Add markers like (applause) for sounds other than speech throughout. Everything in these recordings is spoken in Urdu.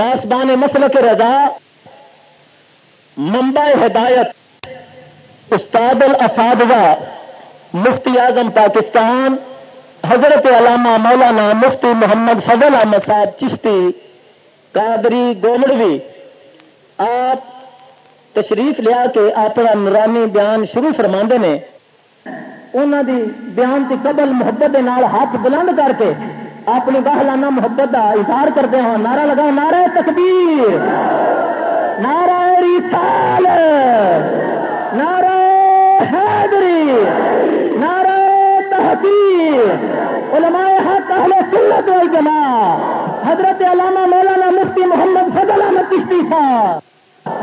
پاسبان مسلک رضا ممبئی ہدایت، استاد الفادہ مفتی اعظم پاکستان، حضرت علامہ مولانا مفتی محمد فضل احمد صاحب چشتی، قادری گومڑوی، آپ تشریف لیا کے اپنا نورانی بیان شروع فرما نے۔ انہوں دی بیان کی قبل محبت کے نال ہاتھ بلند کر کے اپنی گاہلانہ محبت کا اظہار کرتے ہوں۔ نعرہ لگاؤ، نعرہ تکبیر۔ نعرہ رسال نعرہ حیدری نعرہ تحقیق۔ علماء حق، اہل سنت والجماع حضرت علامہ مولانا مفتی محمد فضل احمد چشتی صاحب۔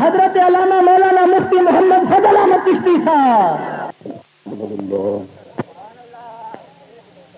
حضرت علامہ مولانا مفتی محمد فضل احمد چشتی صاحب۔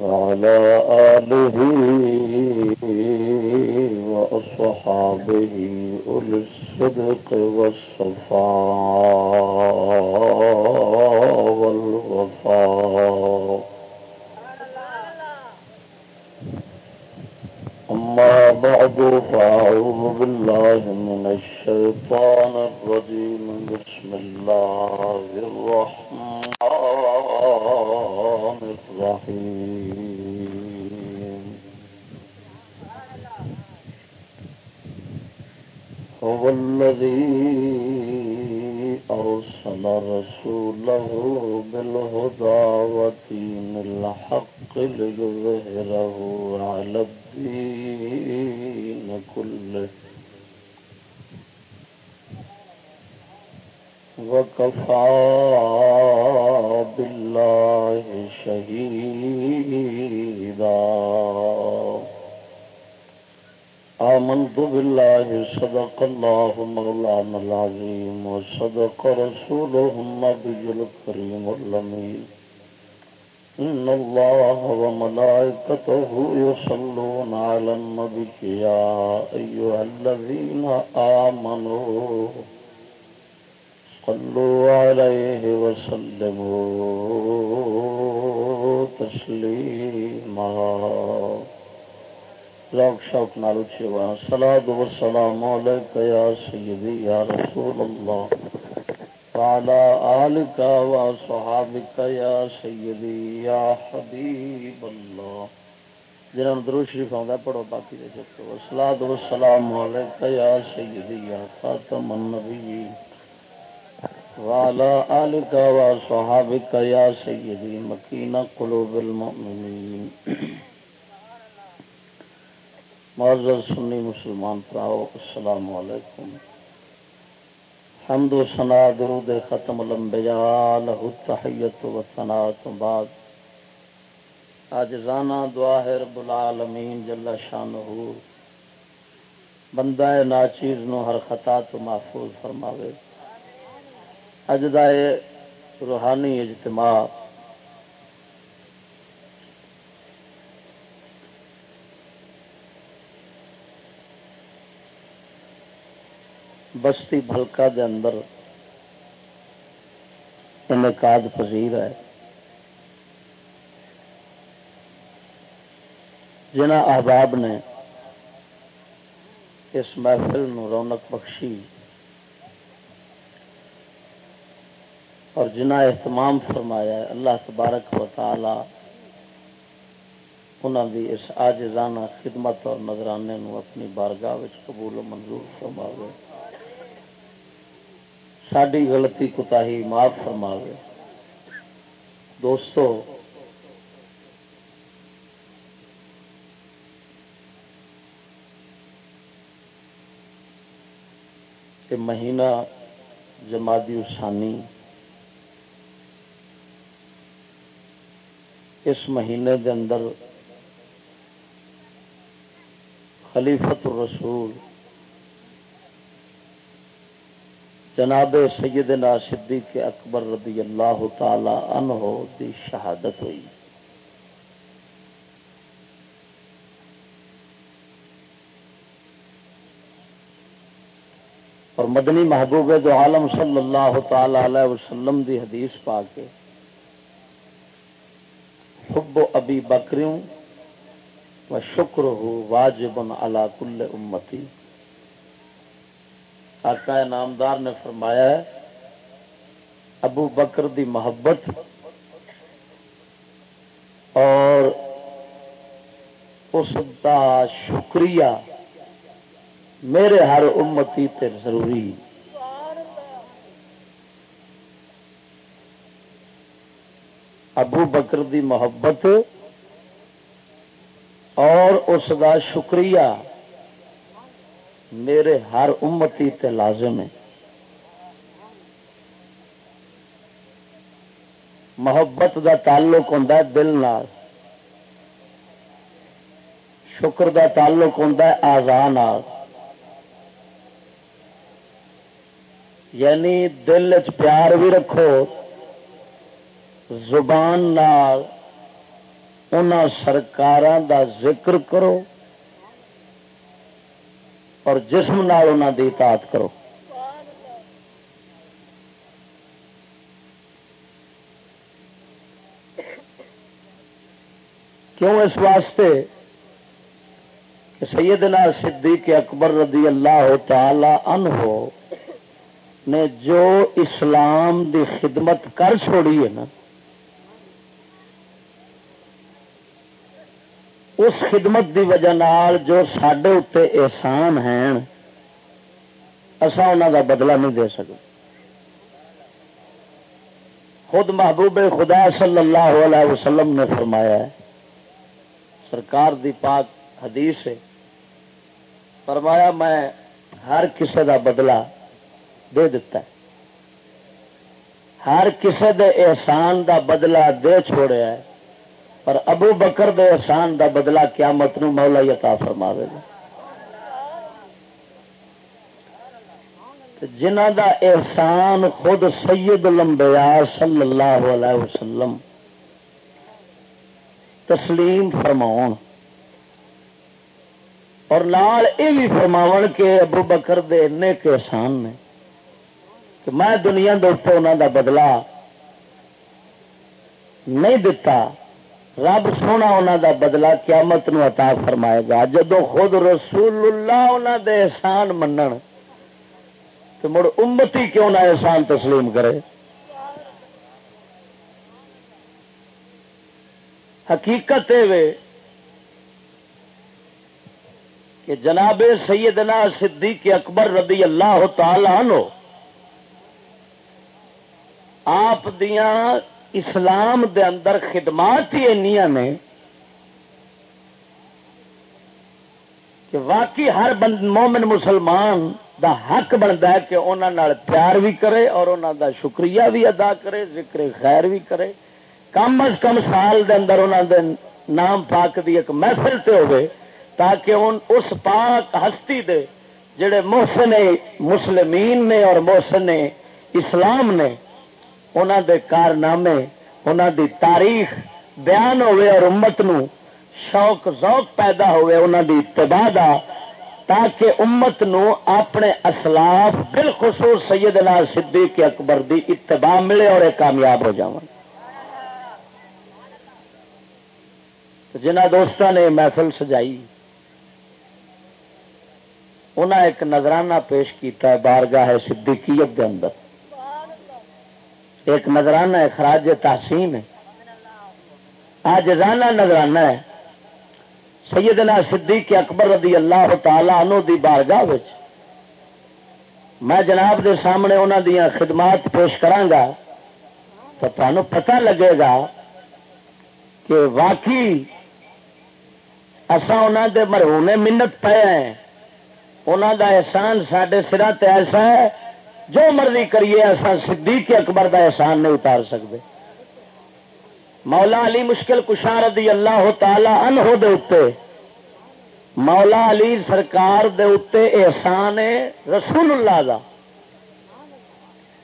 وعلى آله وأصحابه أولي الصدق والصفاء والوفاء. أما بعد فأعوذ بالله من الشيطان الرجيم. بسم الله الرحمن الرحيم. هو الذي أرسل رسوله بالهدى ودين الحق ليظهره على الدين كله. وكفى بالله شهيدا. آمنت بالله، صدق الله مولانا العظيم، وصدق رسوله النبي الكريم اللمين إن الله وملائكته يصلون على النبي يا أيها الذين آمنوا صلوا عليه وسلموا تسليما. ذوق شوق نال اچھی وا صلاۃ و سلام علیک یا سیدی، یا رسول اللہ۔ وعلى آلك وصحابك يا سيدي يا حبيب الله جنہوں درود شریف آਉਂدا پڑھو باقی دے چکو صلاۃ و سلام علیک یا سیدی، یا خاتم النبیین۔ وعلى آلك وصحابك يا سيدي مكين قلوب المؤمنين معذر سنی مسلمان پراؤ، السلام علیکم۔ حمد و سنا درود ختم الانبیاء له التحیت و ثنا بعد۔ آج رانا دعا ہے رب العالمین جل شانہ بندہ ناچیز نو ہر خطا تو محفوظ فرماوے۔ اج دا روحانی اجتماع۔ بستی بھلکا دے اندر انعقاد پذیر ہے۔ جنہ احباب نے اس محفل نو رونق بخشی اور جنہ اہتمام فرمایا ہے، اللہ تبارک و تعالی انہوں دی اس آجزانہ خدمت اور نظرانے نو اپنی بارگاہ قبول و منظور فرماوے۔ ساری غلطی کتا ہی معاف فرما دوستو کہ مہینہ جمادی اسانی اس مہینے دے اندر خلیفت الرسول جناب سیدنا صدیق اکبر رضی اللہ تعالی عنہ دی شہادت ہوئی۔ اور مدنی محبوب دو عالم صلی اللہ تعالی علیہ وسلم دی حدیث پا کے حب ابی بکریوں و شکر ہو واجب علا کل امتی۔ آقا نامدار نے فرمایا ہے، ابو بکر دی محبت اور اس کا شکریہ میرے ہر امتی تے ضروری۔ ابو بکر دی محبت اور اس کا شکریہ میرے ہر امتی تے لازم ہے۔ محبت دا تعلق ہوں دل نال۔ شکر دا تعلق ہوں آزان یعنی دل چ پیار بھی رکھو۔ زبان نال سرکار دا ذکر کرو۔ اور جسم نال انہوں دی اطاعت کرو۔ کیوں اس واسطے کہ سیدنا صدیق اکبر رضی اللہ تعالی عنہ نے جو اسلام دی خدمت کر چھوڑی ہے نا اس خدمت دی وجہ نال جو سڈے اتنے احسان ہیں اصا انہوں کا بدلہ نہیں دے سکتے۔ خود محبوب خدا صلی اللہ علیہ وسلم نے فرمایا ہے، سرکار دی پاک حدیث ہے، فرمایا میں ہر کسے دا بدلہ دے دیتا ہے۔ ہر کسے دے احسان دا بدلہ دے چھوڑیا ہے۔ پر ابو بکر دے احسان دا بدلہ کیا مت نو مولا یتا فرما گا۔ جنہ دا احسان خود سید لمبیا صلی اللہ علیہ وسلم تسلیم فرماؤ اور نال یہ بھی فرماو کہ ابو بکر دے نیک احسان نے کہ میں دنیا دے انہوں دا بدلہ نہیں دتا رب سونا انہوں دا بدلا قیامت نو عطا فرمائے گا۔ جدو خود رسول اللہ انہوں دے احسان منن، تو مڑ امتی کیوں نہ احسان تسلیم کرے؟ حقیقت کہ جناب سیدنا صدیق اکبر رضی اللہ تعالی عنہ، آپ دیاں اسلام دے اندر خدمات ہی نے کہ واقعی ہر بند مومن مسلمان دا حق بنتا ہے کہ انہوں پیار بھی کرے اور انہوں دا شکریہ بھی ادا کرے، ذکر خیر بھی کرے۔ کم از کم سال دے اندر انہوں دے نام پاک دی ایک محفل تے ہوئے تاکہ ان اس پاک ہستی دے جڑے محسن مسلمین نے اور محسن اسلام نے انہوں دے کارنامے انہوں دی تاریخ بیان ہوئے اور امت نو شوق، ذوق پیدا ہوئے انہوں دی اتباع دا، تاکہ امت نو اپنے اسلاف بالخصوص سیدنا صدیق اکبر دی اتباع ملے اور کامیاب ہو جاؤ جنہ دوستوں نے محفل سجائی انہیں ایک نظرانہ پیش کیتا ہے بارگاہ صدیقیت دے اندر۔ ایک نظرانہ ہے، خراج تحسین ہے۔ آج جزانہ نظرانہ ہے۔ سیدنا صدیق اکبر رضی اللہ تعالی عنہ دی بارگاہ وچ۔ میں جناب دے سامنے انہوں دیا خدمات پیش کرانگا تو تمہیں پتہ لگے گا کہ واقعی اصا انہوں دے مرہونے منت پے ہیں۔ انہوں دا احسان سڈے سرا ایسا ہے جو مرضی کریے، ایسا صدیق اکبر کا احسان نہیں اتار سکتے۔ مولا علی مشکل کشار دی اللہ تعالی انہو دے اتے مولا علی سرکار دے اتے احسان ہے رسول اللہ دا۔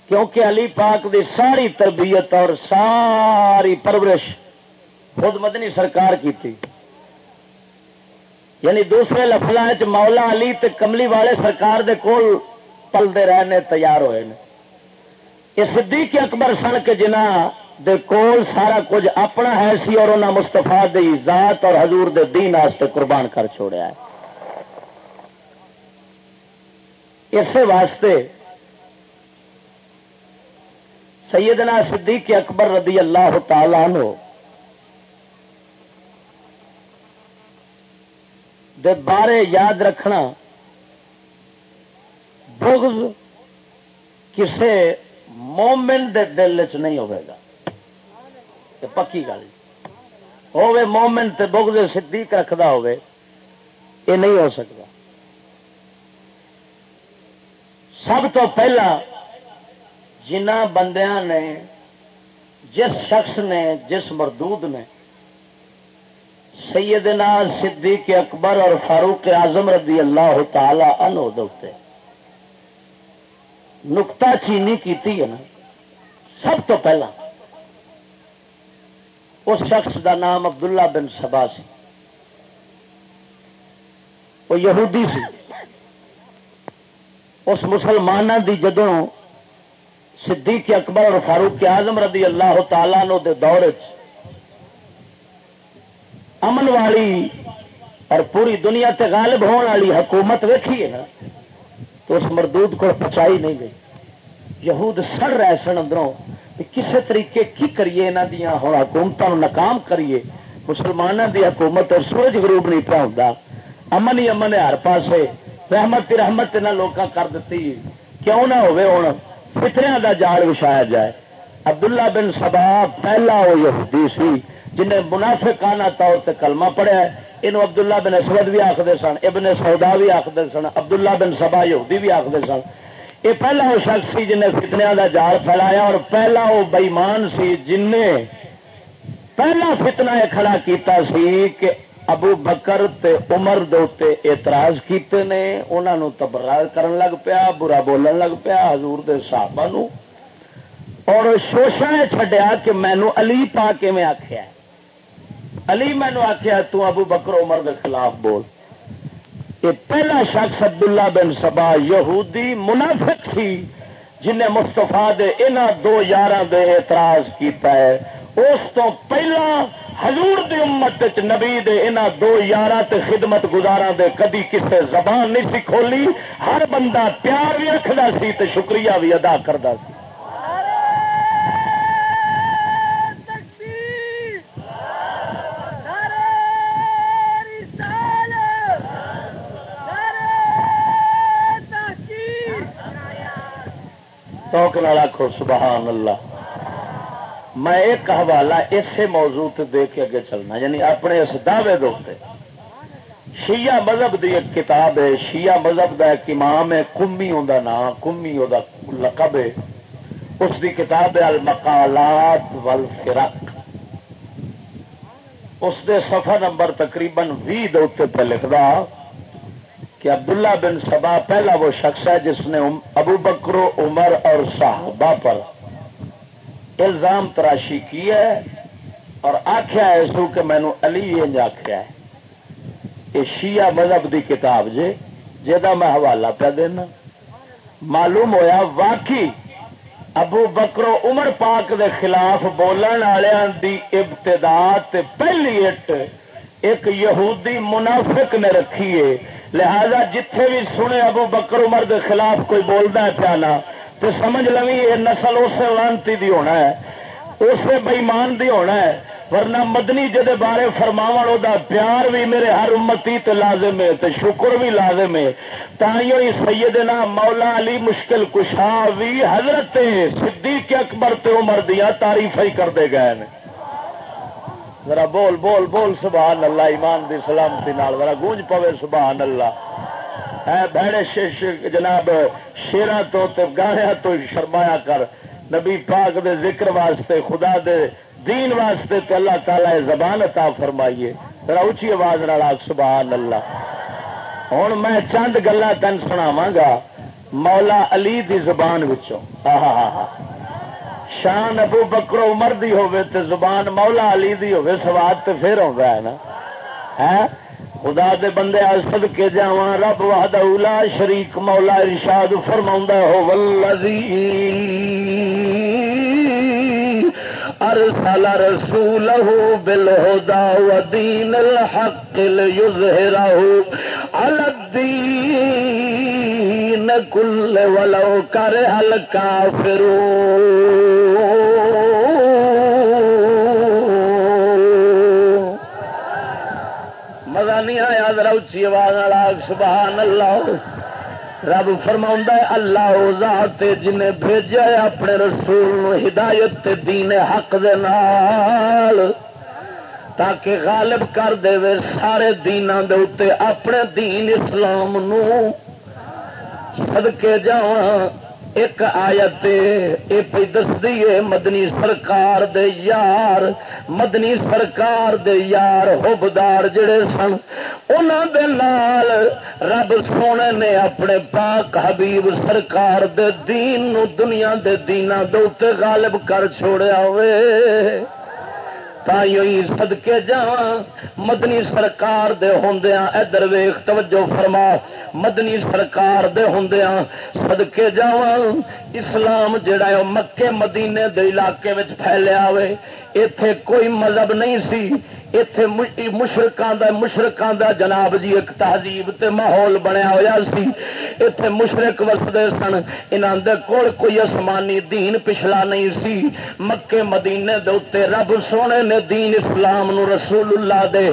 کیونکہ علی پاک دی ساری تربیت اور ساری پرورش خود مدنی سرکار کی تھی یعنی دوسرے لفظ مولا علی تے کملی والے سرکار دے کول پلتے رہنے تیار ہوئے یہ صدیق اکبر سن کے جنہ دے کول سارا کچھ اپنا ہے سی اور انہیں مستفا دی ذات اور حضور دے دین واسطے قربان کر چھوڑیا ہے۔ اسی واسطے سیدنا صدیق اکبر رضی اللہ تعالی عنہ دے بارے یاد رکھنا بغض کسے مومن دے دل چ نہیں ہوئے گا۔ پکی گل۔ ہوے مومن تے بغض صدیق رکھدا ہوئے یہ نہیں ہو سکتا سب تو پہلا جنہ بندیاں نے، جس شخص نے، جس مردود نے، سیدنا صدیق اکبر اور فاروق اعظم رضی اللہ تعالی عنہ دوتے نکتا چینی کیتی ہے نا، سب تو پہلا اس شخص دا نام عبداللہ بن سبا سی۔ وہ یہودی سی۔ اس مسلمانوں دی جدوں صدیق اکبر اور فاروق اعظم رضی اللہ تعالی نو دے دور امن والی اور پوری دنیا تے غالب ہونے والی حکومت ویکھی ہے نا تو اس مردود کو پچائی نہیں گئی۔ یہود سڑ رہے سن اندروں کسی طریقے کی کریے یہاں دیا ہوں حکومتوں ناکام کریے۔ مسلمانوں دی حکومت اور سورج غروب نہیں پا ہوں امن ہی امن ہر پاسے۔ رحمت رحمت نہ لوکاں کر دیتی کیوں نہ ہوئے ہوں فتریا دا جال وچھایا جائے۔ عبداللہ بن سبا پہلا وہ یہودی سی جنہیں منافقانہ طور تے کلمہ پڑھیا یہ عبداللہ بن اسود بھی آخر سن، ابن سودا بھی آخر سن، عبداللہ بن سبا یہودی بھی آخر سن۔ یہ پہلا وہ شخص سی جنہیں فتنیا دا جال پھیلایا اور پہلا وہ بئیمان سی جن پہلا فتنا یہ کھڑا کیتا سی کہ ابو بکر تے عمر دوتے اعتراض کیتے نے انہوں تبرا کرن لگ پیا، برا بولن لگ پیا، حضور دے صحابہ نو۔ اور شوشا چڈیا کہ مینو علی پا کے میں آخیا علی مینو آخیا تو ابو بکر عمر دے خلاف بول۔ یہ پہلا شخص عبداللہ بن سبا یہودی منافق سی جنہیں مستفا دے انہوں دو یار دے اعتراض کیتا ہے۔ اس تو پہلا حضور دی امت نبی دے انہ دو یار خدمت گزارا دے کدی کسے زبان نہیں سی کھولی۔ ہر بندہ پیار بھی رکھتا سی تے شکریہ بھی ادا کرتا سی۔ آخو سبحان اللہ۔ میں ایک حوالہ اسے موضوع دے کے اگے چلنا یعنی اپنے اس دعوے دے شیعہ مذہب دی ایک کتاب ہے، شیعہ مذہب دا ایک امام ہے، کمی دا نام، کمی دا لقب ہے۔ اس دی کتاب ہے المقالات والفرق۔ اس دے صفحہ نمبر تقریباً بھی دوتے پہ لکھدا کہ عبداللہ بن سبا پہلا وہ شخص ہے جس نے ابو بکرو عمر اور صحابہ پر الزام تراشی کی ہے اور آخیا ہے سو کہ مینو علی انج آخیا ہے۔ یہ شیعہ مذہب دی کتاب جے جہاں میں حوالہ پہ دینا۔ معلوم ہویا واقعی ابو بکرو عمر پاک دے خلاف بولن والوں دی ابتدا پہلی اٹ ایک یہودی منافق نے رکھی ہے۔ لہذا جتھے بھی سنے ابو بکر عمر دے خلاف کوئی بولتا ہے پیانا تو سمجھ لو یہ نسل اسے لانتی دی ہونا ہے، اسے بئیمان دی ہونا ہے، ورنہ مدنی جد بارے فرماو دا پیار بھی میرے ہر امتی تے لازم ہے، تے شکر بھی لازم ہے۔ تائیوں ہی سیدنا مولا علی مشکل کشا بھی حضرت صدیق اکبر تے عمر دیا تعریف ہی کر دے گئے نے ذرا بول بول بول سبحان اللہ، ایمان دی سلامتی نال، ذرا گونج پوے سبحان اللہ۔ بہڑے جناب شیرا تو تے گاڑیا تو شرمایا کر۔ نبی پاک دے ذکر واسطے، خدا دے دین واسطے تو اللہ تعالی زبان عطا فرمائیے۔ ذرا اچھی آواز نال آکھ، سبحان اللہ۔ ہوں میں چند گلا تین سناوا گا۔ مولا علی دی زبان شان ابو بکرو عمر دی ہوے تے زبان مولا علی دی ہوے سواد تے پھر ہوگا ہے نا۔ ہے خدا دے بندے سد کے جا رب وحدہ اولا شریک، مولا ارشاد فرما ہو ولزی ارسل رسوله بالهدى ودين الحق ليظهره على الدين كل ولو كره الكافرون مزہ نہیں آیا ذرا اچھی آواز سبحان اللہ۔ رب فرما اللہ ذات جنہیں بھیجا اپنے رسول ہدایت دین حق دے نال۔ تاکہ غالب کر دے سارے دینا دے اپنے دین اسلام نو۔ سدکے جا ایک آیت یہ پہ دستی ہے، مدنی سرکار دے یار، مدنی سرکار دے یار، ہوبدار جڑے سن دے نال رب سونے نے اپنے پاک حبیب سرکار دے دین نو دنیا دے دینا دے غالب کر چھوڑیا ہوئے۔ سدکے جا مدنی سرکار دے ہوندیاں ادھر ویخ توجہ فرما مدنی سرکار دے ہوندیاں سدکے جا اسلام جڑا ہے مکے مدینے دے علاقے وچ پھیلیا ہوئے ایتھے کوئی مذہب نہیں سی اتے مشرقوں کا مشرقوں کا جناب جی ایک تہذیب تے ماحول بنیا ہوا سی۔ اتے مشرق وستے سن۔ انہوں دے کول کوئی آسمانی دین پچھلا نہیں سی۔ مکے مدینے دے اتنے رب سونے نے دین اسلام نو رسول اللہ دے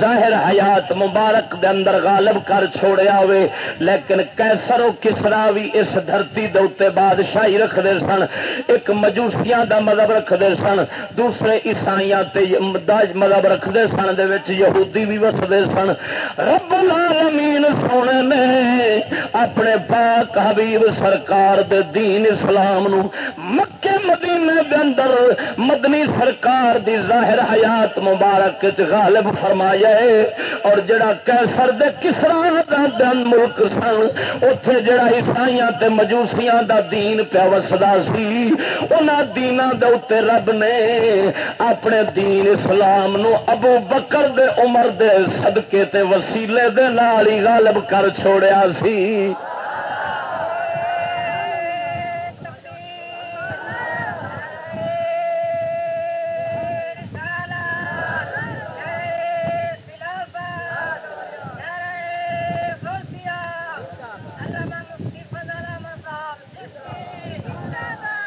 ظاہر حیات مبارک دے اندر غالب کر چھوڑیا ہوئے۔ لیکن کیسر و کسرا بھی اس دھرتی دے اتنے بادشاہی رکھتے سن۔ ایک مجوسیاں دا مذہب رکھتے سن۔ دوسرے عیسائیاں تے مذہب رکھ رکھتے سن دے یہودی بھی وستے سن رب العالمین سونے نے اپنے پاک حبیب سرکار دے دین اسلام نو مکے مدینے دے اندر مدنی سرکار دی ظاہر حیات مبارک چ غالب فرمایا ہے اور جڑا کیسر دے کسرا دا دن ملک سن اتے جڑا عیسائیاں تے مجوسیاں دا دین پیا وسدا سی انہاں دینا دے اتنے رب نے اپنے دین اسلام نو ابو بکر دے عمر دے صدقے تے وسیلے دے نال ہی غالب کر چھوڑیا سی۔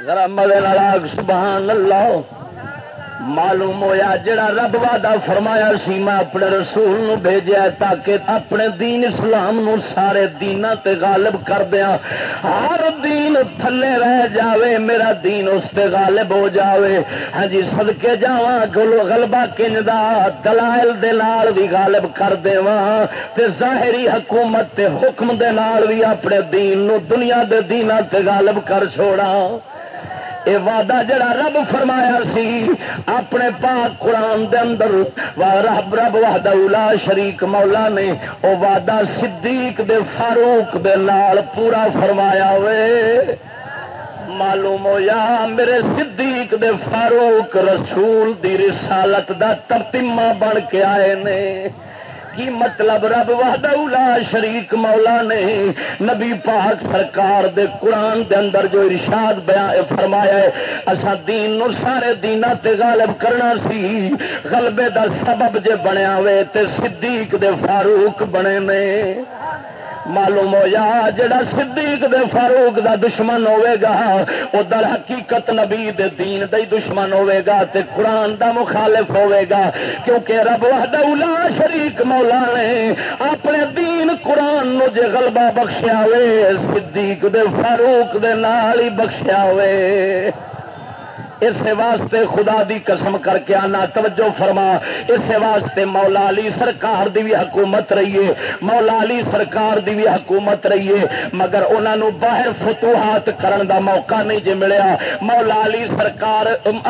ذرا مدے سبحان اللہ۔ معلوم ہویا جڑا رب وعدہ فرمایا سی، میں اپنے رسول نو بھیجیا تاکہ اپنے دین اسلام نو سارے دینا تے غالب کر دیا ہر دین تھلے رہ جاوے، میرا دین اس تے غالب ہو جاوے۔ ہاں جی سدکے جا گلو گلبا کنجدا دلائل دے نال بھی غالب کر دے تے ظاہری حکومت تے حکم دے نال بھی اپنے دین نو، دنیا دے دینا تے غالب کر چھوڑا یہ وعدہ جڑا رب فرمایا سی، اپنے پاک قرآن دے اندر رب رب وحدہ اولا شریک مولا نے وہ وعدہ صدیق دے فاروق دے نال پورا فرمایا ہوئے۔ معلوم ہو یا میرے صدیق دے فاروق رسول دی رسالت دا ترتیمہ بن کے آئے نے۔ کی مطلب رب وحدہ شریک مولا نے نبی پاک سرکار دے قرآن دے اندر جو ارشاد بیان فرمایا ہے اسا دین نو سارے دینا تے غالب کرنا سی۔ غلبے دا سبب جے بنیا وے تے صدیق دے فاروق بنے نے۔ معلوم ہو یا جڑا صدیق دے فاروق دا دشمن ہوے گا، او در حقیقت نبی دے دین دا دشمن ہوے گا تے قرآن دا مخالف ہوے گا۔ کیونکہ رب وحدہ لا شریک مولا نے اپنے دین قرآن نو جے غلبہ بخشیا ہوئے، صدیق دے فاروق دے نال ہی بخشیا ہوئے۔ اس واسطے خدا دی قسم کر کے آنا، توجہ فرما۔ اس واسطے مولا علی سرکار دی بھی حکومت رہیے۔ مولا علی سرکار دی بھی حکومت رہیے۔ مگر انہوں باہر فتوحات کرن دا موقع نہیں جی ملیا۔ مولا علی سرکار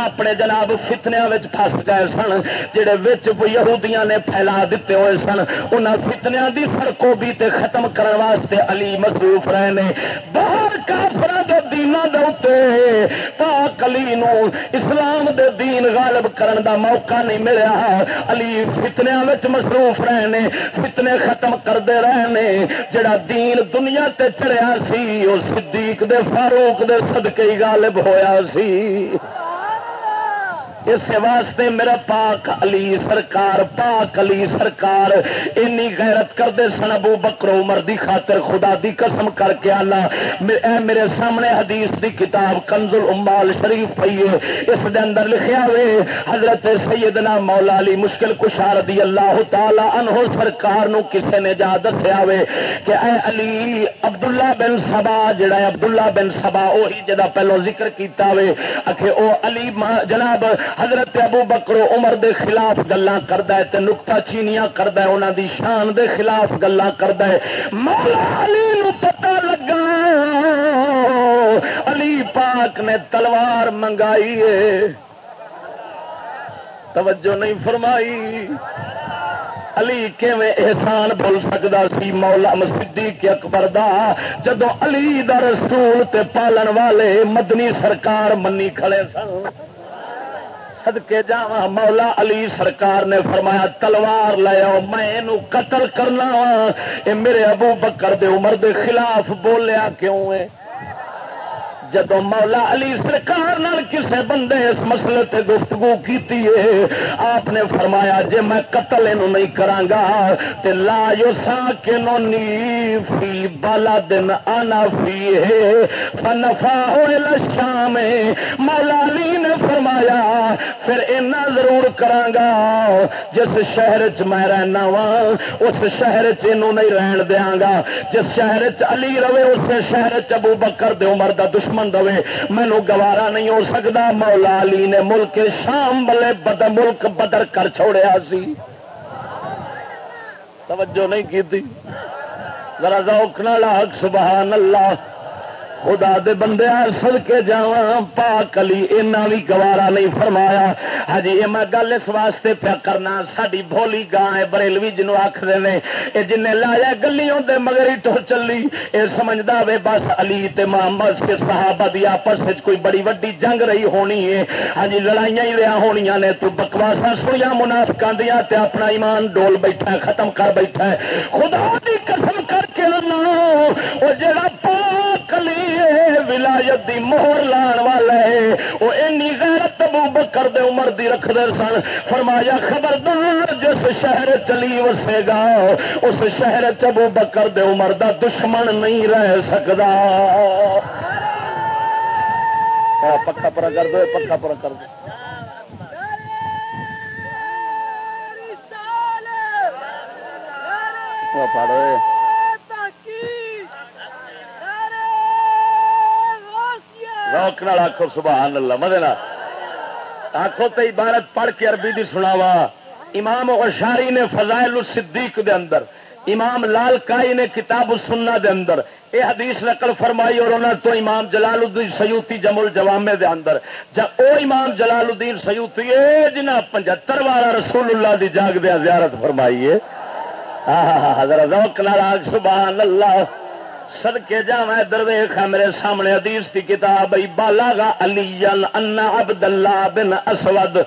اپنے جناب فتنیا پس گئے سن جہے یہودیاں نے پھیلا دیتے ہوئے سن۔ ان فتنیا دی سڑکوں بھی تے ختم کرنے واسطے علی مصروف رہے نے۔ باہر کافر دینا دے پاک علی نو اسلام دے دین غالب کرن دا موقع نہیں ملیا علی فتنیا مصروف رہے نے فتنے ختم کرتے رہے جڑا دین دنیا تے چڑیا سی وہ صدیق دے فاروق دے صدقے غالب ہویا سی اس واسطے میرا پاک علی سرکار، پاک علی سرکار، اینی غیرت کرتے سن ابو بکرو عمر دی خاطر، خدا دی قسم کر کے آنا اے میرے سامنے حدیث دی کتاب کنزل امال شریف پی ہے، اس دے اندر لکھیا ہوئے حضرت سیدنا مولا علی مشکل کشار دی اللہ تعالی عنہ سرکار نو کسے نے جا دسیا ہوئے کہ اے علی عبداللہ بن سبا، جڑا ہے عبداللہ بن سبا وہی جدا پہلو ذکر کیتا ہوئے اکھے او علی جناب حضرت ابو بکرو عمر دے خلاف گلا کرد نکتا چینیاں کرد انہوں دی شان دے خلاف گلا کرد مولا علی نو پتہ لگا۔ علی پاک نے تلوار منگائی ہے۔ توجہ نہیں فرمائی۔ علی کیویں احسان بول سکتا سی؟ مولا مسیدی کے اکبر دا۔ جدو علی دا رسول تے پالن والے مدنی سرکار منی کھڑے سن۔ صدقے جا مولا علی سرکار نے فرمایا، تلوار لیا میں قتل کرنا اے میرے ابو بکر دے عمر دے خلاف بولیا کیوں ہے جدو مولا علی سرکار نال کسے بندے اس مسئلے تے گفتگو کیتی ہے، آپ نے فرمایا جے میں قتل اینو نہیں کرانگا تے لا یو ساکنو نی فی بلدن انا فی ہے فنفاہو الشام۔ مولا علی نے فرمایا پھر اینا ضرور کرانگا جس شہر چ میں رہنا وا اس شہر چ نہیں رہن دیاں گا جس شہر چ علی روے اس شہر چ ابو بکر دے عمر دا دشمن دشمن دے مینو گوارا نہیں ہو سکتا مولا علی نے ملک شام بلے بد، ملک بدر کر چھوڑیا سی۔ توجہ نہیں کی ذرا ذوق نہ لاک سبحان اللہ۔ خدا دے بندے سل کے جا پا کلی اینا بھی گوارا نہیں فرمایا۔ ہجی یہ میں گل اس واسطے پیا کرنا ساری بولی گاں ہے، بریلوی جنو آخر نے یہ جن لایا گلیوں دے مگر ہی ٹر چلی۔ یہ سمجھتا وے، بس علی تے محمد کے صحابہ دی آپس کوئی بڑی وڈی جنگ رہی ہونی ہے۔ ہجی، لڑائیاں ہی رہا ہونی نے۔ تو بکواسا سنیا منافقا دیا تے اپنا ایمان ڈول بیٹھا ہے، ختم کر بیٹھا ہے۔ خدا دی قسم کر کے لا وہ جڑا پاک علی ولایت دی مہر لان والا ہے وہ اینی غیرت ابو بکر دے عمر دی رکھ دے سن۔ فرمایا، خبردار، جس شہر چلی وسے گا، اس شہر چبو بکر دے عمر دا دشمن نہیں رہ سکتا ہاں، پکا پورا کر دو، پکا پورا کر دو۔ ہاں، پڑھو روک نال آخو سبحان اللہ مدے آخو تو عبارت پڑھ کے عربی دی سناوا۔ امام غشاری نے فضائل الصدیق دے اندر، امام لال کائی نے کتاب السنہ دے اندر، اے حدیث نقل فرمائی اور انہوں تو امام جلال الدین سیوتی جمل جوامے دے اندر۔ جب او امام جلال الدین سیوتی اے جنہ پنجتر والا رسول اللہ دی جاگ دیا زیارت فرمائی ہے حضرت ذوق ناراض سبحان اللہ سدکے جا میں درویخ میرے سامنے حدیث کی کتاب بالا گا علی انا عبد اللہ بن اسود۔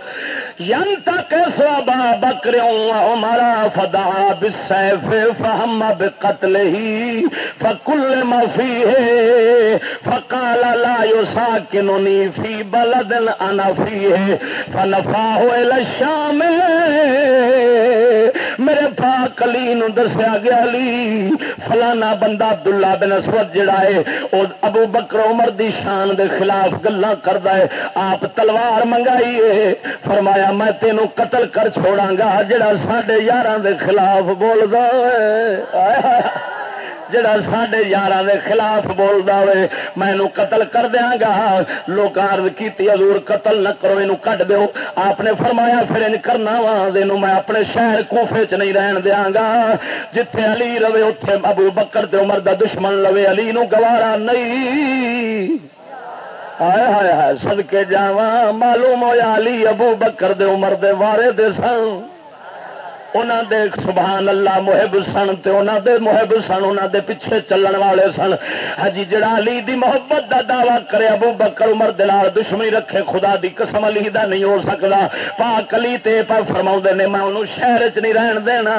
ین تک سوابا بکریوں ہمارا فدا بسیف فہم بقتل ہی فکل مفی ہے فقال لا یساکننی فی بلد انا فی ہے فنفا ہوئے لشام میرے پاک علی نو دسیا گیا علی، فلانا بندہ عبداللہ بن اسود جڑا ہے وہ ابو بکر عمر دی شان دے خلاف گلا کرتا ہے، آپ تلوار منگائی ہے، فرمایا میں تینوں قتل کر چھوڑا گا جڑا سڈے یار دے خلاف بولتا ہے جڑا سڈے یار دے خلاف بولتا ہوئے، میں قتل کر دیا گا۔ لوگ کی حضور قتل نہ کرو یہ کٹ دو آپ نے فرمایا، پھر ان کرنا وا میں اپنے شہر کوفے چ نہیں رہن دیا گا۔ جتھے علی رہے اتے ابو بکر دے عمر دا دشمن لوے، علی نو گوارا نہیں۔ ہائے ہائے ہائے سدکے جا معلوم ہوا علی ابو بکر دے عمر دے وارے دے سن۔ انہوں دے سبحان اللہ محب سن تے انہوں دے محب سن انہوں دے پیچھے چلن والے سن۔ ہجی جڑا علی دی محبت دا دعوی کرے ابو بکر عمر دلال دشمنی رکھے، خدا دی قسم علی دا نہیں ہو سکتا پاک علی تے پر فرما نے، میں انہوں شہر چ نہیں رہن دینا۔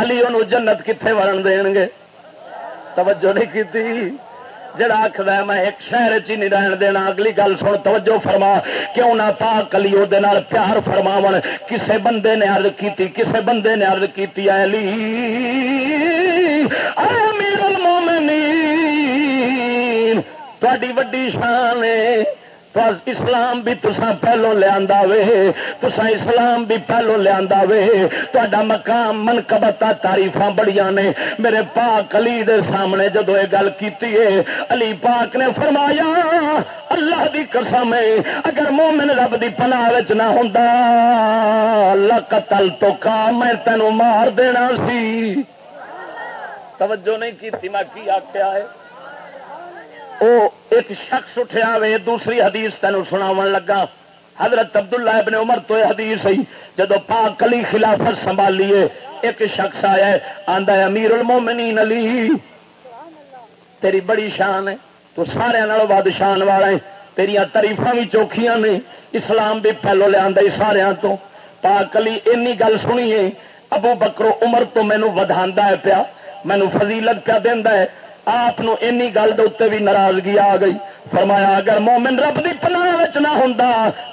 علی انہوں جنت کتنے ورن دین گے توجہ نہیں کی جڑا آخر میں ایک شہر چ نہیں رہن دینا۔ اگلی گل سن، توجہ فرما۔ کیوں نہ پا کلی وہ پیار فرماو کسے بندے نے عرض کیتی، کسے بندے نے عرض ارد کی علی۔ امیر المومنین تھوڑی وڈی شان ہے۔ اسلام بھی تسا پہلو لیا وے تسا اسلام بھی پہلو لیا وے۔ تا مقام منقبتا تاریف بڑی نے۔ میرے پاک علی دے سامنے جدو یہ گل کی علی پاک نے فرمایا، اللہ دی قسم اگر مومن رب دی پناہ نہ ہوں اللہ قتل تو کا میں تینوں مار دینا سی۔ توجہ نہیں کی میں کی آخیا ہے؟ او ایک شخص اٹھیا وے، دوسری حدیث تین سنا لگا۔ حضرت عبداللہ ابن عمر تو حدیث ہی جدو پاک کلی خلافت سنبھالیے، ایک شخص آیا، آندا ہے، امیر المومنین علی۔ تیری بڑی شان ہے، تو سارے بعد شان والا ہے۔ تیریا تریفا بھی چوکھیاں نے۔ اسلام بھی پہلو لیا سارا ہاں تو۔ پاک علی اینی گل سنیے ابو بکرو عمر تو مینو ودھا ہے پیا مینو فضیلت پیا دینا ہے۔ آپ گل دے بھی ناراضگی آ گئی۔ فرمایا، اگر مومن رب کی پناہ نہ ہوں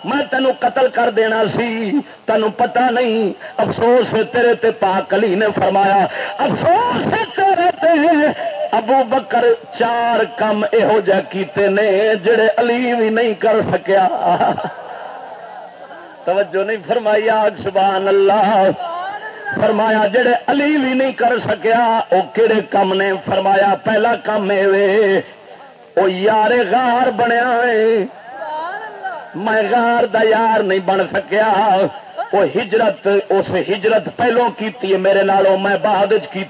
میں تینوں قتل کر دینا سی۔ تینوں پتا نہیں۔ افسوس تیرے تے پاک علی نے فرمایا، افسوس تیرے تے۔ ابو بکر چار کم یہو جہ کیتے نے، جڑے علی بھی نہیں کر سکیا۔ توجہ نہیں فرمائی، آگ سبحان اللہ۔ فرمایا جڑے علی بھی نہیں کر سکیا وہ کہڑے کم نے فرمایا، پہلا کام وہ یار غار بنیا میں غار دا یار نہیں بن سکیا۔ وہ ہجرت، اس ہجرت پہلو کی میرے نالوں، میں بعد کی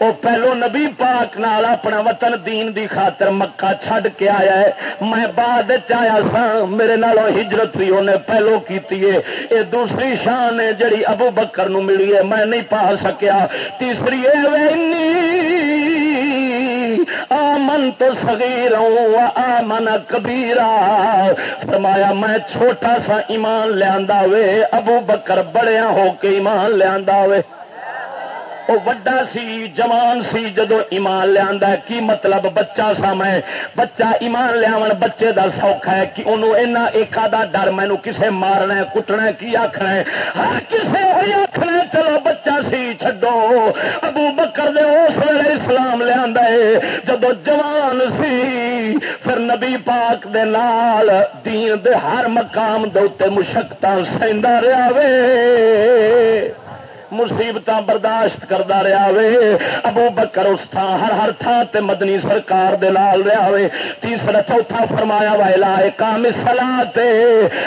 وہ پہلو نبی پاک نال اپنا وطن دین دی خاطر مکہ چھڈ کے آیا ہے۔ میں بعد آیا سا میرے نالوں ہجرت بھی انہیں پہلو کی یہ دوسری شان ہے جڑی ابو بکر نو ملی ہے، میں نہیں پا سکیا۔ تیسری آمن تو سگیر آمن کبیرا فرمایا، میں چھوٹا سا ایمان لیا وے ابو بکر بڑیا ہاں ہو کے ایمان لیا وے وہ وڈا سی، جوان سی، جدو ایمان لیا کی مطلب بچہ سا میں؟ بچہ ایمان لیا بچے دا سوکھا ہے کہ انہوں ایک آدھا ڈر مینو کسے مارنا ہے، کٹنا ہے، کی آخنا ہے؟ ہر کسے ہوئی آخنا ہے، چلو بچہ سی چڈو ابو بکر دے اس ویلے اسلام لیا جدو جوان سی، پھر نبی پاک دے نال، دین دے ہر مقام دے مشقت سہدا رہا وے۔ مصیبت برداشت کرتا رہا وے۔ ابو بکر اس تھان ہر ہر تھان تے مدنی سرکار دے لال رہا وے۔ تیسرا چوتھا فرمایا وا کام سلا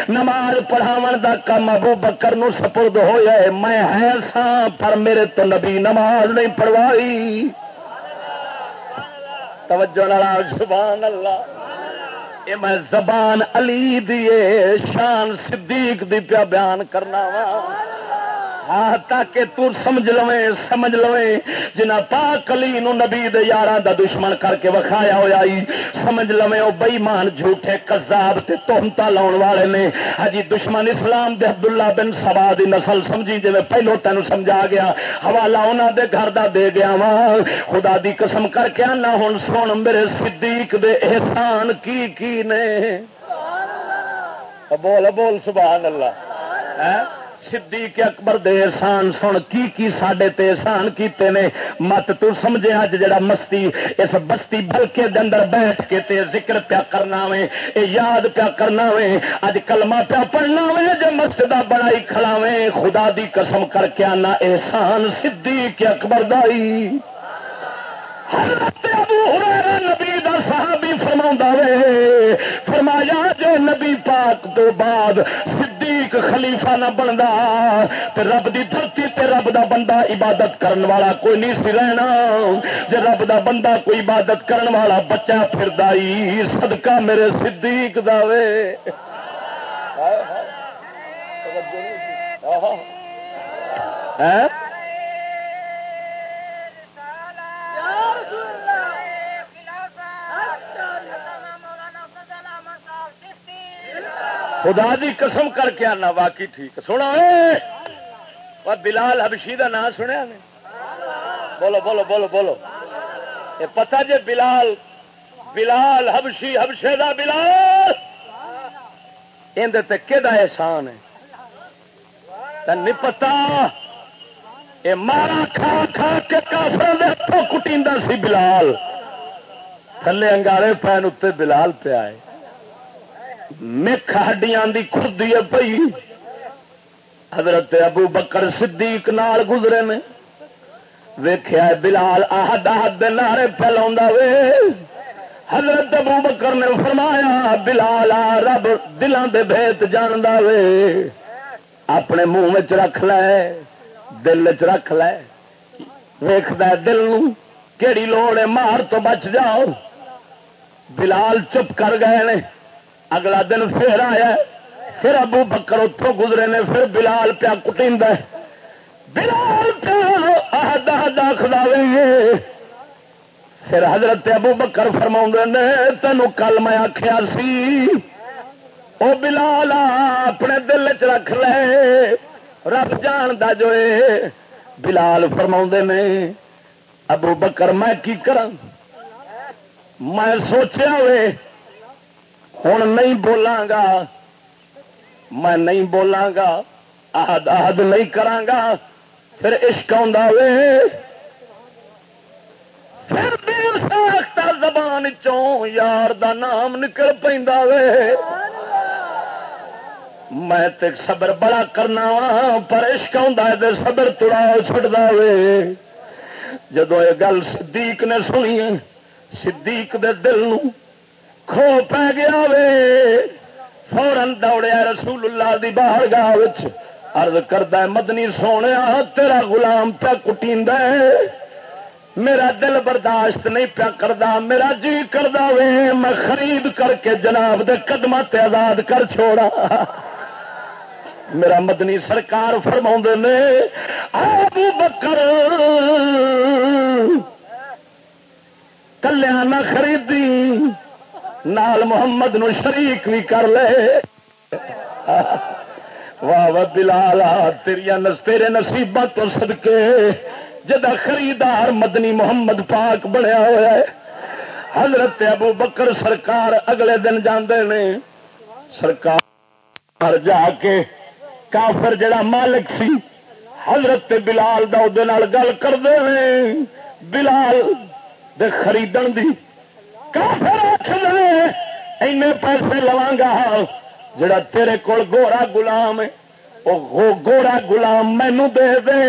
نماز پڑھاو دا کم ابو بکر نو سپرد ہوا میں ہے سا پر میرے تو نبی نماز نہیں پڑھوائی۔ توجہ سبحان اللہ یہ میں زبان علی دیے شان صدیق دی پیا بیان کرنا وا ہاں تاکہ تو سمجھ لو سمجھ لو جنا پا کلی نو نبی دے یارا دا دشمن کر کے وکھایا ہوا سمجھ لو وہ بئیمان جھوٹے کزاب تے تہمتا لاؤن والے نے۔ ہجی دشمن اسلام دے عبداللہ بن سبا دی نسل سمجھی جی پہلو تین سمجھا گیا۔ حوالہ انہوں دے گھر دا دے گیا وا خدا دی قسم کر کے آنا ہوں سن میرے صدیق دے احسان کی کی نے؟ سبحان اللہ بول بول، سبحان اللہ۔ ہے صدیق اکبر دے احسان سن، کی کی ساڈے تے احسان کیتے نے؟ مت تو سمجھے اج جڑا مستی، اس بستی بلکے دے اندر بیٹھ کے تے ذکر پیا کرنا وے، اے یاد پیا کرنا وے، اج کلمہ پیا پڑھنا وے جو مسجد بڑائی کھلاویں خدا دی قسم کر کے آنا احسان صدیق اکبر دائی۔ حضرت ابو ہریرہ نبی دا صحابی فرما وے فرمایا جو نبی پاک تو بعد صدیق خلیفہ نہ بنتا تے رب دی دھرتی تے رب دا بندہ عبادت کرن والا کوئی نہیں سی رہنا جے رب دا بندہ کوئی عبادت کرن والا بچہ پھر دائی صدقہ میرے صدیق دا وے خدا دی قسم کر کے آنا، واقعی ٹھیک۔ سونا بلال حبشی کا نام سنیا نے۔ بولو بولو بولو بولو۔ یہ پتا جی بلال بلال حبشی، حبشے دا بلال؟ اندر کہ احسان ہے؟ نہیں پتا یہ مارا کھا کھا کے کافر ہاتھوں کٹی سی بلال۔ تھلے انگارے پین اتنے بلال پہ آئے مکھ ہڈیاں دی خردی پئی حضرت ابو بکر صدیق نال گزرے نے۔ ویخیا بلال آہد آہد نعرے پھیلا وے۔ حضرت ابو بکر نے فرمایا، بلال آ رب دلان دے بھیت جان وے۔ اپنے منہ رکھ لے، دل چ رکھ لے۔ ویخد دل کیڑی لوڑ ہے مار تو بچ جاؤ۔ بلال چپ کر گئے نے۔ اگلا دن پھر آیا پھر ابو بکر اتوں گزرے نے، پھر بلال پیا کٹی بلال پیا پھر حضرت ابو بکر فرما نے تینوں کل میں آخیا سی، او بلال اپنے دل چ رکھ لے، رب جان دا جو بلال فرما نے، ابو بکر میں کی کرا میں سوچیا ہوئے ہوں نہیں بولاں گا میں نہیں بولاں گا آہد آہد نہیں کرانگا پھر عشق وے۔ پھر دیر ساختہ زبان چوں یار دا نام نکل پہ وے۔ میں تے صبر بڑا کرنا وا، پر عشق ہے صبر تڑا چڑتا وے۔ جدو یہ گل صدیق نے سنی، صدیق دے دل نو کھو پی گیا وے فورن دوڑیا رسول اللہ دی باہر گاہ ارد کردہ مدنی سونے تیرا غلام پیا کٹی میرا دل برداشت نہیں پیا کردا میرا جی کردا وے میں خرید کر کے جناب دے قدم تے آزاد کر چھوڑا میرا مدنی سرکار فرما نے آبو بکر کلیا نہ خریدی نال محمد نو شریک بھی کر لے۔ واہ واہ بلال تیرے نصیبہ تو سدکے جدا خریدار مدنی محمد پاک بنیا ہوا ہے، حضرت ابو بکر سرکار اگلے دن جاندے نے۔ سرکار جا کے کافر جڑا مالک سی، حضرت بلال گل کرتے ہیں بلال دے خریدن دی کافر این پیسے لوا گا ہاں, جڑا تیرے کول گورا گلام وہ گورا گلام مینو دے دے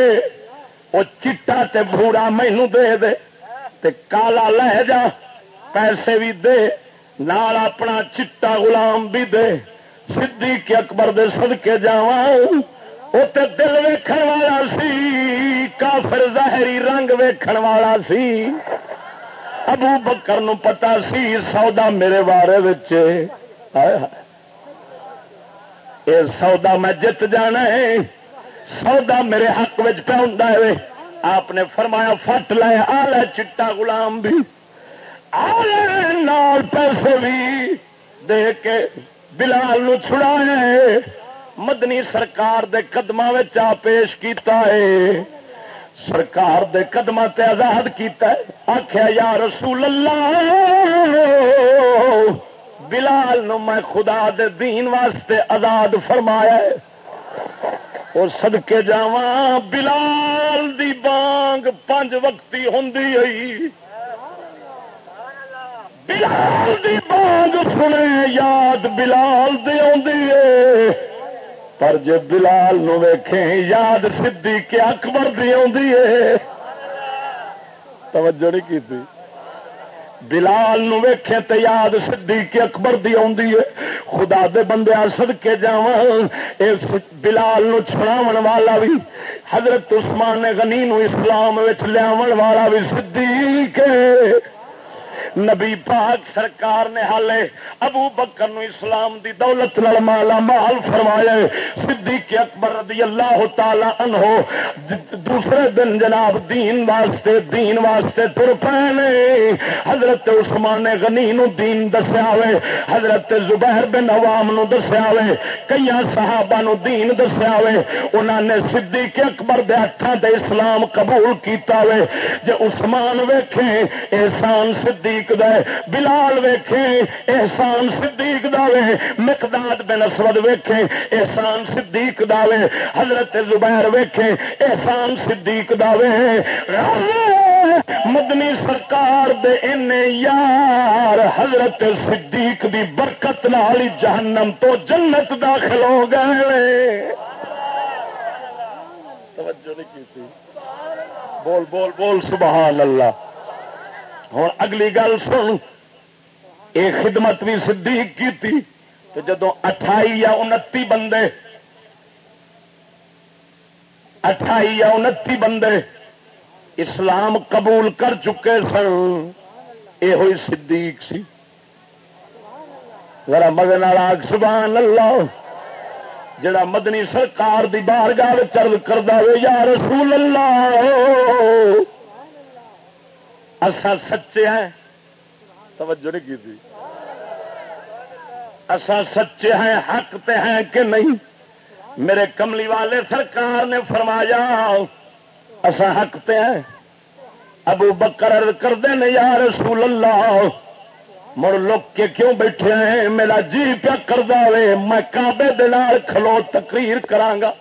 وہ چٹا تے بھوڑا مینو دے دے، تے کالا لہ جا، پیسے بھی دے، نال اپنا چٹا غلام بھی دے سدھی کے اکبر دے سدکے جا وہ دل ویکھن والا سی، کافر ظاہری رنگ ویکھن والا سی ابو بکر نو پتا سی، سودا میرے بارے یہ سودا میں جت جانا ہے۔ سودا میرے حق پہ ہوں آپ نے فرمایا، فٹ لائے آ چٹا گلام بھی۔ نال پیسے بھی دے کے بلال نو چھڑا مدنی سرکار دے قدم پیش کیتا ہے۔ سرکار دے قدم تے آزاد کیتا ہے۔ آخیا یا رسول اللہ، بلال نو میں خدا دے دین واسطے آزاد فرمایا ہے۔ اور سدکے جا بلال دی بانگ پانچ وقتی ہوں بلال دی بانگ سنے یاد بلال دی آ پر جے بلال نو ویکھیں، یاد سدھی کے اکبر دی آدھی ہے۔ توجہ نہیں کی بلال نو ویکھے تے یاد صدیق اکبر دی آندی ہے۔ خدا دے بندے سد کے جاواں بلال نو چھڑاون والا بھی حضرت عثمان غنی نو اسلام وچ لیاون والا بھی صدیق ہے نبی پاک سرکار نے حالے ابو بکر نو اسلام دی دولت نال مالا مال فرمایا صدیق اکبر رضی اللہ تعالی عنہ دوسرے دن جناب دین واسطے دین واسطے تر پے حضرت عثمان غنی نو دین دسیا وے حضرت زبیر بن عوام نو دسیا وے کئی صحابہ نو دین دسیا وے انہاں نے صدیق اکبر دے ہتھاں تے اسلام قبول کیتا وے جے عثمان ویکھے احسان صدیق صدیق دے بلال ویکھے احسان صدیق دا وے مقداد بن اسود ویکھے احسان صدیق دا وے حضرت زبیر ویکھے احسان صدیق دا وے مدنی سرکار دے ان یار حضرت صدیق دی برکت نال جہنم تو جنت داخل ہو گئے توجہ نہیں کی بول بول بول سبحان اللہ ہوں اگلی گل سن۔ یہ خدمت بھی صدیق کی تھی تو جدو اٹھائی یا انتی بندے، اٹھائی یا انتی بندے اسلام قبول کر چکے سن۔ یہ ہوئی صدیق سی۔ ذرا مگن آگ، سبحان اللہ۔ جڑا مدنی سرکار دی بارگاہ چرد کردہ یا رسول اللہ۔ اصا سچے ہیں۔ توجہ نہیں کی تھی۔ اصا سچے ہیں، حق پہ ہیں کہ نہیں؟ میرے کملی والے سرکار نے فرمایا اصا حق پہ ہیں۔ ابو بکر کرتے ہیں یا رسول اللہ، مڑ لوگ کے کیوں بیٹھے ہیں؟ میرا جی پیا کر دے میں کابے دلال کھلو تقریر کرانگا۔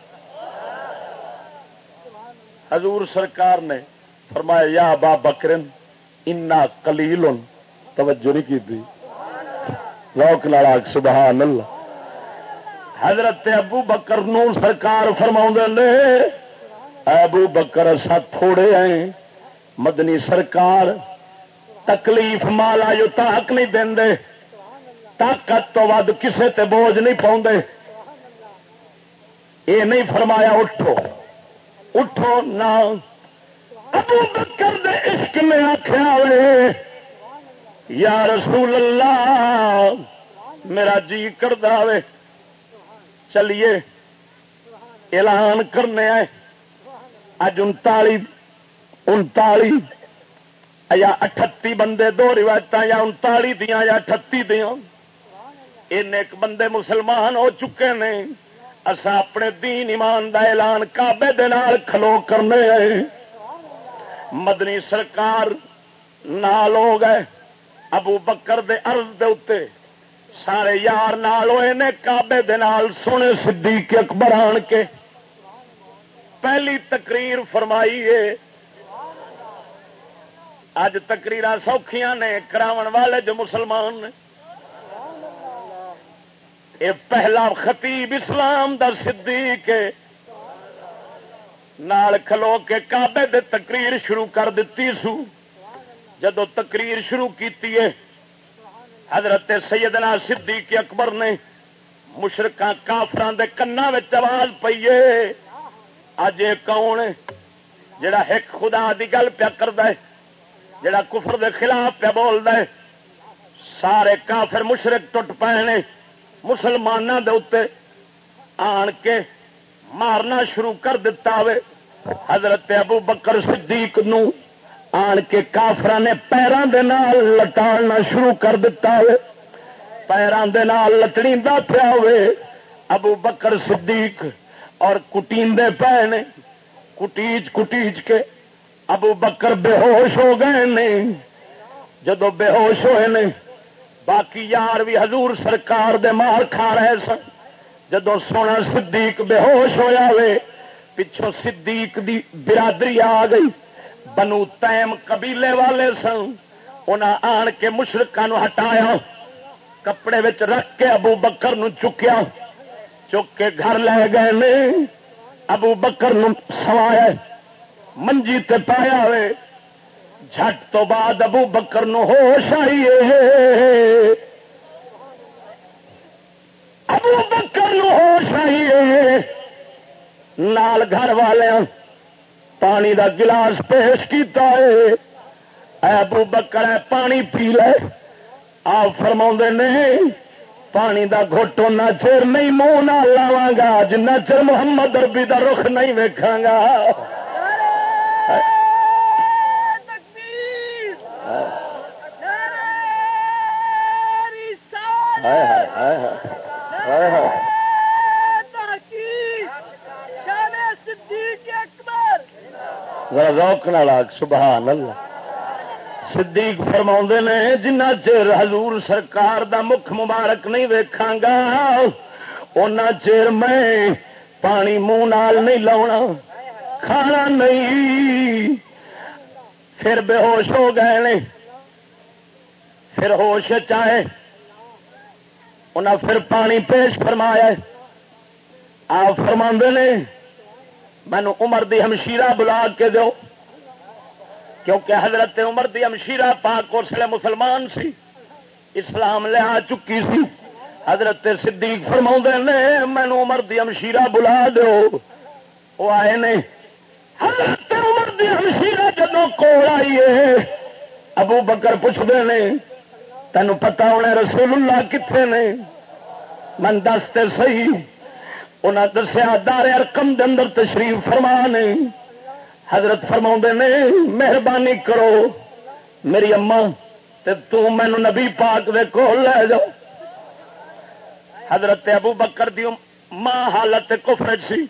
حضور سرکار نے فرمایا، یا با بکرن انا کلیل توجہ نہیں کی لوک لالا سبحان اللہ۔ حضرت ابو بکر نو سرکار فرما نے ابو بکر اصا تھوڑے ہیں۔ مدنی سرکار، تکلیف مالا جو تاک نہیں دے طاقت تو ود کسے تے بوجھ نہیں پاؤں یہ نہیں فرمایا، اٹھو۔ اٹھو نہ۔ ابو بکر دے عشق میں آخیا یا رسول اللہ، میرا جی کر دے چلیے، اعلان کرنے آئے۔ اج انتالی انتالی یا اٹھتی بندے دو روایت یا انتالی دیا یا اٹھتی دیا ان ایک بندے مسلمان ہو چکے نے۔ اصا اپنے دین ایمان دا اعلان کابے دال کھلو کرنے آئے۔ مدنی سرکار نال ہو گئے۔ ابو بکر دے عرض دے اتے سارے یار نال ہوئے نے کابے سونے صدیق اکبر آن کے۔ پہلی تقریر فرمائی ہے اج تقریر سوکھیاں نے، کراون والے جو مسلمان نے۔ اے پہلا خطیب اسلام دا صدیق ہے۔ نال کھلو کے کابے دے تقریر شروع کر دیتی سو۔ جدو تقریر شروع کیتی ہے، حضرت سیدنا صدیق اکبر نے مشرقہ کافران دے کنا آواز پیے اج یہ کون جڑا ایک خدا دی گل پیا کرد جڑا کفر دے خلاف پیا بول ہے۔ سارے کافر مشرق ٹوٹ پے مسلمانوں دے اتنے آن کے مارنا شروع کر دیتا ہوئے۔ حضرت ابو بکر صدیق نو آن کے کافر نے پیروں کے نال لٹالنا شروع کر دیتا ہوئے۔ پیروں کے نال لٹڑی پیا ہوئے۔ ابو بکر صدیق اور کٹیندے پے نے۔ کٹیچ کٹیچ کے ابو بکر بے ہوش ہو گئے نے۔ جدو بے ہوش ہوئے نے، باقی یار بھی حضور سرکار دے مار کھا رہے سن۔ جدو سونا صدیق بے ہوش ہوا وے پچھوں صدیق دی برادری آ گئی۔ بنو تیم قبیلے والے سن انہاں آن کے مشرقہ نو ہٹایا۔ کپڑے وچ رکھ کے ابو بکر نو چکیا۔ چک کے گھر لے گئے نے، ابو بکر نو سوایا۔ منجی تے پایا ہوئے۔ جٹ تو بعد ابو بکر نو ہوش آئیے ابو بکر نو ہوش آئیے نال گھر والے پانی دا گلاس پیش کیتا ہے۔ اے ابو بکر ہے پانی پی لے۔ آپ فرما نے پانی دا گھوٹو نہ چر نہیں منہ نہ لاوا گا۔ جنہ چر محمد اربی دا رخ نہیں ویکھا گا۔ روک نہ سبحان اللہ۔ صدیق فرما نے، جنہ چر حضور سرکار دا مکھ مبارک نہیں ویکھا گا ان چر میں پانی منہ نال نہیں لاؤنا، کھانا نہیں۔ پھر بے ہوش ہو گئے نے۔ پھر ہوش چاہے۔ انہیں پھر پانی پیش فرمایا آپ فرما نے، مینو عمر دی ہمشیرہ بلا کے دو کیونکہ حضرت عمر دی ہمشیرہ پاک اس لیے مسلمان سی۔ اسلام لیا چکی سی۔ حضرت صدیق فرما نے، مینو عمر دی ہمشیرہ بلا دو وہ آئے نے، حضرت عمر دی ہمشیرہ جدو کول آئیے ابو بکر پوچھتے ہیں تینوں پتا ہونا رسول اللہ کتنے نے؟ من دستے سی انہیں دسیا دار ارکم دے اندر تشریف فرما نے حضرت فرما نے، مہربانی کرو۔ میری اما تو مینو نبی پاک دے کو لے جاؤ۔ حضرت ابو بکر دی ماں حالت کفر سی۔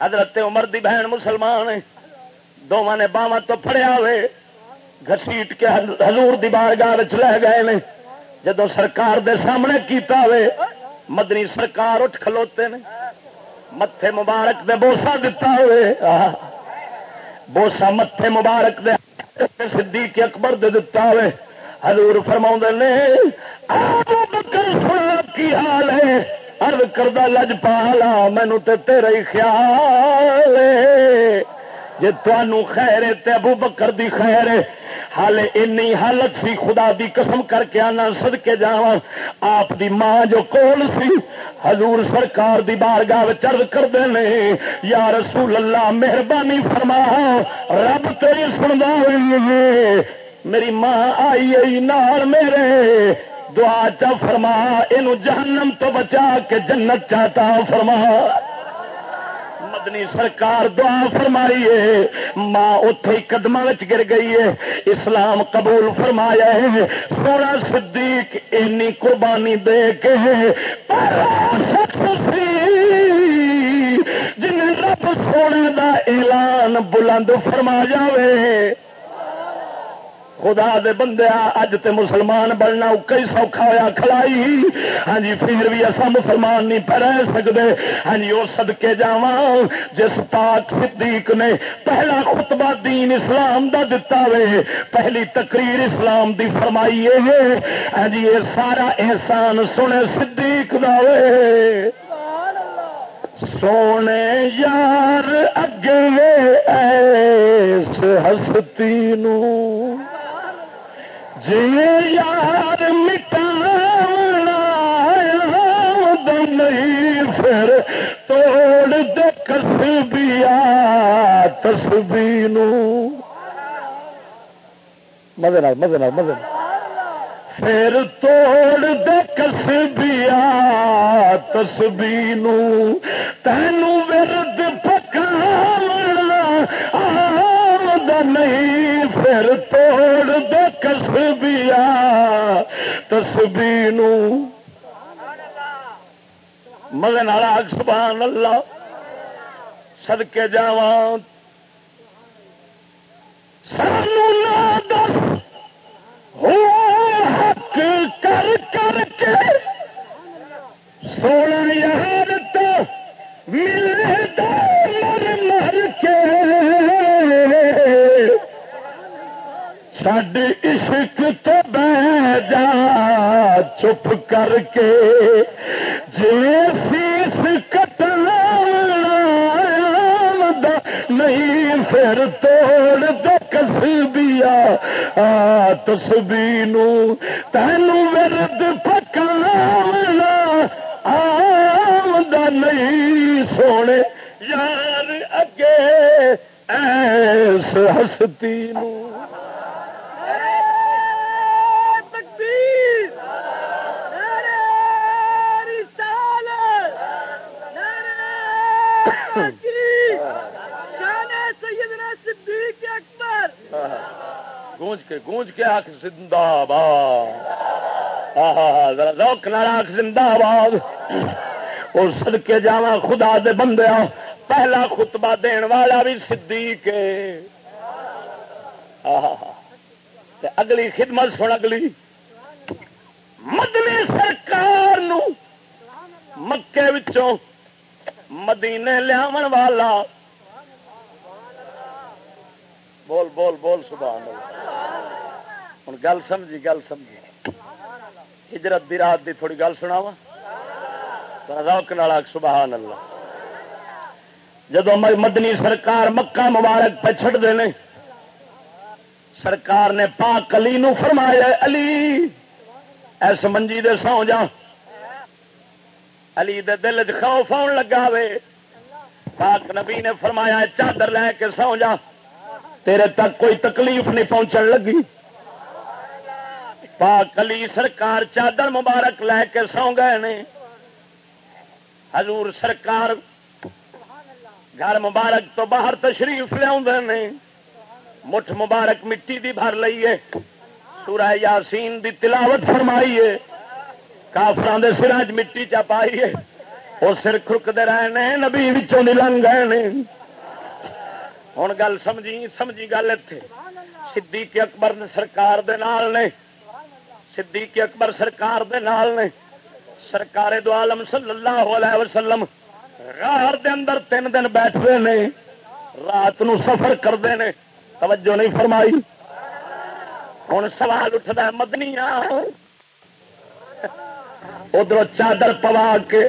حضرت عمر دی بہن مسلمان دونوں نے باواں تو پڑیا ہوئے۔ گسیٹ کے حضور دی بارگاہ لے گئے نے جدو سرکار دے سامنے کیتا ہوئے مدنی سرکار اٹھ کھلوتے نے متے مبارک دے بوسا دتا ہوئے بوسا متے مبارک دے صدیق اکبر دے دتا ہوئے حضور فرما نے کی حال ہے ارد کردہ لج پالا مینو تے تیرا ہی خیال جی تنوع خیر ہے ابو بکر دی خیر ہے ہال اینی حالت سی خدا دی قسم کر کے آنا سد کے جا آپ دی ماں جو کول سی، حضور سرکار دی بارگاہ چرد کرتے ہیں یا رسول اللہ، مہربانی فرما رب تیری سندا میری ماں آئی آئی نال میرے۔ دعا چا فرما یہ جہنم تو بچا کے جنت چاہتا فرما۔ مدنی سرکار دعا فرمائیے۔ ماں اتے قدم گر گئی ہے۔ اسلام قبول فرمایا ہے۔ سونا صدیق اینی قربانی دے کے جن رب سونے دا اعلان بلند فرما جائے خدا دے بندے اج تے مسلمان بننا کئی سوکھا ہوا کھلائی ہاں جی پھر بھی اصا مسلمان نہیں پہ رہ سکتے ہاں جی وہ سدکے جا جس پاک صدیق نے پہلا خطبہ دین اسلام دا دتا وے، پہلی تقریر اسلام دی فرمائی ہے ہاں جی یہ سارا احسان سنے صدیق دا وے۔ سونے یار اگے ایس ہستی نو۔ یار مٹانا نہیں، پھر توڑ دے کسبیا تسبی مزے نال مزے نال، مزے پھر توڑ دے کسبیا تسبی تینوں ورد پکا نہیں پھر توڑ دے کسبیا تسبی مگن والا سبحان اللہ سدکے جا سانو دس ہو حق کر کر کے سونا یار تو ملے مر مر کے سڈ عشق تو بہ جا چپ کر کے جی فیس کٹنا نہیں پھر توڑ دے کسبیا تسبی نو تینو ورد پکانا آمدہ نہیں سونے۔ یار اگے ایس ہستی نو۔ گونج کے گونج کے آخ زندہ باد روک ناراخ زندہ باد اور سد کے جا خدا دے بندے پہلا خطبہ دین والا بھی صدیق ہاں، ہاں، ہاں۔ اگلی خدمت سن اگلی۔ مدنی سرکار نو مکے وچوں مدینے لیا والا بول بول بول، سبحان اللہ۔ ہوں گل سمجھی گل سمجھی۔ ہجرت دی رات دی تھوڑی گل سنا وا روک نالا سبحان اللہ۔ جدو مدنی سرکار مکہ مبارک پہ چڑھتے ہیں سرکار نے پاک علی نو فرمایا، علی ایس منجی دے سو جا۔ علی دے دل چ خوف آن لگا وے۔ پاک نبی نے فرمایا، چادر لے کے سو جا۔ تیرے تک کوئی تکلیف نہیں پہنچن لگی۔ پاک علی سرکار چادر مبارک لے کے سو گئے نے۔ حضور سرکار گھر مبارک تو باہر تشریف لیا مٹھ مبارک مٹی دی بھر لیے سورہ یاسین دی تلاوت فرمائیے۔ کافران دے سراج مٹی چا پائیے۔ وہ سر کھرکتے رہے نبی وچوں لنگ گئے ہوں گل سمجھی سمجھی گل اتے صدیق اکبر سرکار دے نال نے صدیق اکبر سرکار دے نال نے سرکار دو عالم صلی اللہ علیہ وسلم راہ دے اندر تین دن بیٹھتے نے رات نو سفر کرتے ہیں توجہ نہیں فرمائی ہوں سوال اٹھتا مدنی ادھر چادر پوا کے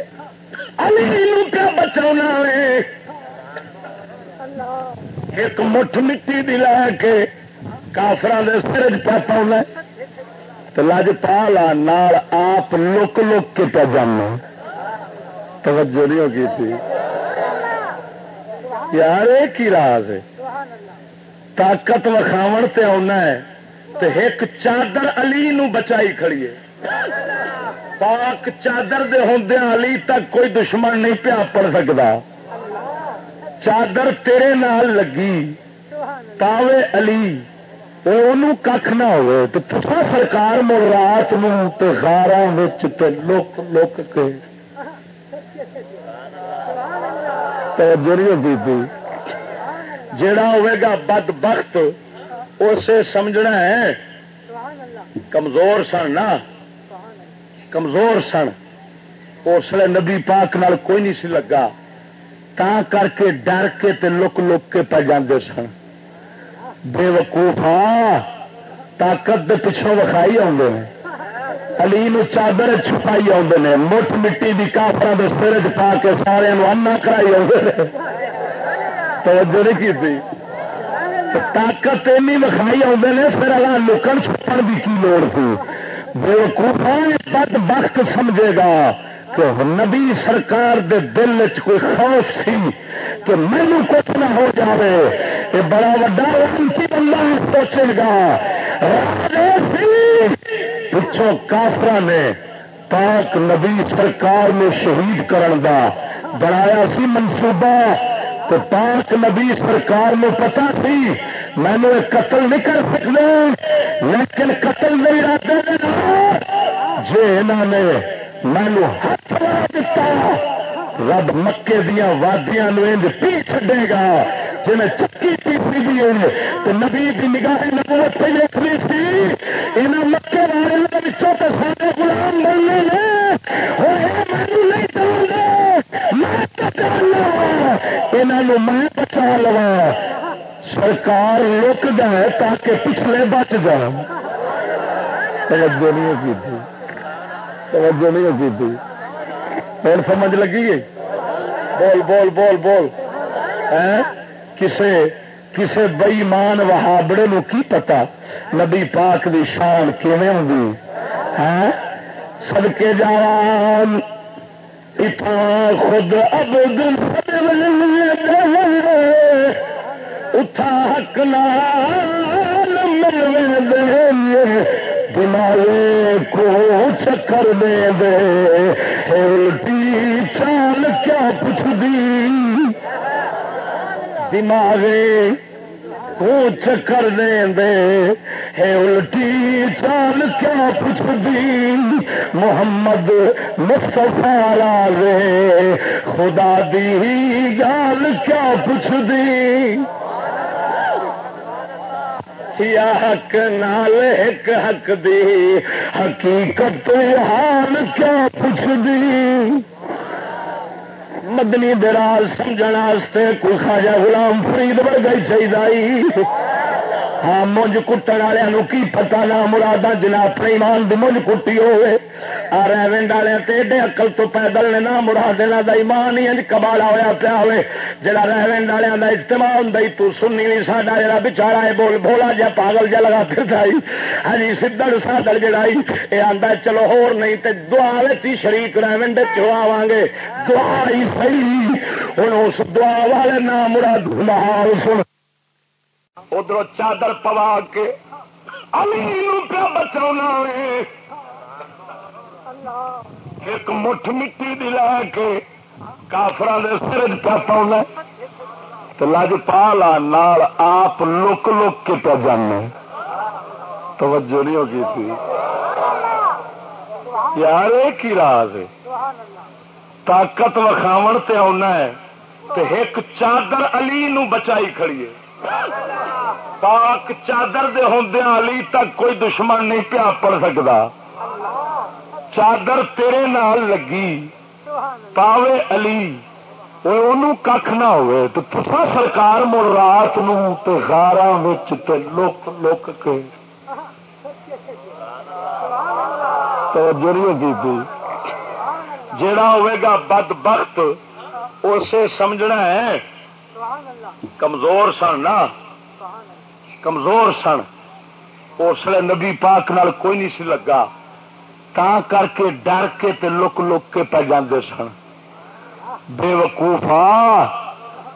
علی نو کیا بچا ایک مٹھ مٹی دی لے کے کافران دے سر پہ پاؤنا لج پالا نال آپ لک لک کے پہ جانا۔ توجہ نہیں ہوگی تھی۔ یار، ایک ہی راز ہے۔ طاقت وکھاو تے آنا ہے۔ تے ایک چادر علی نو بچائی کھڑی ہے۔ پاک چادر دے ہوندے علی تک کوئی دشمن نہیں پیا پڑ سکتا چادر تیرے نال لگی، تاوے علی کھ نہ ہو سرکار مل رات گارا لک لک کے۔ جڑا ہوئے گا بد بخت، اسے سمجھنا ہے، کمزور سن نا، کمزور سن۔ اس لیے نبی پاک نال کوئی نہیں سی لگا۔ تا کر کے ڈر کے تے لک لک کے پہ جاندے سن بے وقوف ہاں طاقت دے پچھوں وکھائی آدھے علی نو چادر چھپائی آدھے نے مٹھ مٹی دی کافر دے سر چ پا کے سارے انا کرائی آدھے توجہ نہیں کی تھی طاقت اینی وکھائی آدھے نے پھر اگلا لکن چھپن کی کی لوڑ تھی بے وقوف بد وقت سمجھے گا کہ نبی سرکار دے دل چ کوئی خوف سی کہ مینو کچھ نہ ہو جائے یہ بڑا بندہ سوچے گا۔ پچھو کافر نے، پاک نبی سرکار میں شہید کرن دا بنایا سی منصوبہ تو پاک نبی سرکار میں پتا سی مینو قتل نہیں کر سکتے لیکن قتل نہیں رہتے جی انہوں نے مینو ہاتھ لا رب مکے دیا وادیاں انج پی چڈے گا۔ جی میں چکی پیسی بھی ہے تو نبی کی نگاہ نبوت پہ لکھنی سی یہاں مکے والے تو سارے گلام بننے نہیں چاہتا میں بچا لوا سرکار لک جائے تاکہ پچھلے بچ جان۔ توجہ نہیں کی تھی۔ توجہ نہیں ہوتی تھی۔ اور سمجھ لگی ہے بول بول بول بول۔ کسے کسے بئیمان وہابڑے نو کی پتا نبی پاک دی شان کیویں ہوں ہاں سدکے جان اتنا خود اب دل اتھا حق نال مل دماغ کو چکر دے دے۔ الٹی چال کیا پوچھ دی؟ دماغ کو چکر دے دے۔ الٹی چال کیا پوچھ دی؟ محمد مستفا رے خدا دی گال کیا پوچھ دی؟ یا حق نال ایک حق دی، حقیقت حال کیا پوچھ دی مدنی دراز سمجھنے کوئی خواجہ غلام فرید ورگا ہی چاہیے ہاں مجھ کٹن والوں کی پتا نہ مرادا جنا اپنے ایمان دی مجھ کٹی ہوئے۔ آ ریونڈ والے ایڈے اکل تو پیدل نے نہ، مراد دا ایمان ہی کبالا ہوا پیا ہوئے۔ جڑا ریونڈ والوں کا اجتماع ہوں تو سنی نہیں ساڈا جا بچارا ہے، بول بولا جا، پاگل جا لگا پھر آئی ہاں جی، سدڑ سادڑ جڑا یہ آتا چلو ہور نہیں تے دعا ہی شریک ریونڈ چوا گے۔ دعا ہی صحیح۔ ہوں اس دعا والے نہ مراد محال سن۔ ادھر چادر پوا کے علی پیا بچا ایک مٹھ مٹی دی لے کے کافر سر پیا پاؤنا تو لج پالا نال آپ لک لک کے پہ جانے۔ توجہ نہیں ہوگی تھی۔ یار، ایک ہی راز ہے۔ طاقت وکھاو تے آنا ہے۔ تے ایک چادر علی نو بچائی کھڑی ہے۔ پاک چادر دے ہوندیا علی تک کوئی دشمن نہیں پیا پڑ سکتا چادر تیرے نال لگی، پاوے علی کھ نہ ہوئے۔ تو تسا سرکار مڑ رات نارا لک لک کے۔ تو جری کی جڑا ہوئے گا بد بخت اسے سمجھنا ہے۔ کمزور سن نا. کمزور سن. اس لیے نبی پاک نال کوئی نہیں سی لگا. تا کر کے ڈر کے تے لک لک کے پہ جاندے سن. بے وقوفا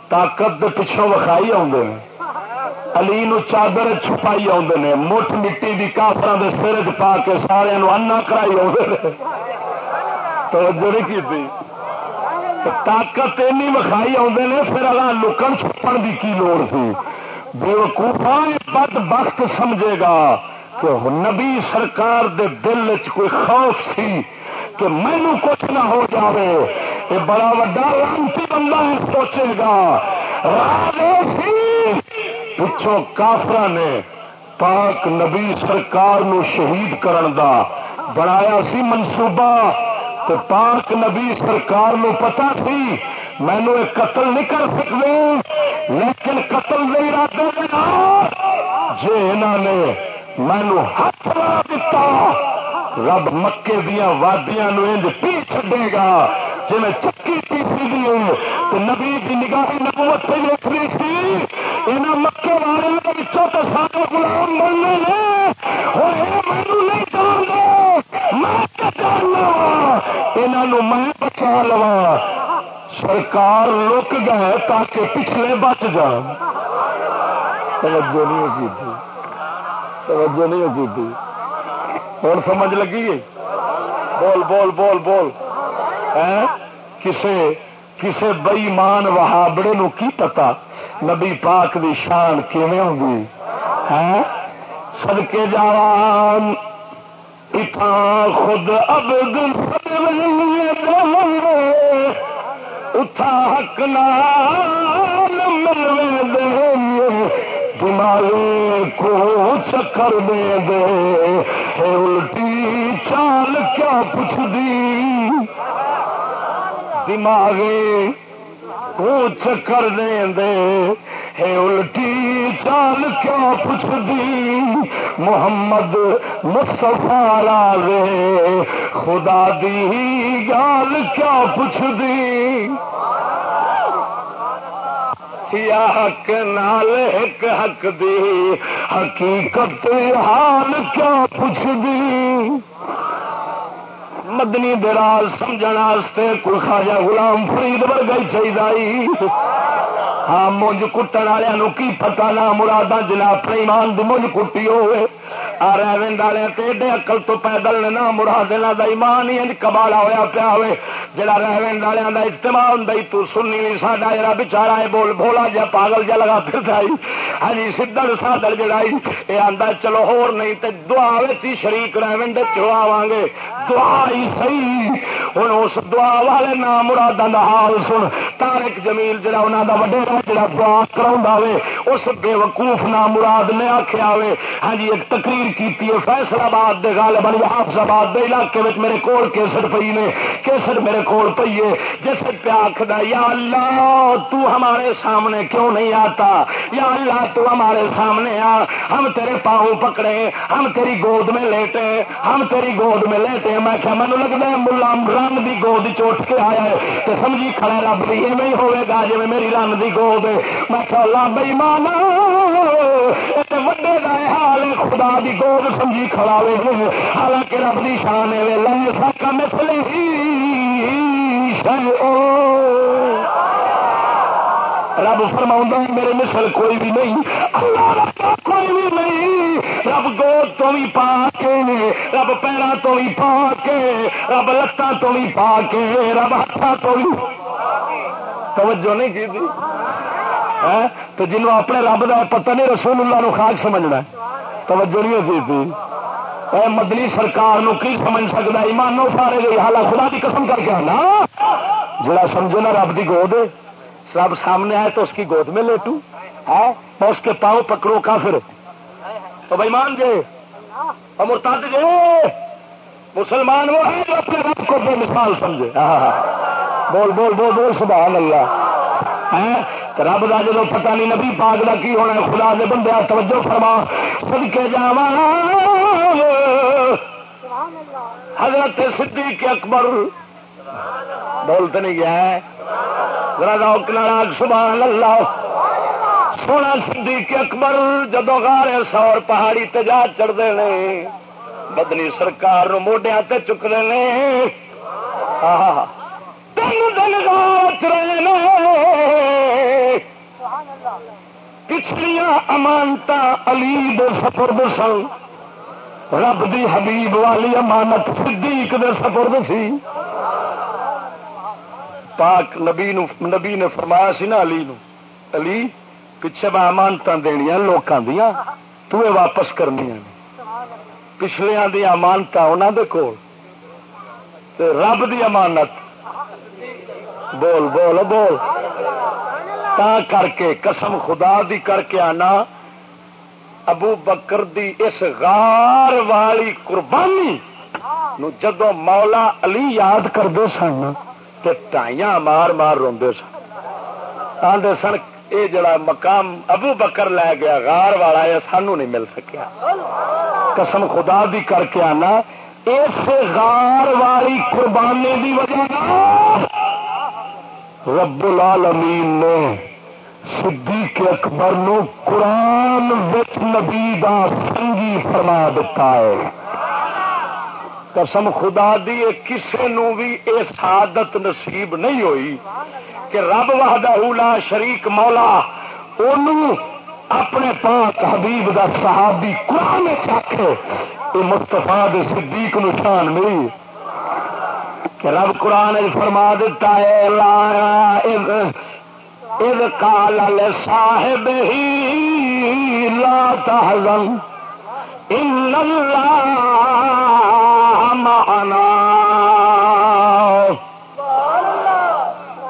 طاقت دے پچھوں وکھائی آدھے علی نو چادر چھپائی آدھے نے. مٹھ مٹی بھی کافر دے سر چ پا کے سارے انا کرائی آدھے توجہ نہیں کی تھی؟ طاقت اینی وکھائی آدھے نے، پھر اگا لکن چھپن کی کی لوڑ سی؟ بےوقوفا بد بخت سمجھے گا کہ نبی سرکار دے دل چ کوئی خوف سی کہ مینو کچھ نہ ہو جاوے۔ یہ بڑا وا لانتی بندہ سوچے گا۔ پچھوں کافر نے پاک نبی سرکار نو شہید کرن دا بنایا سی منصوبہ۔ تو پاک نبی سرکار نو پتا سی مینو ایک قتل نہیں کر سکتے لیکن قتل نہیں ارادے جی انہوں نے مینو ہاتھ لا دیتا رب مکے دیا وادیاں پی چڈے گا جی میں چکی پیسی دی تو نبی کی نگاہ نبوت پہ دیکھنی سی یہاں مکے والے تو سارے گلام بننے نے مینو میں جاننا انہوں میں بچا لوا سرکار لک گئے تاکہ پچھلے بچ جان توجہ نہیں کی تھی توجہ نہیں کی تھی ہوں سمجھ لگی ہے بول بول بول بول کسے کسے بئیمان وہابڑے نو کی پتا نبی پاک دی شان کیویں ہوگی سدکے جان اتھا خود اب اتھا حق نال دماغ کو چکر دے دے۔ الٹی چال کیا پوچھ دی دماغ کو چکر دے دے۔ الٹی چال کیا پوچھ دی؟ محمد مستفا رے خدا دی گال کیا پوچھ دی؟ یا حق نال ایک حق دی، حقیقت حال کیا پوچھ دی؟ مدنی دراز سمجھنے کوئی خواجہ غلام فرید ورگا ہی چاہیے ہاں مونج کٹن والوں کی پتا نہ مراد جنا اپنے ایمان دی مونج کٹی ہوئے۔ رہوند والے ایڈے اکل تو پیدل نے نہ، مراد کا ایمان ہی کبالا ہوا پیا ہوئے۔ جہاں رہوند والوں کا اجتماع ہوں تو سننی نہیں، ساڈا جا بچارا ہے، بول بھولا جا، پاگل جا لگا پھر ہاں سدڑ سادڑ جڑائی یہ آتا چلو ہور نہیں تے دعا ہی شریک رہوند چلوا گے۔ دعا ہی صحیح۔ ہوں اس دعا والے نام مرادہ کا حال سن۔ تارک جمیل جہاں انہوں کا وڈیرا جڑا دعا کرا اس بے وقوف نام مراد نے آخیا ہوئے ہاں جی ایک تقریر کی فیصلہ آباد دے غالب علی حافظ آباد دے علاقے میں میرے کول کیسر پئی نے۔ کیسر میرے کول پئی ہے۔ جس پہ آخر یا اللہ، تو ہمارے سامنے کیوں نہیں آتا؟ یا اللہ تو ہمارے سامنے آ۔ ہم تیرے پاؤں پکڑے، ہم تیری گود میں لیٹے، ہم تیری گود میں لیٹے۔ میں کیا مینو لگتا ہے ملا رنگ دی گود چوٹ کے آیا ہے۔ تو سمجھی کھڑا رب بھی ایویں ہی ہوئے گا جی میری رنگ دی گود میں کیا اللہ بئی مانا وڈے کا حال خدا دی گود سمجھی کھڑا وے حالانکہ رب دی شان ہے لے سکا مسل ہی رب فرما میرے مسل کوئی بھی نہیں۔ اللہ کوئی بھی نہیں۔ رب گود تو بھی پا کے، رب پیروں تو بھی پا کے، رب لتان تو بھی پا کے، رب ہاتھوں تو بھی۔ توجہ نہیں کی تھی؟ ہاں؟ تو جنوب اپنے رب کا پتہ نہیں رسول اللہ نو خاک سمجھنا توجہ نہیں ہوتی تھی؟ مدنی سرکار نو کی سمجھ سکتا ایمانو سارے گئی حالا خدا کی قسم کر کے آنا۔ جڑا سمجھو نا، رب کی گود رب سامنے آئے تو اس کی گود میں لیٹو ہاں، میں اس کے پاؤں پکڑو کا پھر۔ تو بھائی مان جے مرتاد جے مسلمان وہ ہے جو اپنے رب کو بے مثال سمجھے۔ بول بول بول بول، سبحان اللہ۔ ہاں، رب کا جب پتا نہیں نبی پاک کا کی ہونا خدا دے بندے توجہ فرما۔ سد کے جا حضرت صدیق اکبر۔ بولتے نہیں گیا سبحان اللہ۔ سونا صدیق اکبر جدو گارے سور پہاڑی تجا چڑھتے ہیں بدنی سرکار موڈیا چکتے ہیں تین دن گار رہے پچھلیاں امانت علی دے سپرد سن۔ رب دی حبیب والی امانت صدیق دے سپرد سی۔ پاک نبی نو نبی نے فرمایا سی نا علی نو. علی پچھے میں امانت دنیا لوگوں دیا تو واپس کرنی پچھلیا دیا امانت انہوں دے کول. رب دی امانت. بول بول بول. تا کر کے، قسم خدا دی کر کے آنا. ابو بکر دی اس غار والی قربانی نو جدو مولا علی یاد کرتے سن تو ٹائیاں مار مار روندے سن۔ آدھے سن یہ جڑا مقام ابو بکر لے گیا، غار والا، یہ سانو نہیں مل سکیا۔ قسم خدا دی کر کے آنا، اس غار والی قربانی دی وجہ رب العالمین نے صدیق اکبر نو قرآن وچ نبی دا سنگی فرما دیتا ہے۔ قسم خدا دی کسے نو بھی اے سعادت نصیب نہیں ہوئی کہ رب وحدہ لا شریک مولا انہوں اپنے پاک حبیب دا صحابی قرآن چاکھے یہ مستفا صدیق نو شان ملی کہ رب قرآن فرما دیتا ہے، لا اذ قال لصاحب ہی، لا تحزن، ان اللہ معنا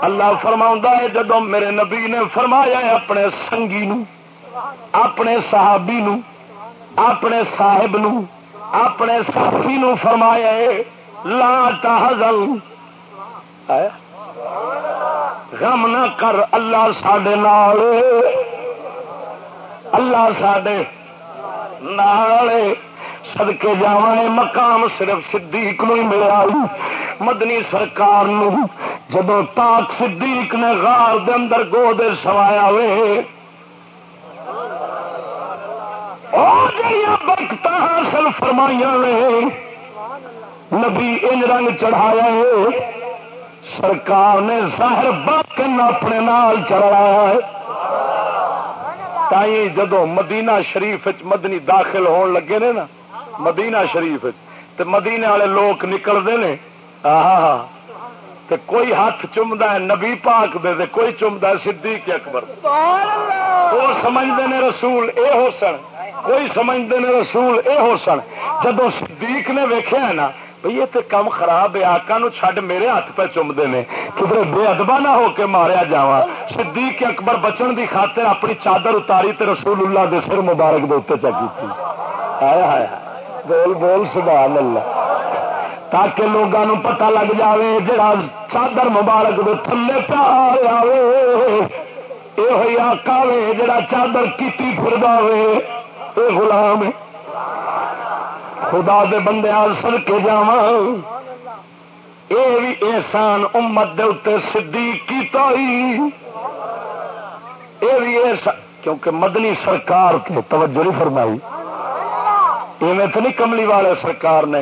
اللہ فرما ہے جدو میرے نبی نے فرمایا ہے اپنے سنگی نو اپنے صحابی نو اپنے صاحب نو اپنے ساتھی نو فرمایا ہے، لا تحزن۔ غم نہ کر، اللہ سڈے نال۔ اللہ سڈے نال۔ سدکے جا مقام صرف صدیق نو ملا مدنی سرکار نو تاک صدیق نے غار دے اندر گو دے سوایا وے برکت حاصل فرمائیاں نے نبی ان رنگ چڑھایا ہے سرکار نے ظاہر باقن اپنے نال چڑھایا ہے تھی جدو مدینہ شریف مدنی داخل ہون لگے نے نا مدینہ شریف تے مدینے والے لوگ نکلتے ہیں تے کوئی ہاتھ چومتا ہے نبی پاک دے دے کوئی چومتا ہے صدیق اکبر. وہ سمجھتے ہیں رسول اے ہو سن. کوئی سمجھتے ہیں رسول اے ہو سن. جدو صدیق نے ویخیا ہے نا بھئی یہ تو کم خراب ہے آکا نو چھڈ میرے ہاتھ پہ چومتے ہیں کدھر بے ادبا نہ ہو کے ماریا جا صدیق اکبر بچن دی خاطر اپنی چادر اتاری تے رسول اللہ دے سر مبارک دے اتنے چکی تھی آیا ہے بول بول سبحان اللہ۔ تاکہ لوگوں پتہ لگ جاوے جڑا چادر مبارک دے تھلے پیار آئے یہ آکا وے جڑا چادر کیتی پھر وے یہ غلام، خدا دے بندے سر کے جا یہ بھی احسان امت دے اتنے سدھی کی یہ بھی کیونکہ مدنی سرکار کے توجہ نہیں فرمائی۔ ایویں تو نہیں کملی والے سرکار نے؟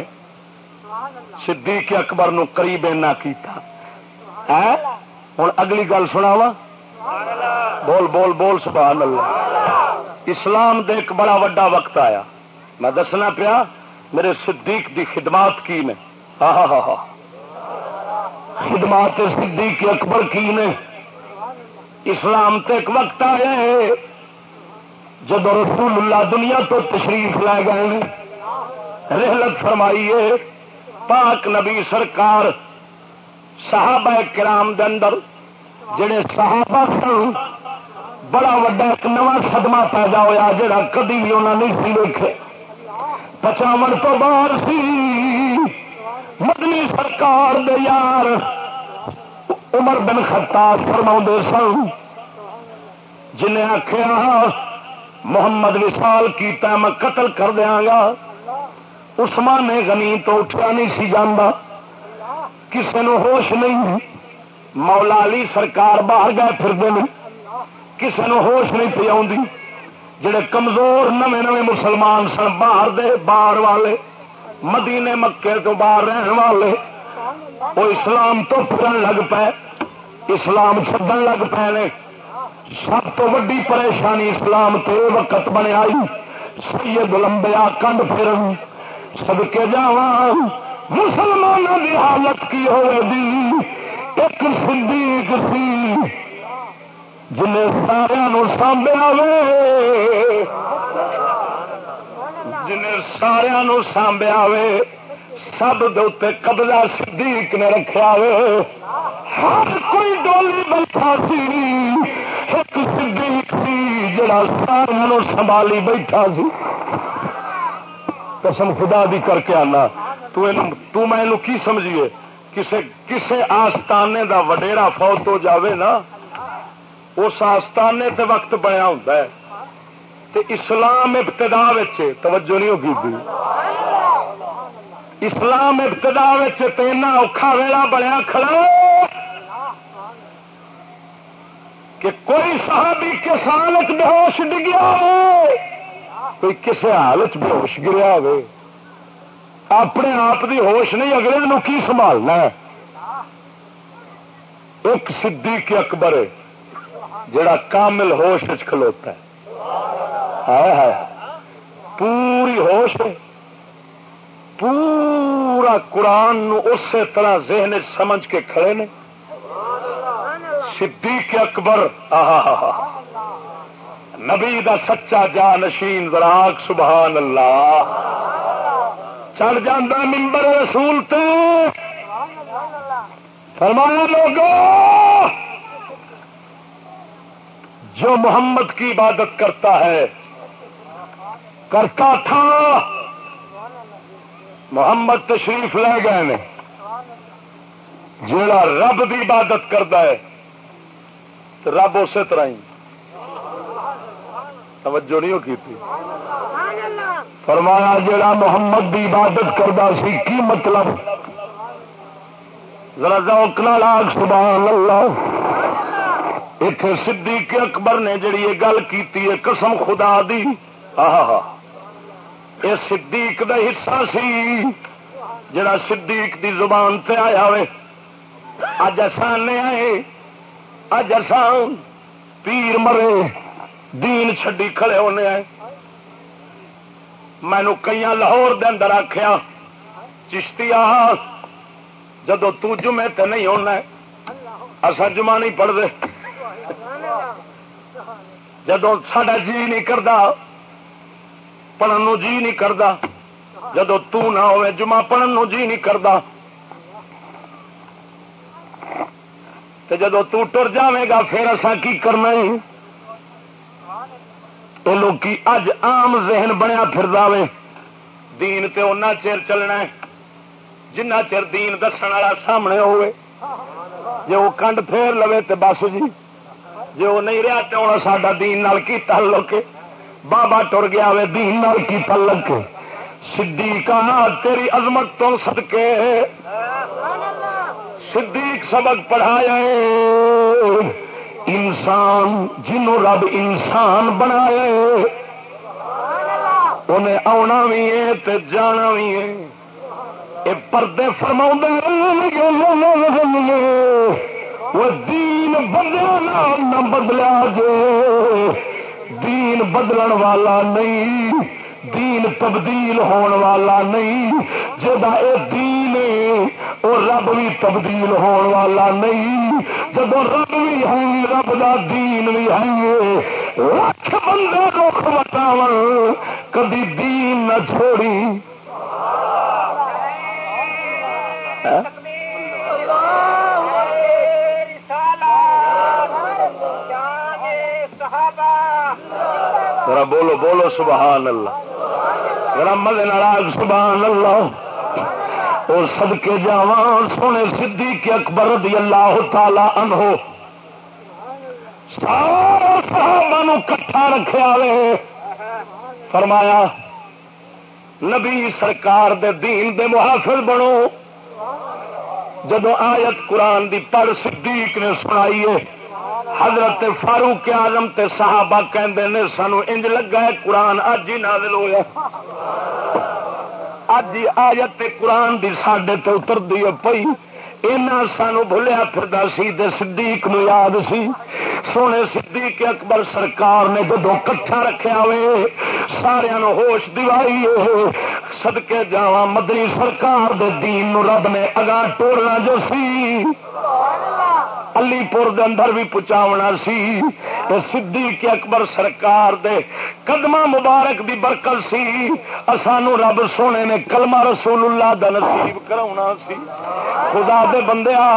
صدیق اکبر نو قریب اینا کیتا۔ ہوں اگلی گل سنا وا بول بول بول، سبحان اللہ۔ اسلام دے ایک بڑا وڈا وقت آیا۔ میں دسنا پیا، میرے صدیق دی خدمات کی نے؟ خدمات صدیق اکبر کی نے؟ اسلام تے ایک وقت آیا ہے۔ جب رسول اللہ دنیا تو تشریف لے گئے رحلت فرمائیے، پاک نبی سرکار صحابہ کرام دے اندر جڑے صحابہ سن، بڑا وڈا ایک نواں صدمہ پیدا ہوا جڑا کدی بھی انہوں نے نہیں سی دیکھے پچاو تو باہر سی۔ مدنی سرکار دے یار عمر بن خطاب فرما سن، جنہیں آخیا محمد وسال کیتا میں قتل کر دیا گا۔ اسمان نے غنی تو اٹھا نہیں سی جانا کسی نو ہوش نہیں مولا علی سرکار باہر گئے پھر کسی نو ہوش نہیں پی جڑے کمزور نویں نویں مسلمان سن باہر دے، باہر والے، مدینے مکے تو باہر رہن والے، وہ اسلام تو پھرن لگ پے۔ اسلام چڈن لگ پے نے۔ سب تو ویڈی پریشانی اسلام تو وقت بنے آئی۔ سید لمبیا کنڈ پھرن سب کے جا مسلمانوں کی حالت کی ہوگی ایک صدیق سی، جنہیں سارا سانبیا وے۔ جنہیں سارا سانبیا وے۔ سب دے قبضہ صدیق نے رکھا وے۔ ہر کوئی ڈولی بیٹھا سی۔ جڑا سارا سنبھالی بیٹھا سی قسم خدا دی کر کے آنا۔ تو میں کی سمجھیے؟ کسے کسے آستانے دا وڈیرا فوت ہو جاوے نا، اس آستانے تے وقت بنیا ہوتا ہے۔ تے اسلام ابتدا توجہ نہیں ہوگی اسلام ابتدا تینا اوکھا ویلا بنیا کھڑا۔ کہ کوئی صحابی کس حالت بے ہوش ڈگیا ہو کوئی کسی حالت بے ہوش گریا ہو اپنے آپ دی ہوش نہیں، اگلے نو کی سنبھالنا ایک صدیق اکبر ہے، جڑا کامل ہوش کھلوتا ہے۔ پوری ہوش پورا قرآن نو اسی طرح ذہن سمجھ کے کھڑے نے۔ صدیق اکبر. نبی دا سچا جا نشین راگ سبحان اللہ چڑھ جانا ممبر رسول تے فرمایا لوگوں جو محمد کی عبادت کرتا ہے، کرتا تھا، محمد تشریف لے گئے نے۔ جڑا رب کی عبادت کرتا ہے رب اسی طرح ہی۔ توجہ نہیں کی فرمایا جڑا محمد کی عبادت کرتا سی، کی مطلب؟ ذرا ذوق لاگ سبحان اللہ اتے صدیق اکبر نے جڑی یہ گل کی قسم خدا دی۔ یہ صدیق دا حصہ سی۔ جڑا صدیق دی زبان تے آیا ہوئے۔ اج آسان آئے۔ اج آسان پیر مرے، دین چڈی کھڑے ہونے آئے۔ مینو کئی لاہور دے اندر آخیا چشتی آ جدو تمے تے نہیں ہونا اصا جمع نہیں پڑھتے جدو سڈا جی نہیں کرتا پڑھن جی نہیں کرتا جدو تہ ہوئے جمع پڑھن جی نہیں کرتا تو جدو تر جائے گا، پھر اصا کی کرنا تو لوگ اج آم ذہن بنیا پھر دے دین تے اُنہ چیر چلنا ہے۔ جنہ چر دین دس والا سامنے ہوئے جی وہ کنڈ پھیر لو تو بس جی۔ جی وہ نہیں رہا تو ہوں سڈا دین نال کی تعلق بابا ٹر گیا وے، دین نال کی تعلق صدیق تیری عظمت تو صدقے۔ صدیق سبق پڑھایا انسان جنوں رب انسان بنایا انہیں آنا بھی ہے جانا بھی ہے۔ یہ پردے فرما وہ دین بدلنا نہ بدلا جے۔ دین بدلن والا نہیں۔ دین تبدیل ہون والا نہیں۔ جا دین وہ رب بھی تبدیل ہون والا نہیں۔ جب رب بھی ہے رب دا دین بھی ہے۔ لکھ بندے رخ بتاو کدی دین نہ چھوڑی۔ بولو بولو سبحان اللہ۔ رمل ناراض سبحان اللہ اور سد کے جا سونے سدھی کے اکبر رضی اللہ تعالی عنہ۔ سارا صحابہ کٹھا رکھا فرمایا، نبی سرکار دے دین دے محافظ بنو۔ جب آیت قرآن دی پڑھ صدیق نے سنائیے حضرت فاروق آزم تے صحابہ کہندے نے سانو انج لگا ہے قرآن اج ہی نازل ہوا اج ہی آیت قرآن دی ساڈے تے اتر دی پئی۔ اینا سانو بھولیا پھردا سی تے صدیق نو یاد سی۔ سونے صدیق اکبر سرکار نے جدو کٹھا رکھیا ہوئے سارے نو ہوش دیوائی سدکے جاوا مدنی سرکار دے دین نو رب نے اگاں ٹورنا جو سی۔ علی پور دے اندر بھی پہنچاونا سی۔ صدیق اکبر سرکار دے قدمہ مبارک دی برکت سی۔ اسانو رب سونے نے کلمہ رسول اللہ دا نصیب کراونا سی۔ خدا دے بندیا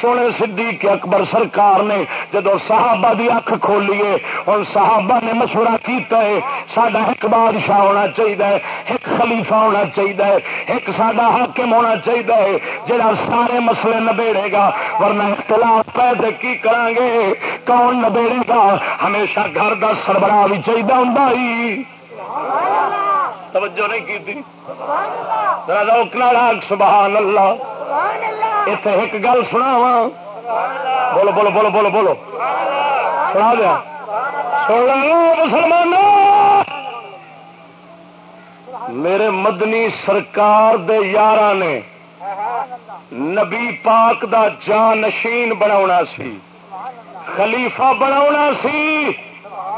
سونے صدیق اکبر سرکار نے جدو صحابہ دی اکھ کھولیے اور صحابہ نے مشورہ کیتا ہے، ساڈا ایک بادشاہ ہونا چاہیے ایک خلیفہ ہونا چاہیے ایک ساڈا حاکم ہونا چاہیے جڑا سارے مسئلے نبیڑے گا، ورنہ اختلاف پیسے کی کریں گے کون نبیڑے گا؟ ہمیشہ گھر کا سربراہ بھی چاہیے ہوں توجہ نہیں کی سبحان اللہ۔ اتے ایک گل سنا وا بولو بولو بولو بولو بولو۔ سنا دیا۔ مسلمان میرے مدنی سرکار دے یار نے نبی پاک دا جانشین بنا سی، خلیفہ بنا سی۔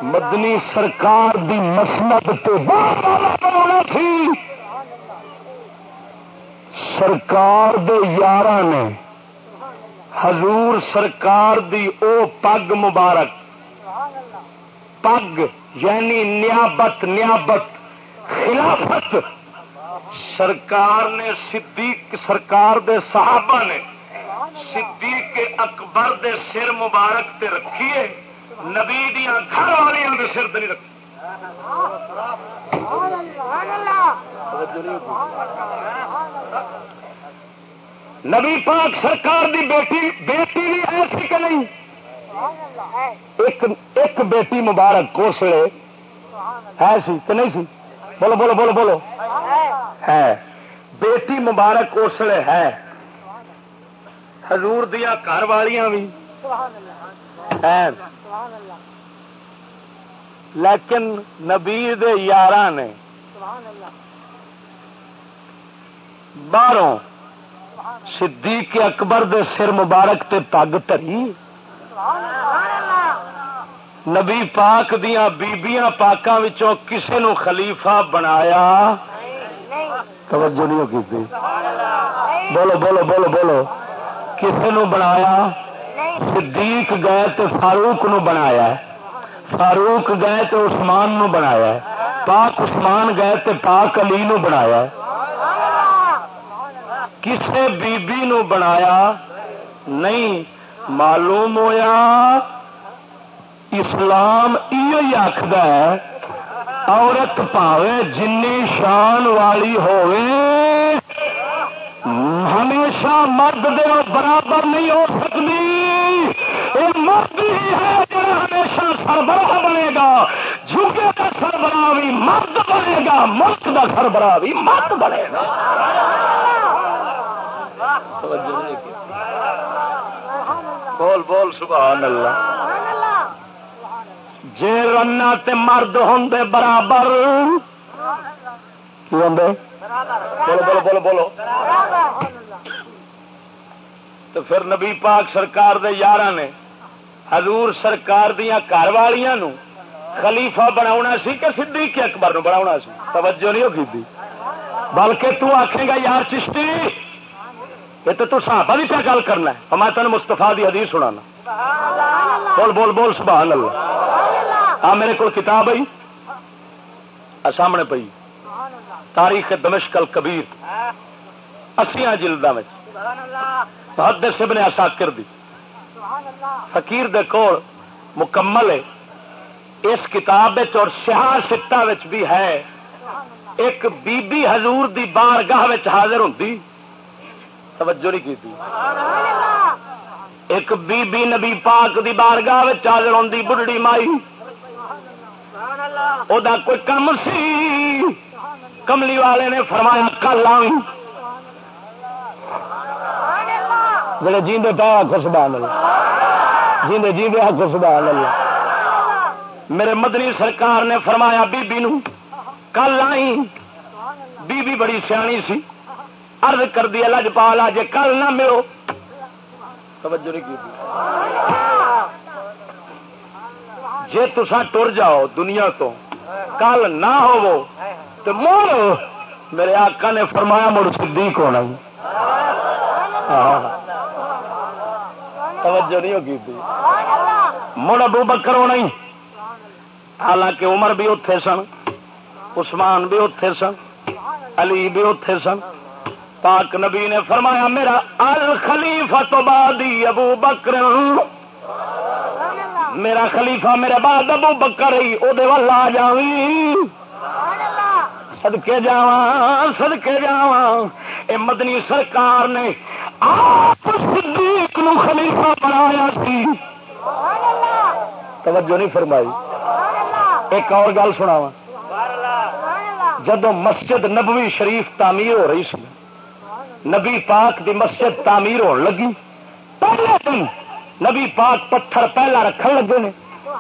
مدنی سرکار دی مسمت بنا سی سرکار دے یار نے حضور سرکار دی او پگ مبارک۔ پگ یعنی نیابت نیابت، خلافت۔ سرکار نے صدیق، سرکار دے صحابہ نے صدیق اکبر دے سر مبارک تے رکھیے نبی دیا گھر والوں دے سر نہیں رکھی نبی پاک سرکار دی بیٹی بیٹی بھی ایسی کہ نہیں؟ ایک ایک بیٹی مبارک کوسڑے ہے سی کہ نہیں سی؟ بولو بولو بولو بولو۔ ہے۔ بیٹی مبارک اسلے ہے۔ حضور دیا گھر والیاں بھی۔ لیکن نبی یار نے باہروں صدیق اکبر دے سر مبارک تے پگ تری نبی پاک دیا بیبیاں پاکاں وچوں کسے نو خلیفہ بنایا. توجہ نہیں کی بولو بولو بولو بولو۔ کسے نو بنایا؟ صدیق گئے تو فاروق نو بنایا فاروق گئے تو عثمان نو بنایا پاک عثمان گئے تو پاک علی نو بنایا کسے بی بی نو بنایا نہیں معلوم ہویا۔ اسلام یہ آخد عورت پاوے جن شان والی ہوئے ہمیشہ مرد دے برابر نہیں ہو سکتی یہ مرد ہے جو ہمیشہ سربراہ بنے گا جھگے کا سربراہ بھی مرد بنے گا، ملک کا سربراہ بھی مرد بنے گا۔ بول بول، سبحان اللہ۔ جے رنا تے مرد ہوں برابر۔ کی ہوں بولو بولو بولو بولو۔ تو پھر نبی پاک سرکار دے یار نے حضور سرکار دیا گھر والیاں خلیفہ بنا سی کہ صدیق اکبر نو بنا سی؟ توجہ نہیں ہوگی بلکہ تو آخے گا، یار چشتی، یہ تو تو صحابہ بھی کیا گل کرنا ہے۔ میں تین مستفا دی حدیث سنانا۔ بول بول بول، سبحان اللہ۔ آ، میرے کو کتاب آئی۔ سامنے پی تاریخ دمشکل کبیر اسیا جلدا محدث ابن اساکر دی۔ فقیر دے کول مکمل ہے۔ اس کتاب اور سیاح ستا بھی ہے۔ ایک بی بی حضور دی بارگاہ حاضر ہوتی توجہ نہیں کی ایک بی بی نبی پاک دی بارگاہ حاضر ہوتی بڑھڑی مائی۔ او دا کوئی کم سی۔ کملی والے نے فرمایا، کل آئی جڑے جیندے پہ آخو سبحان اللہ جیندے جیندے آخو سبحان اللہ میرے مدنی سرکار نے فرمایا، بی بی نو کل آئی بی بی بڑی سیانی سی۔ ارد کر دیا لج پا لا جے کل نہ ملو۔ توجہ نہیں کی جے تسا ٹر جاؤ دنیا تو، کل نہ ہو تو مڑ میرے آقا نے فرمایا، مڑ صدیق ہونا۔ ہاں توجہ نہیں ہوگی مڑ ابو بکر ہونا ہی۔ حالانکہ عمر بھی اتے سن، عثمان بھی اتے سن، علی بھی اتے سن۔ پاک نبی نے فرمایا، میرا الخلیفہ تو بعد ابو بکر۔ میرا خلیفہ میرے بعد ابو بکر ہی وہ آ جاوی سدکے جا سدکے جا مدنی سرکار نے آپ صدیق نو خلیفہ بنایا سی۔ توجہ نہیں فرمائی۔ ایک اور گل سنا جدو مسجد نبوی شریف تعمیر ہو رہی سی، نبی پاک دی مسجد تعمیر ہو لگی۔ پہلے دن نبی پاک پتھر پہلا رکھن لگے نے۔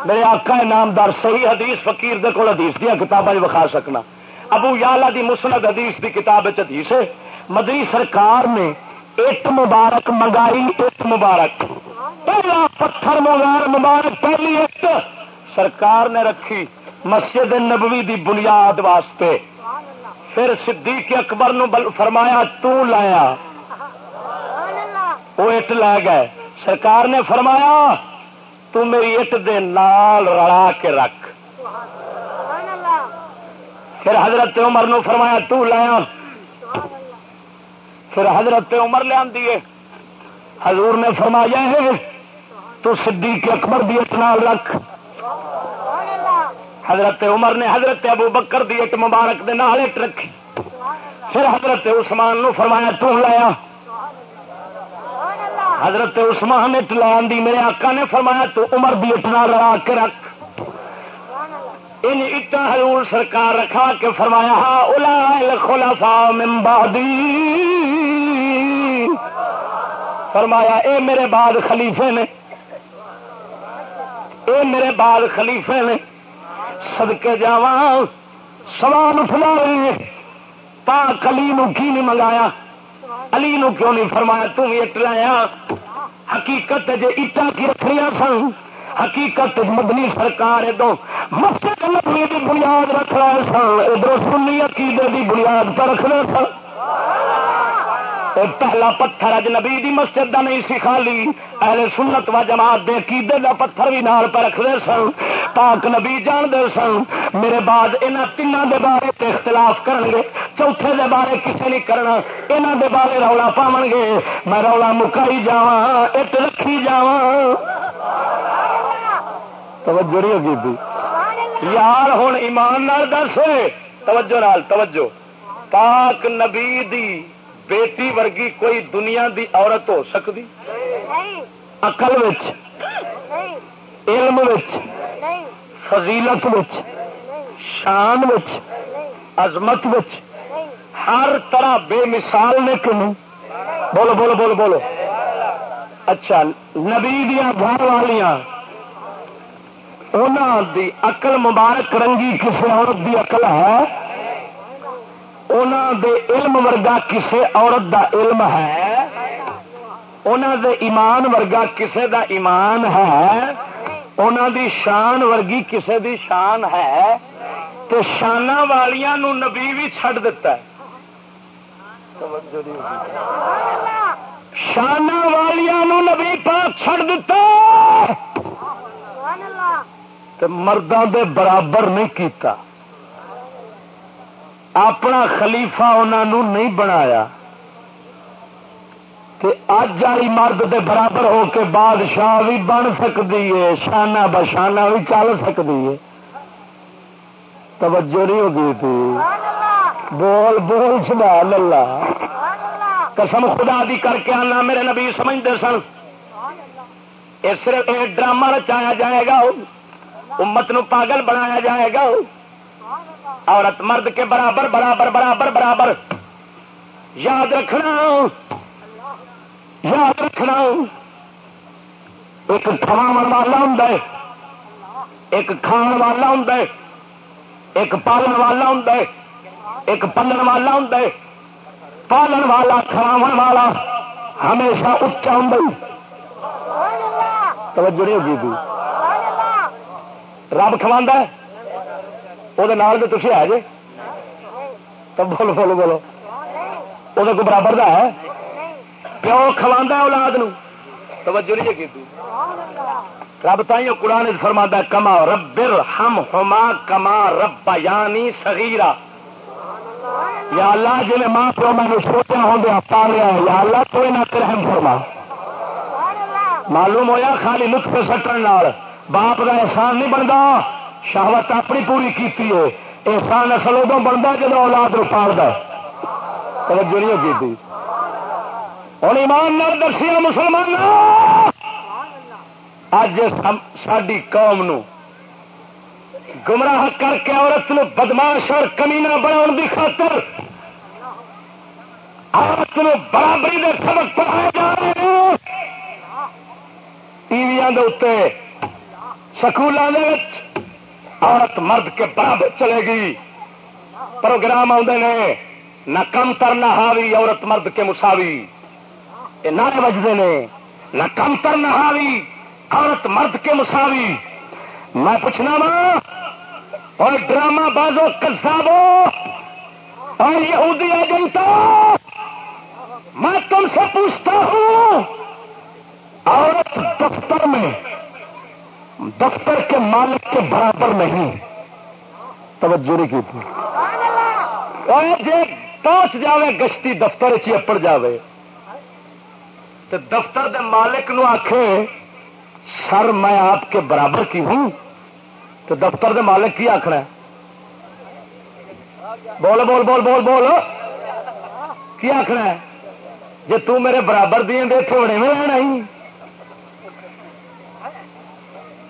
میرے آقا نامدار صحیح حدیث، فقیر دے کول حدیث دیا کتابیں وکھا سکنا۔ ابو یالا دی مسند حدیث دی کتاب حدیث ہے۔ مدری سرکار نے اٹ مبارک منگائی اٹ مبارک۔ پہلا پتھر مغیر مبارک، پہلی اٹ سرکار نے رکھی مسجد نبوی دی بنیاد واسطے۔ پھر صدیق اکبر نو فرمایا، تو لایا۔ وہ اٹ لے گئے۔ سرکار نے فرمایا، تو میری اٹ دے نال رلا کے رکھ۔ پھر حضرت عمر نو فرمایا، تو لایا۔ پھر حضرت عمر لیا حضور نے فرمایا ہے، تو صدیق اکبر دی نال رکھ۔ حضرت عمر نے حضرت ابو بکر دی اٹ مبارک دے نال اٹ رکھی۔ پھر حضرت عثمان نو فرمایا، تو لایا۔ حضرت عثمان اٹ لان دی، میرے آقا نے فرمایا، تو عمر دی اٹ نال لڑا کے رکھ۔ ان اٹا حضور سرکار رکھا کے فرمایا ہاں الا خلافا من بعدی۔ فرمایا، اے میرے بعد خلیفے نے، اے میرے بعد خلیفے نے سدکے جا سوال اٹھنا پا کلی نو کی نہیں منگایا؟ علی نو کیوں نہیں فرمایا؟ تم اٹ لایا حقیقت جی اٹا کی رکھنی سن، حقیقت مدنی سرکار ادو مسجد نبی کی بنیاد رکھ رہے سن، ادھر سنی عقیدے کی بنیاد پر رکھ رہے سن پہلا پتھر اج نبی دی مسجد دا نہیں سی خالی، اہل سنت و جماعت دے عقیدے دا پتھر بھی نال پہ رکھتے سن، پاک نبی جان دے سن۔ میرے بعد انہاں تینوں دے بارے تے اختلاف کرن گے، چوتھے دے بارے کسے نہیں کرنا، انہاں دے بارے رولا پاون گے۔ میں رولا مکائی جاواں اٹ رکھی جاواں۔ توجہ نہیں ہوگی دی یار ہوں ایمان نال دس۔ توجہ نال، توجہ۔ پاک نبی دی بیٹی ورگی کوئی دنیا دی عورت ہو سکتی اقل علم فضیلت شان عظمت ہر طرح بے مثال نے کیوں بولو بولو بولو بولو۔ اچھا نبی دیا گھر والیاں دی اقل مبارک رنگی کسی عورت دی اقل ہے؟ دے علم ورگا کسے عورت دا علم ہے؟ دے ایمان ورگا کسے دا ایمان ہے؟ دی شان ورگی کسے دی شان ہے؟ تو شانہ والیاں نو نبی بھی چھڈ دیتا ہے۔ شانہ والیاں نو نبی پاک چھڈ دیتا مردوں دے برابر نہیں کیتا۔ اپنا خلیفہ انہوں نہیں بنایا۔ کہ اج والی مرد دے برابر ہو کے بادشاہ بھی بن سکتی ہے، شانہ بشانہ بھی چل سکتی ہے۔ توجہ نہیں ہوگی تھی بول بول، سبحان اللہ۔ قسم خدا دی کر کے آنا، میرے نبی سمجھتے سن۔ صرف ڈرامہ رچایا جائے گا، امت نو پاگل بنایا جائے گا۔ عورت مرد کے برابر برابر برابر برابر۔ یاد رکھنا۔ یاد رکھنا۔ ایک کھاو والا ہوں ایک کھان والا ہوں ایک پالن والا ہوں ایک پلن والا ہوں پالن والا کھاو والا ہمیشہ اچا ہوں توجہ نہیں ہوگی۔ رب کھوا وہ تھی آ جے تو بولو بولو بولو وہ کو برابر کا ہے پیو کھوا اولاد نو توجہ نہیں کی رب تھی قرآن فرما کما ربر ہم ہوما کما رب یعنی سگیرا یا اللہ جی ماں پیو میں سوچا ہوں پالیا یا اللہ تو نہ کرم فرما معلوم ہویا خالی لطف سٹن باپ کا احسان نہیں بنتا شہوت اپنی پوری کی احسان اصل ادو بنتا جب اولاد رو پال توجہ نہیں کی ہوں ایمان درسیا مسلمان اج ساری قوم نو گمراہ کر کے عورت نو بدماش اور کمینا بنا کی خاطر عورت نو برابری دے سبق پڑھائے جا رہے ہیں۔ ٹی وی سکولوں عورت مرد کے برابر چلے گی۔ پروگرام آدھے نے، نہ کم تر نہ ہاوی عورت مرد کے مساوی۔ یہ نعرے بجتے نے، نہ کم تر نہ ہاوی عورت مرد کے مساوی۔ میں پوچھنا وا، اور ڈرامہ بازو کسابو اور یہودی ایجنٹوں میں تم سے پوچھتا ہوں، عورت دفتر میں دفتر کے مالک کے برابر نہیں۔ توجہ نہیں کی تھی۔ جی پہنچ جائے گشتی دفتر چپڑ جائے تو دفتر دے مالک نو آخ سر، میں آپ کے برابر کی ہوں؟ تو دفتر دے مالک کی آخر بول بول بول بول بول۔ کی آخر جی تیرے برابر دیا دے تھوڑے میں رہنا ہی۔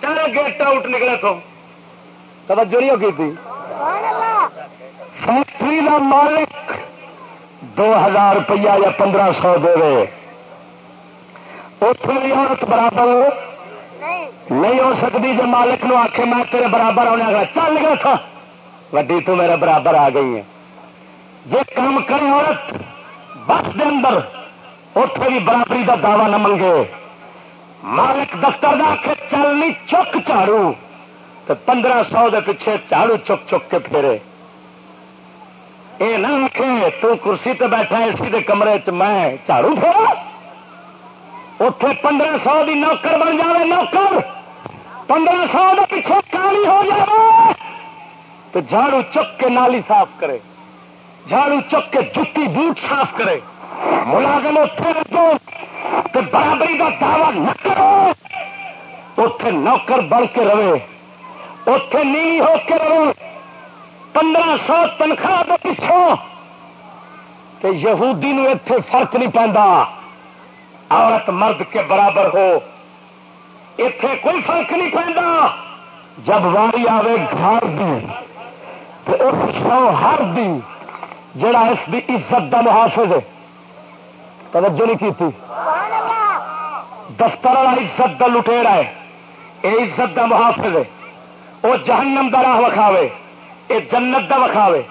چارے گیٹ آؤٹ نکلے تو توجہ نہیں ہوگی تھی؟ فیکٹری کا مالک دو ہزار روپیہ یا پندرہ سو دے اتنے بھی عورت برابر نہیں ہو سکتی جو مالک نو آخے میں تیرے برابر آنے گا چل گیا تھا۔ وڈی تو میرے برابر آ گئی ہے جی کام کرے عورت، بس دے اندر اتے بھی برابری کا دعوی نہ منگے۔ مالک دفتر کا آخ چک چاڑو۔ تو پندرہ سو دے پیچھے چاڑو چک چک کے پھیرے۔ یہ نہ آخے تو کرسی تے بیٹھا اسی دے کمرے چ میں چاڑو پھیرا۔ اتے پندرہ سو دی نوکر بن جائے نوکر۔ پندرہ سو دے پیچھے کالی ہو جائے تو جھاڑو چک کے نالی صاف کرے۔ جھاڑو چک کے جتی بوٹ صاف کرے۔ ملازم اتے رکھو تو برابری کا دعوی نہ کرو۔ اتے نوکر بڑھ کے رہے۔ اتے نیوی ہو کے رہے۔ پندرہ سو تنخواہ کے پچھوں کہ یہودی نو اتے فرق نہیں پہنتا عورت مرد کے برابر ہو۔ اتے کوئی فرق نہیں پہنتا جب واری آئے گھر دی تو اس شوہر دی، جڑا اس دی عزت دا محافظ ہے۔ توجہ نہیں کی تھی۔ دفتر والا عزت دا لٹےڑا ہے۔ یہ عزت دا محافظ ہے۔ وہ جہنم دا راہ وکھاوے۔ یہ جنت دا وکھاوے۔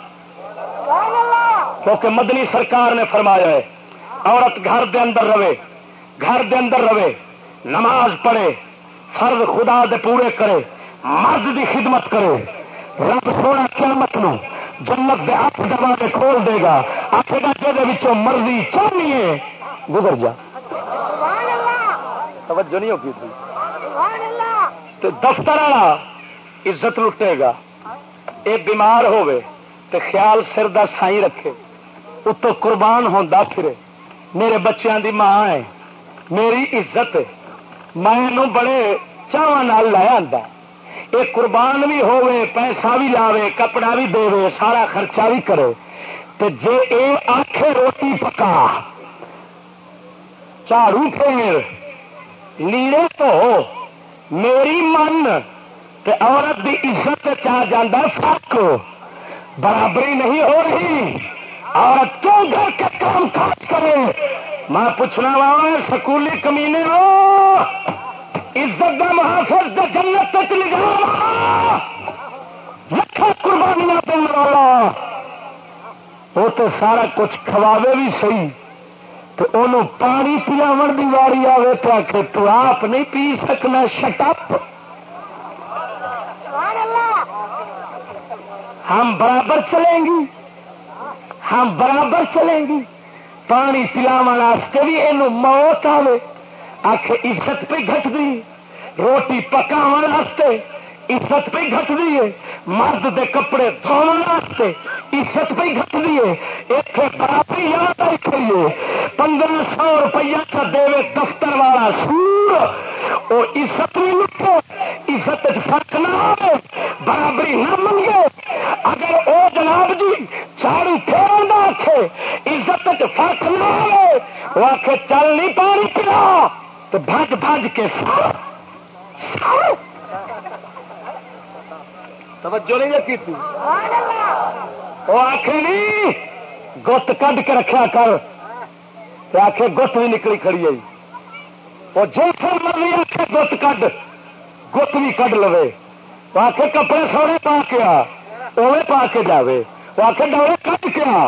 کیونکہ مدنی سرکار نے فرمایا ہے، عورت گھر دے اندر رہے، گھر دے اندر رہے، نماز پڑھے، فرض خدا دے پورے کرے مرد دی خدمت کرے۔ رب سونا قیامت نو جنت دے ہاتھ دبا کے کھول دے گا۔ آخے گا جہد مرضی چاہنی گزر جا۔ توجہ نہیں ہوگی تو دفتر والا عزت لٹے گا۔ یہ بیمار ہوے تو خیال سر دا سائی رکھے۔ اتو قربان ہوتا پھرے۔ میرے بچیاں دی ماں ہے۔ میری عزت میں بڑے چاہ لایا آتا یہ قربان بھی ہوے پیسہ بھی لاوے، کپڑا بھی دے سارا خرچہ بھی کرے۔ تو جے اے آخے روٹی پکا، جھاڑو پھیر، لیڑے تو میری من، تے عورت دی عزت چاہ جانا فرق۔ برابری نہیں ہو رہی، عورت کیوں گھر کے کام کاج کرے؟ میں پوچھنا وا، سکولی کمینے ہو عزت دا محافظ دا جنت تک لے لکھا قربانیاں دن والا وہ تو سارا کچھ کھواوے بھی صحیح۔ تو انہوں پانی پلاو کی واری آئے تو آ کے تو آپ نہیں پی سکنا شٹپ ہم برابر چلیں گی۔ ہم برابر چلیں گی۔ پانی پلاو بھی یہ موت آئے آخ عزت پہ گٹ دی، روٹی پکاو عزت پہ گٹ دی، مرد دے کپڑے دھونے عزت پہ گٹ دیے اتنے برابری یاد آئی پندرہ سو روپیہ چ دے دفتر والا سور وہ عزت نہیں لٹے عزت فرق نہ آئے برابری نہ منگے۔ اگر وہ جناب جی چاڑی پھیروں نہ آخے عزت فرق نہ آئے وہ آخ چل نہیں پانی پلا تو بج بج کے سر توجہ نہیں رکھی تھی وہ آخ نہیں گت کڈ کے رکھا کر۔ آخ گت بھی نکلی کھڑی آئی وہ جو سر مرضی آخ گت کڈ گت بھی کڈ لو وہ آخ کپڑے سونے پا کے آ اوے پا کے جاوے۔ وہ آخ ڈورے کٹ کے آ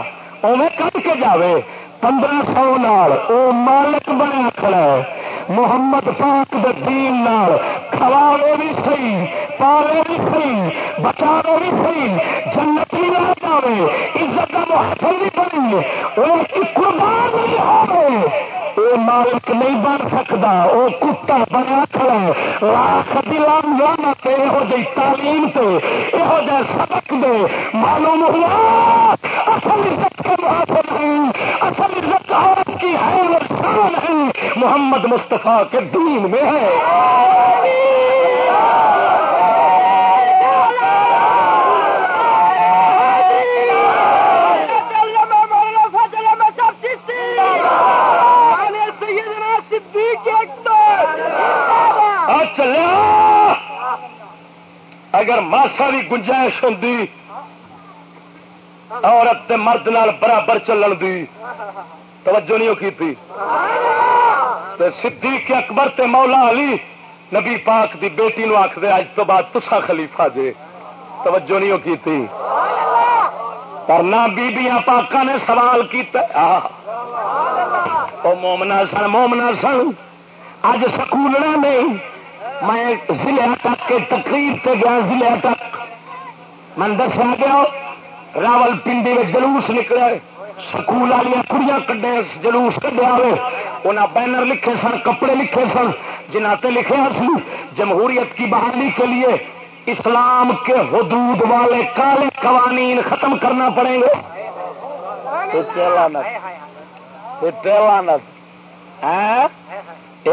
اوے کٹ کے جاوے۔ پندرہ سو نال او مالک بنیا کھڑا ہے۔ محمد پاک دے دین نال کھواوے بھی صحیح پالے بھی صحیح بچاوے بھی صحیح، جنت بھی نہ جاوے، عزت کا محفل بھی بنی وہ قربان نہیں ہو وہ مالک نہیں بن سکتا وہ کتا بنیا کھڑا ہے۔ لاکھ دلام لانا یہو جی تعلیم سے یہو جہ سبق دے، معلوم ہوا۔ اصل عزت کا محافظ نہیں اصل عزت عورت کی ہے اور شان ہے۔ محمد مصطفیٰ کے دین میں ہے۔ چلیا اگر ماسا بھی گنجائش ہوں عورت مرد نال برابر چلن دی توجہ نہیں کی تھی صدیق اکبر تے مولا علی نبی پاک دی بیٹی نو آخ دے اج تو بعد تسا خلیفہ جے۔ توجہ نہیں کی تھی پر نہ بیبیاں پاکا نے سوال کیتا۔ مومنا سن مومنا سن اج سکول نے میں ضلع تک کے تقریب سے گیا، ضلع تک۔ من دسا گیا راول پنڈی میں جلوس نکلے سکول والی کڑیاں کڈے جلوس کڈیا ہوئے انہیں بینر لکھے سن کپڑے لکھے سن جنہ تے لکھے سی جمہوریت کی بحالی کے لیے اسلام کے حدود والے کالے قوانین ختم کرنا پڑیں گے۔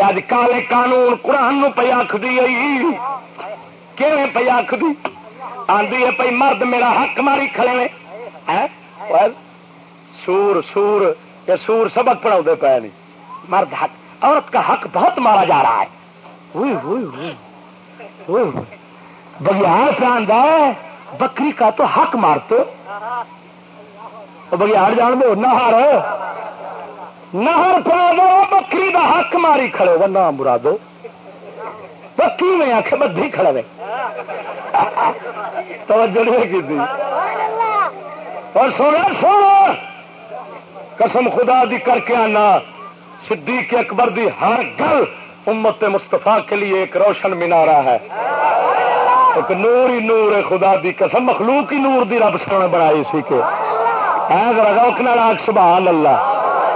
اج کالے قانون قرآن پہ آخری پہ آخری آدھی ہے پی مرد میرا حق ماری کھڑے سور سور، یہ سور سبق پڑھا پے نہیں۔ مرد حق، عورت کا حق بہت مارا جا رہا ہے۔ بگیار پہ بکری کا تو حق مارتے۔ بگیار جان دو نہر۔ نہر پہ دو بکری کا حق ماری کھڑے وہ نام مرادو۔ بکی میں آخ بدھی کھڑے توجہ نہیں کی اور سونا سونا۔ قسم خدا دی کر کے آنا۔ صدیق اکبر دی ہر گل امت مستفا کے لیے ایک روشن مینارا ہے۔ ایک نور ہی نور ہے خدا دی قسم۔ مخلوق ہی نور دی رب سونے بنائی سی کے سبحان اللہ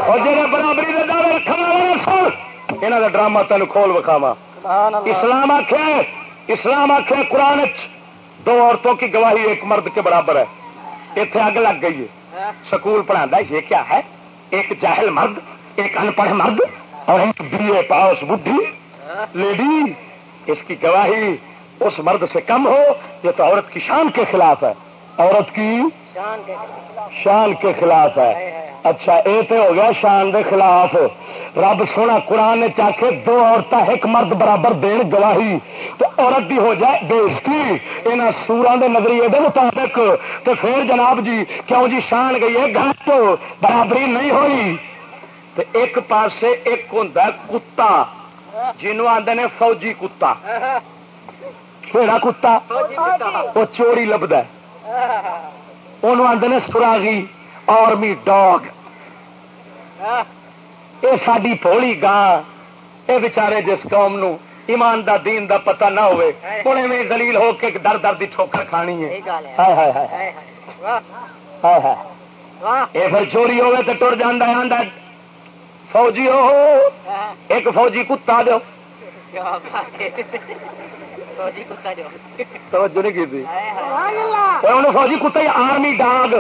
اور جہاں برابری کے دعوے رکھنے والے سن یہاں کا ڈرامہ تین کھول وکھاوا اسلام آخیا اسلام آخیا قرآن دو عورتوں کی گواہی ایک مرد کے برابر ہے. اتنے اگ لگ گئی ہے. سکول پڑھا یہ کیا ہے؟ ایک جاہل مرد، ایک ان پڑھ مرد اور ایک بی اے پاس بڈھی. لیڈی، اس کی گواہی اس مرد سے کم ہو، یہ تو عورت کی شان کے خلاف ہے۔ عورت کی شان کے خلاف ہے۔ اچھا یہ تو ہو گیا شان دے خلاف۔ رب سونا قرآن نے چاہے دو عورتیں ایک مرد برابر دین گواہی۔ تو عورت بھی ہو جائے بےزتی یہاں سورا کے نظریے کے مطابق۔ تو پھر جناب جی کیوں جی شان گئی ہے؟ گھٹ برابری نہیں ہوئی۔ تو ایک پاسے ایک ہوں کتا۔ جنوب آدھے نے فوجی کتا۔ کہڑا کتا؟ وہ چوری آدھے نے سراغی آرمی ڈاگ۔ یہ ساری پولی گاں یہ بچارے جس قوم نو ایمان دا دین دا پتہ نہ ہوئے ہوں میں دلیل ہو کے در در دی ٹھوکر کھانی ہے۔ یہ پھر چوری ہوئے تو ٹر جانا آدھا فوجی ہو ایک فوجی کتا دو توجہ نہیں کی فوجی کتا آرمی ڈاگ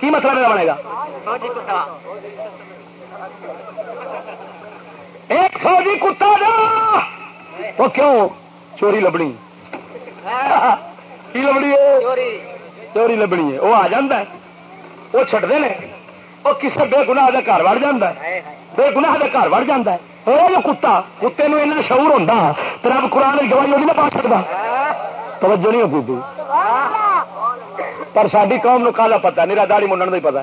کی مطلب میرا بنے گا؟ ایک فوجی کتا دو وہ کیوں؟ چوری لبنی۔ کی لبنی ہے؟ چوری۔ لبنی ہے۔ وہ آ جا وہ چڈتے ہیں وہ کسی بے گنا گھر وڑ جا بے گنا گھر وڑ جا وہ کتا کتے نو ایسا شعور ہوتا تو رب قرآن کی گواہی نہیں پا سکتا توجہ نہیں ہوتی پر ساری قوم نو کالا پتا میرا داڑی منڈن کا ہی پتا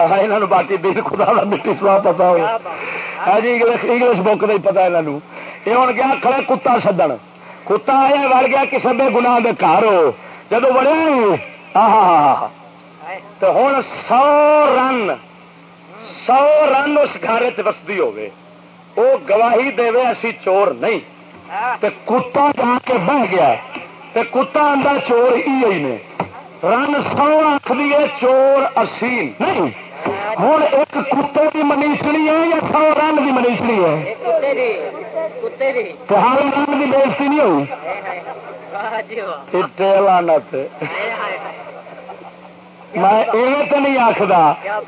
یہاں باقی دل خدا کا مٹی سوا پتا ہو جی انگلش بک کا ہی پتا یہاں یہ ہوں گیا کھڑے کتا سدن کتا آیا وڑ گیا کسی بے گنا گھر جدو بڑے ہاں تو ہوں سو رن سو رن اس گھر چستی ہوگی وہ گواہی دے اسی چور نہیں۔ تے کتا جا کے بہ گیا۔ تے کتا آدھا چور ہی نے۔ رن سو آخری ہے چور اسی نہیں۔ ہوں ایک کتے کی منیچنی ہے یا سو رن کی منیچنی ہے؟ ہر رن کی بےزتی نہیں ہوئی؟ لانت میں یہ تو نہیں آخر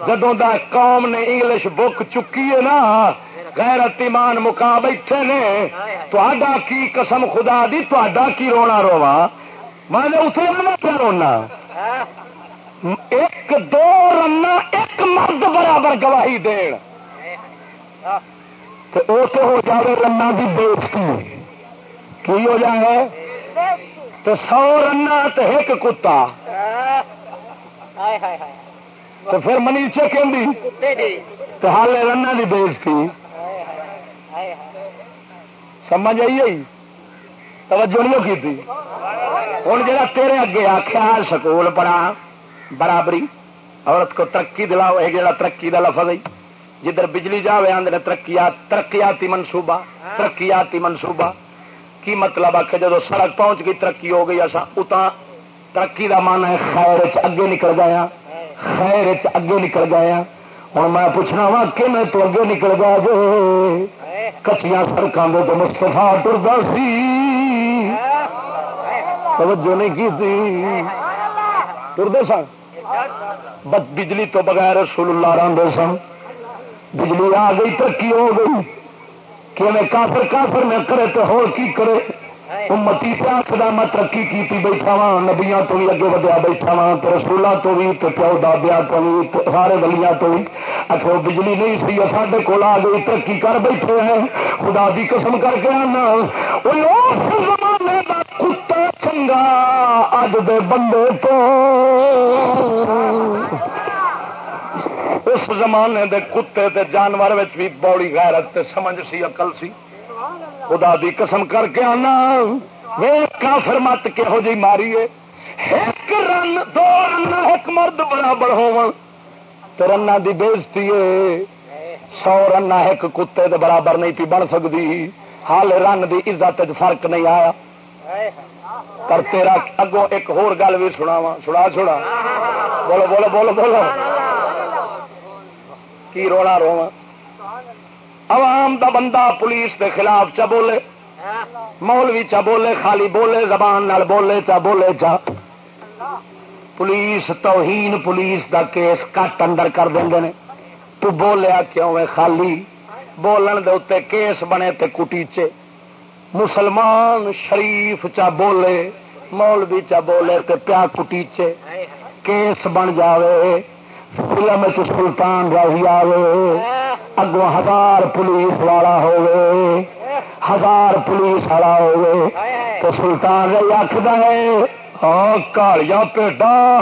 جدوں قوم نے انگلش بک چکی ہے نا غیرت ایمان مقام بیٹھے نے تا کی قسم خدا دی تا کی رونا روا میں نے اتنے کیا رونا۔ ایک دو رنا ایک مرد برابر گواہی دین۔ تو ہو جائے رنا کی بےزتی کی ہو جائے؟ تو سو رنا تو ایک کتا۔ تو پھر منیچے کہ حال رنا کی بےزتی سمجھ آئی آئی توجہ نہیں کی ہوں جا تیرے اگے آخیا سکول پڑھا، برابری، عورت کو ترقی دلاؤ یہ جڑا ترقی کا لفظ ہے۔ جدھر بجلی جائے آدھے ترقیات، ترقیاتی منصوبہ ترقیاتی منصوبہ۔ کی مطلب آ کے جب سڑک پہنچ گئی، ترقی ہو گئی اصا اتنا ترقی کا من ہے خیر اگے نکل گیا ہاں۔ خیر اگے نکل گیا ہوں میں پوچھنا وا کہ میں تو اگے نکل گیا جو کچیا سڑکوں کے تو مستفا ٹرتا سی توجہ نہیں کی ٹرتے سن۔ بجلی تو بغیر رسول اللہ راندے سن۔ بجلی آ گئی، ترقی ہو گئی۔ کہ میں کافر کافر میں کرے تو ہو کی کرے؟ امتی پیاس کا میں ترقی کی بیٹھا وا نبیا تو بھی اگے ودیا بیٹھا وا تو رسولہ تو بھی تو پیو دادیا تو بھی سارے بلیا تو بھی۔ اچھا بجلی نہیں سی سارے کول آ گئی، ترقی کر بیٹھے ہیں۔ خدا دی قسم کر کے آنا۔ زمانے کا کتا چنگا، اج دے بندے تو۔ اس زمانے دے کتے تے جانور بھی بوڑی غیرت تے سمجھ سی اقل سی۔ خدا دی قسم کر کے آنا۔ کافر مت کہو جی ماری ایک رن، دو رن، ایک مرد برابر ہو رن دی بےزتی سو رن ایک کتے دے برابر نہیں پی بن سکتی حال رن دی عزت فرق نہیں آیا۔ پر تیرا اگوں ایک ہور گل بھی سنا وا سنا۔ چھوڑا بولو بولو بولو بولو۔ کی رونا رواں عوام دا بندہ پولیس دے خلاف چا بولے؟ مولوی چا بولے، خالی بولے، زبان نال بولے چا بولے چا۔ پولیس، توہین پولیس دا کیس کٹ اندر کر دیں تو بولیا کیوں ہے خالی؟ بولن دے اتنے کیس بنے تے کٹیچے مسلمان شریف چا بولے، مولوی چا بولے تے پیا کٹیچے کیس بن جاوے، فلم سلطان راہی آوے۔ اگو ہزار پولیس والا ہوئے ہزار پولیس والا ہوئے تو سلطان رہی آخر ہے کالیا پیٹا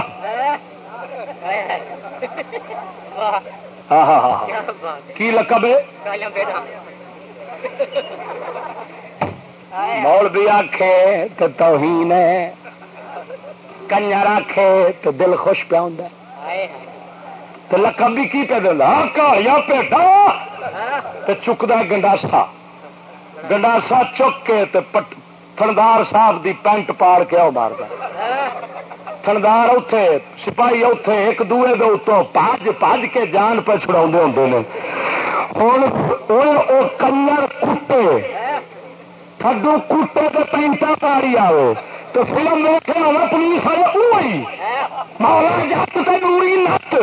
کی لقب مول بھی آخے تو توہین ہے کنجر آخے تو دل خوش پیا ہوں تو لقب بھی کی پہ دینا ہاں، کالیا پیٹا؟ چکتا گنڈاسا۔ گنڈاسا چک کے تھندار صاحب دی پینٹ پاڑ کے آؤ مار تھندار اتے سپاہی اتے ایک دوے دے اتوں پج پج کے جان پہ چھڑا ہوں ہوں کنجر کٹے۔ تھڈو کٹے تو پینٹا پاڑی آؤ تو فلم دیکھے ہونا پولیس والے وہی مولا جت تو نوری نت۔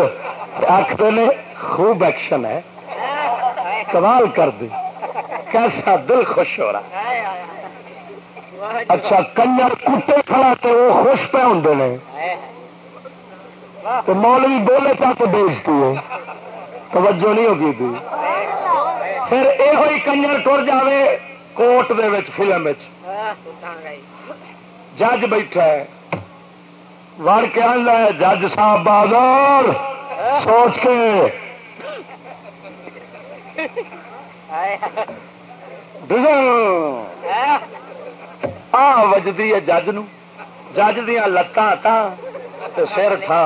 آخر نے خوب ایکشن ہے۔ کمال کر دی کیسا دل خوش ہو رہا۔ اچھا کنجر کتے کھڑا تو وہ خوش پہ ہوں نے۔ تو مولوی بولے چاہ تو بیچتی ہے۔ توجہ نہیں ہوگی تھی پھر یہ کنجر ٹر جائے کوٹ دے فلم جج بیٹھا ہے۔ وڑ کے آدھا ہے جج صاحب بازار۔ سوچ کے۔ آ وجدی ہے جج ن جج دیا لتان سر ٹھا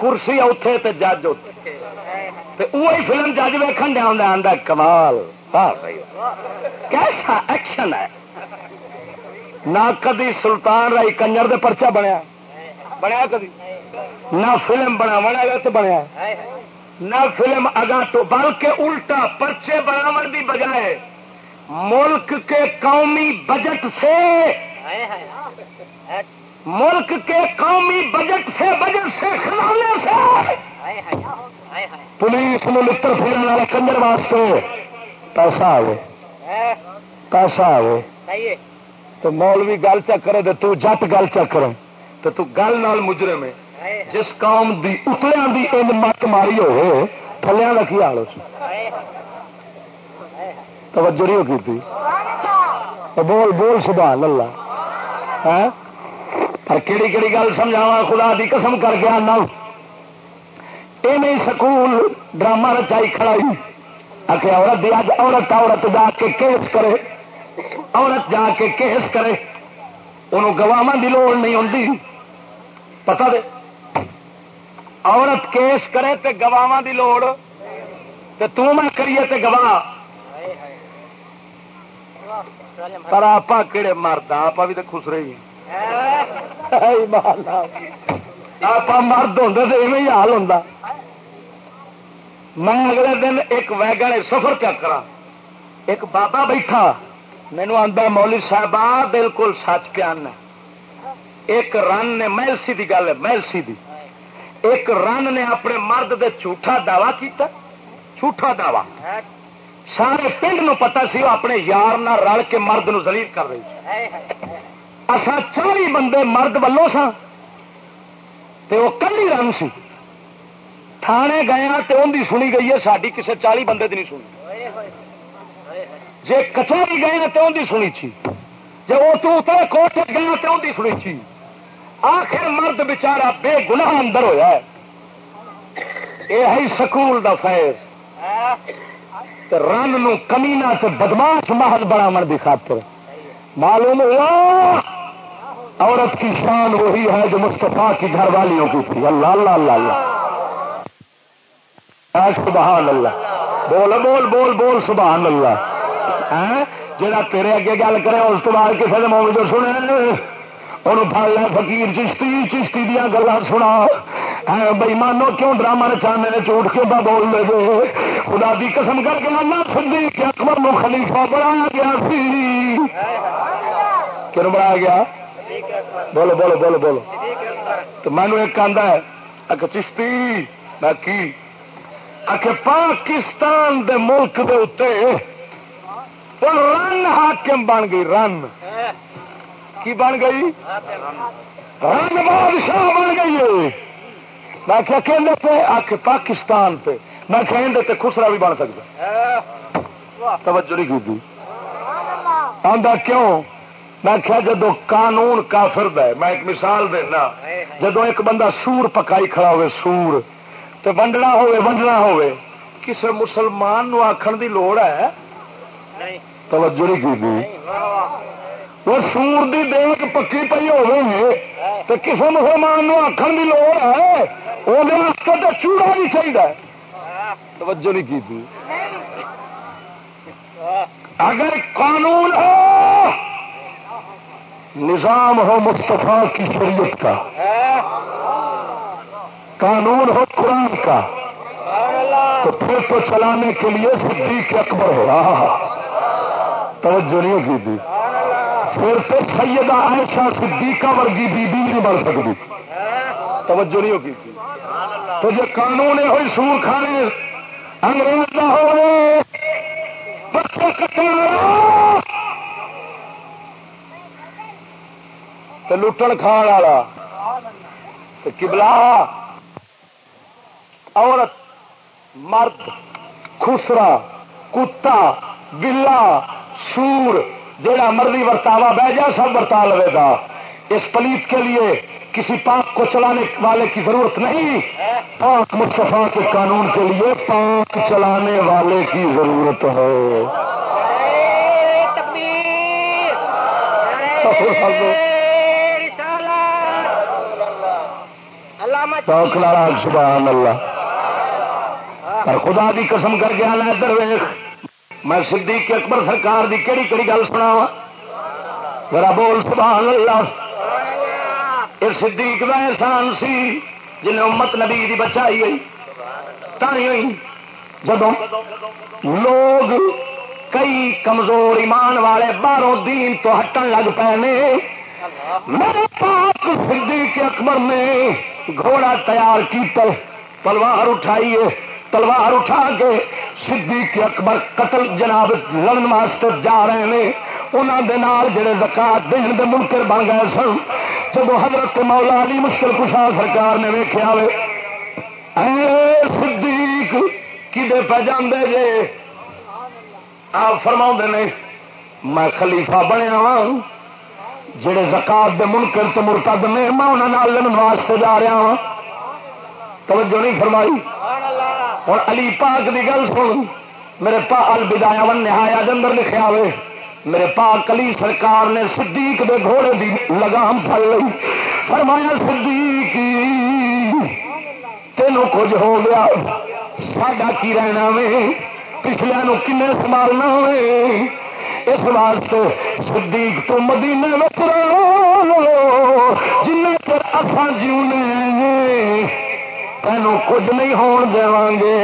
کرسی اتے تے جج وہی فلم جج ویکن دیا آدھا کمال۔ کیسا ایکشن ہے۔ نہ کدی سلطان رائی کنجر دے پرچا بنیا۔ بنیا کدی؟ نہ فلم بناو تو بنیا۔ نہ فلم اگا تو، بلکہ الٹا پرچے بناو بھی بجائے ملک کے قومی بجٹ سے، ملک کے قومی بجٹ سے بجٹ سے کھلانے سے۔ پولیس نے متر پھیرنے والے کنجر واسطے پیسہ آئے پیسہ آئے تو مولوی گل چکرے تو جٹ گل چکر تو تو گل نال مجرم ہے۔ جس قوم دی اتلیا دی ان مت ماری ہو تھلیا کا کی حال توجہ نہیں ہوگی تھی بول بول سبحان اللہ۔ ہاں؟ پر کہڑی کہڑی گل سمجھاوا خدا دی قسم کر کے آنا۔ یہ نہیں سکول ڈرامہ رچائی کھڑائی۔ آخر عورت دی اج عورت عورت جا کے کیس کرے۔ عورت جا کے کیس کرے، انہوں گواہ کی لوڑ نہیں ہوں پتا دے، عورت کیس کرے تے گواہ کی لوڑ، تے تو میں کریے تے گواہ۔ پر آپ کہڑے مرد آپ بھی تو خس رہی آپ مرد ہوں تو ایویں حال ہوں میں اگلے دن ایک ویگن سفر پیا کرا ایک بابا بیٹھا۔ مینو آتا مولی صاحب بالکل سچ پیان ایک رن نے محلسی کی گل ہے محلسی کی ایک رن نے اپنے مرد دے جھوٹا دعوی کیتا، جھوٹا دعوی۔ سارے پنڈ نو پتا سی وہ اپنے یار نہ رل کے مرد نو زلیل کر رہی اصا چالی بندے مرد ولو سا وہ کلی رن سی۔ تھانے گیا ہاں تو ان سنی گئی ہے ساری کسی چالی بندے کی نہیں سنی۔ جی کچہری گئے تو ان سنی چی جی وہ تو اتنے کوٹ گیا تو ان سنی چی آخر مرد بچارا بے گناہ اندر ہویا ہے۔ یہ ہے سکول دا فیض۔ رن نو کمینا سے بدماش محل بڑا دی خاطر۔ معلوم ہوا؟ عورت کی شان وہی ہے جو مستفا کی گھر والیوں کی تھی۔ اللہ اللہ اللہ اللہ۔ سبحان اللہ۔ بول بول بول بول، سبحان اللہ۔ جا تیرے اگے گل کرے اس بعد کسی نے موبائل جو سنے انہوں پڑ لیا فکیر چشتی چشتی دیا گلا سنا۔ بئی مانو کیوں ڈرامہ رچانے نے چوٹ کے با بول لے گے خدا دی قسم کر کے اللہ سدی کہ اکبر نو خلیفہ بنایا گیا سی۔ کیوں بنایا گیا؟ بولو بولو بولو بولو۔ تو مینو ایک آدھا ہے اک چشتی، میں کی؟ اک پاکستان دے ملک دے اتنے رن حاکم بن گئی، رن۔ کی بن گئی؟ رن بادشاہ بن گئی میں کیا کہنے پہ آخ پاکستان پہ میں کہ خسرا بھی بن سکتا۔ توجہ نہیں کی آدھا کیوں؟ میں کیا جدو قانون کافر ہے میں ایک مثال دینا۔ جدو ایک بندہ سور پکائی کھڑا ہوئے، سور۔ تو ونڈنا ہوئے ونڈنا ہوئے۔ کسی مسلمان نو آخر دی لوڑ ہے؟ توجہ نہیں کی وہ سور دی دیکھ پکی پی ہوگی تو کسی مسلمان آخر کی لوڑ ہے وہ چوڑا بھی چاہیے توجہ نہیں کی تھی۔ اگر قانون ہو نظام ہو مستفا کی شریعت کا۔ قانون ہو قرآن کا۔ تو پھر تو چلانے کے لیے صدیق اکبر ہو رہا۔ توجہ نہیں کی تھی۔ پھر تو سیدہ عائشہ صدیقہ ورگی بی بی نہیں بن سکتی۔ توجہ نہیں ہوگی تو جو قانون ہوئی سور کھانے۔ انگریز نہ ہو۔ بچے کٹا تو لٹن کھان والا۔ کبلا عورت، مرد، خسرا، کتا، بلا۔ سور جہاں مرضی ورتاوا بہ جائے سب ورتا لے گا۔ اس پلیت کے لیے کسی پاک کو چلانے والے کی ضرورت نہیں۔ پاک مصطفیٰ کے قانون کے لیے پاک چلانے والے کی ضرورت ہے۔ سبحان اللہ۔ اور خدا کی قسم کر کے آنا ادھر ویخ میں صدیق اکبر سرکار دی کہڑی کہڑی گل سنا میرا بول سبحان اللہ یہ صدیق کا احسان سی جن امت نبی دی بچائی گئی تھی ہوئی۔ جب لوگ کئی کمزور ایمان والے باہروں دین تو ہٹن لگ پے میرے پاک صدیق اکبر نے گھوڑا تیار کی تلوار اٹھائیے۔ تلوار اٹھا کے صدیق اکبر قتل جناب لڑن واسطے جا رہے ہیں۔ انہوں دے نال جڑے زکات دین دے منکر بن گئے سن، جب حضرت مولا علی مشکل کشا سرکار نے ویخیا صدیق کدے پہ جاندے جے؟ آپ فرما نے، میں خلیفہ بنیا وا جڑے زکات دے منکر تو مرتد نے، میں انہوں لڑن واسطے جا رہا ہوں توجہ نہیں فرمائی؟ ہوں علی پاک کی گل سن۔ میرے پا الدایا ون نہایا اندر لکھا ہوئے۔ میرے پا کلی سرکار نے صدیق دے گھوڑے دی لگام پڑ لی فرمایا، صدیق تینوں کچھ ہو گیا۔ ساڈا کی رہنا وے؟ پچھلے کن سنبھالنا وے؟ اس واسطے صدیق تو مدینے میں جن چر اصا جیونے۔ تینوں کچھ نہیں ہون دے گے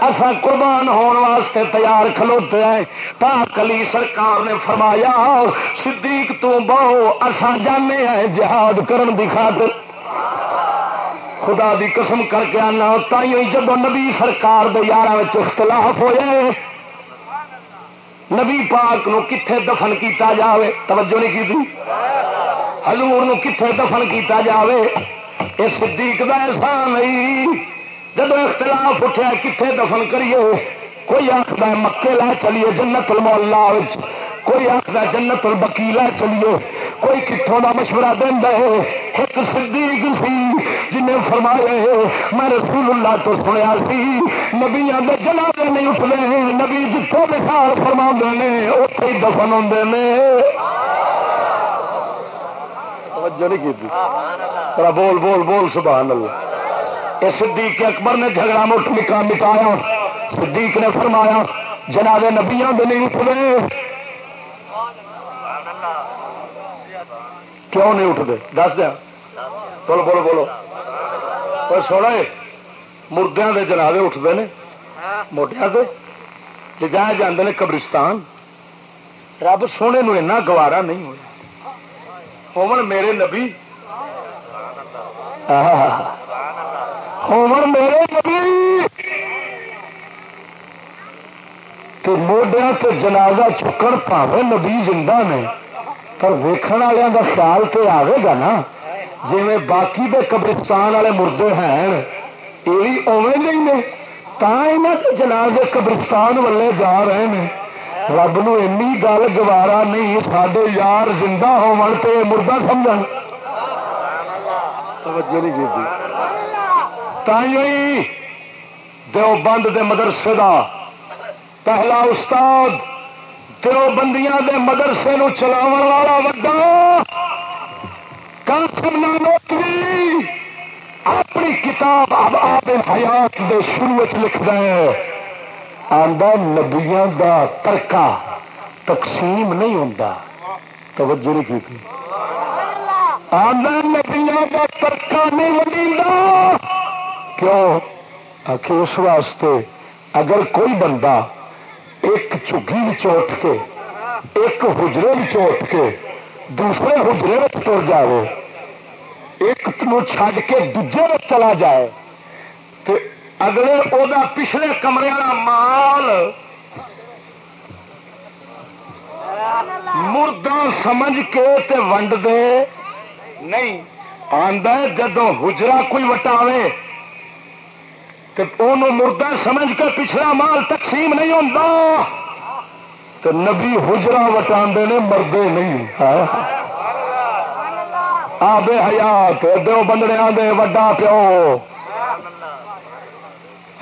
اصا قربان ہون واسطے تیار کھلوتے ہیں۔ تا کلی سرکار نے فرمایا، صدیق تو بہو اصا جانے ہیں جہاد کرن دی خاطر۔ خدا دی قسم کر کے آنا تھی جب نبی سرکار دے یار اختلاف ہو جائے نبی پاک نو کتھے دفن کیتا جاوے، توجہ نہیں کی ہلور نو کتھے دفن کیتا جاوے۔ اس صدیق دا احسان نہیں جب اختلاف اٹھا کتنے دفن کریے؟ کوئی آخر مکے لا چلیے جنت المولا کوئی آخر جنت البکی لا چلیے۔ کوئی کتوں کا مشورہ دینا ہے، ایک صدیق سی جن فرمایا میں رسول اللہ تو سنیا سی نبیا کے جنازے نہیں اٹھتے نبی جتوں مثال فرما نے اتے ہی دفن ہوں بول بول بول، سبحان اللہ. صدیق اکبر نے جھگڑا مٹ مکا مٹایا. صدیق نے فرمایا، جناب نبیا بھی نہیں اٹھتے کیوں نہیں اٹھتے دس دیا. بولو بولو بولو. اور سونا مردیا کے جنابے اٹھتے ہیں موٹیا سے لجائے جانے نے قبرستان، رب سونے نو گوارا نہیں ہوا ہومن میرے نبی۔ میرے نبی۔ تو موڈیا تو جنازہ چکن پاوے نبی زندہ نے۔ پر ویکن والوں کا خیال تو آئے گا نا۔ جی باقی دے قبرستان والے مردے ہیں یہ بھی اوے نہیں نے۔ کے جنازے قبرستان والے جا رہے ہیں رب نو گل گوارا نہیں سڈے یار زندہ مردہ سمجھ توجہ نہیں کی دیو بند دے مدرسے دا پہلا استاد دیو بندیاں دے مدرسے نو چلاو والا وڈا کاسم نانوتری اپنی کتاب اب آپ حیات دے شروع لکھ ہے آدھا نبیا دا ترکا تقسیم نہیں ہوں توجہ نہیں کی آدھا نبیا کا ترکا نہیں وڈی کیوں؟ کہ اس واسطے اگر کوئی بندہ ایک چگی اٹھ کے، ایک حجرے اٹھ کے دوسرے حجرے تر جائے ایک چھڈ کے دوجے میں چلا جائے تو اگلے وہ پچھلے کمرے والا مال مردہ سمجھ کے تے ونڈ دے۔ نہیں۔ آدھا جدو حجرا کوئی وٹاوے مردہ سمجھ کے پچھلا مال تقسیم نہیں ہوتا تو نبی حجرا وٹا نے مردے نہیں آ بے حیات دو بندڑے آدھے وڈا پیو۔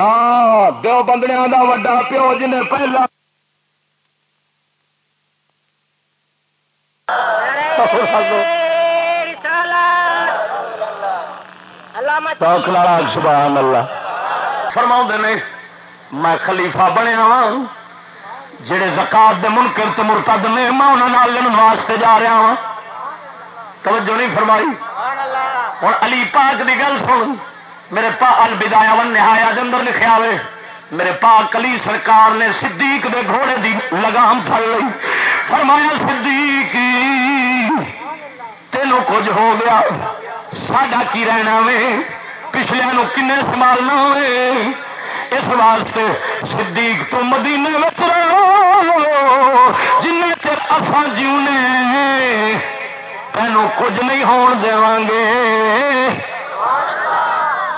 ہاں دو بندڑے کا وڈا پیو جنہیں پہلا سبحان اللہ۔ فرما نے میں خلیفہ بنیا وا جہے زکات دے منکر تو مرتد نے میں انہوں لڑن واسطے جا رہا ہاں۔ توجہ نہیں فرمائی؟ ہوں علی پاک کی گل سن۔ میرے پا الدایا ون نہایا اندر لکھا ہوئے میرے پا کلی سرکار نے صدیق دے گھوڑے دی لگام پڑ لی فرمایا، صدیق تینوں کچھ ہو گیا، ساڈا کی رہنا وے؟ پچھلے کن سنبھالنا ہوئے اس واسطے صدیق تو مدینے میں جن چر اسان جیونے تینوں کچھ نہیں ہون دے گے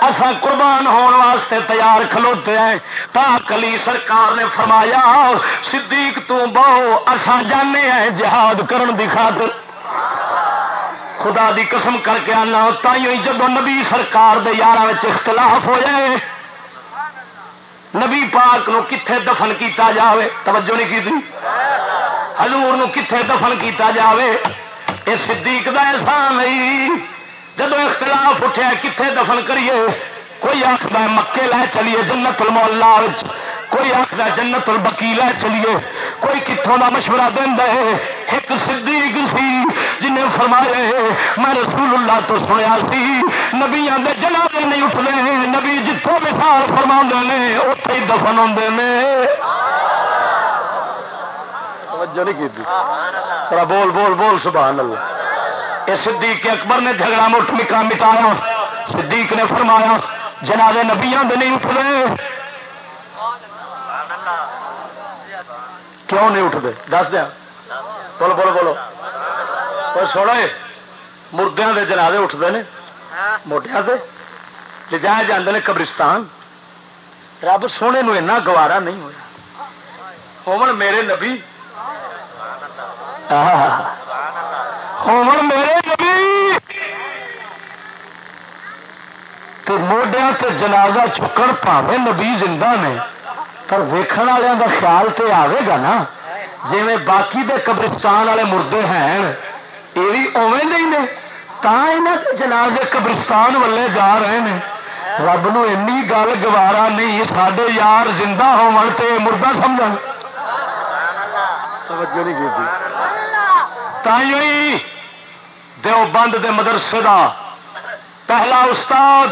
اسا قربان ہون واسطے تیار کھلوتے ہیں۔ تا کلی سرکار نے فرمایا، صدیق تو بہو اسا جانے ہیں جہاد کرن دی خاطر۔ خدا دی قسم کر کے آنا تھی جب نبی سرکار دے یار اختلاف ہو جائے، نبی پاک نو کتھے دفن کیتا جاوے؟ توجہ نہیں کی حضور نو کتھے دفن کیتا جاوے؟ یہ صدیق دا احسان نہیں جدو اختلاف اٹھیا کتھے دفن کریے؟ کوئی آخر مکے لے چلیے جنت المولا کوئی آخر جنت البکی لے چلیے۔ کوئی کتوں کا مشورہ دینا ہے؟ ایک صدیق سی جن فرمایا میں رسول اللہ تو سنیا سی نبی آدھے جنازے نہیں اٹھتے نبی جتوں مثال فرما نے اتے ہی دفن ہوتے ہیں بول بول بول، سبحان اللہ۔ یہ صدیق اکبر نے جھگڑا مٹ مکا مٹایا، صدیق نے فرمایا جنازے نبیاں دے نہیں اٹھتے کیوں نہیں اٹھتے دس دیا۔ بولو بولو بولو۔ سونا مردیا کے جنازے اٹھتے ہیں موٹیا سے لے جائے جانے قبرستان۔ رب سونے نو اینا گوارا نہیں ہوا ہومن میرے نبی۔ آہ ہومن میرے نبی! تو موڈیا تے جنازہ چکن پاوے نبی زندہ نے، پر ویکن والوں کا خیال تے آئے گا نا۔ جی باقی دے قبرستان والے مردے ہیں، یہ بھی اوے نہیں نے۔ تا کے جنازے قبرستان والے جا رہے ہیں رب نو ای گل گوارا نہیں سڈے یار زندہ ہوتے مردہ سمجھ توجہ نہیں کی دیو بند دے مدرسے دا پہلا استاد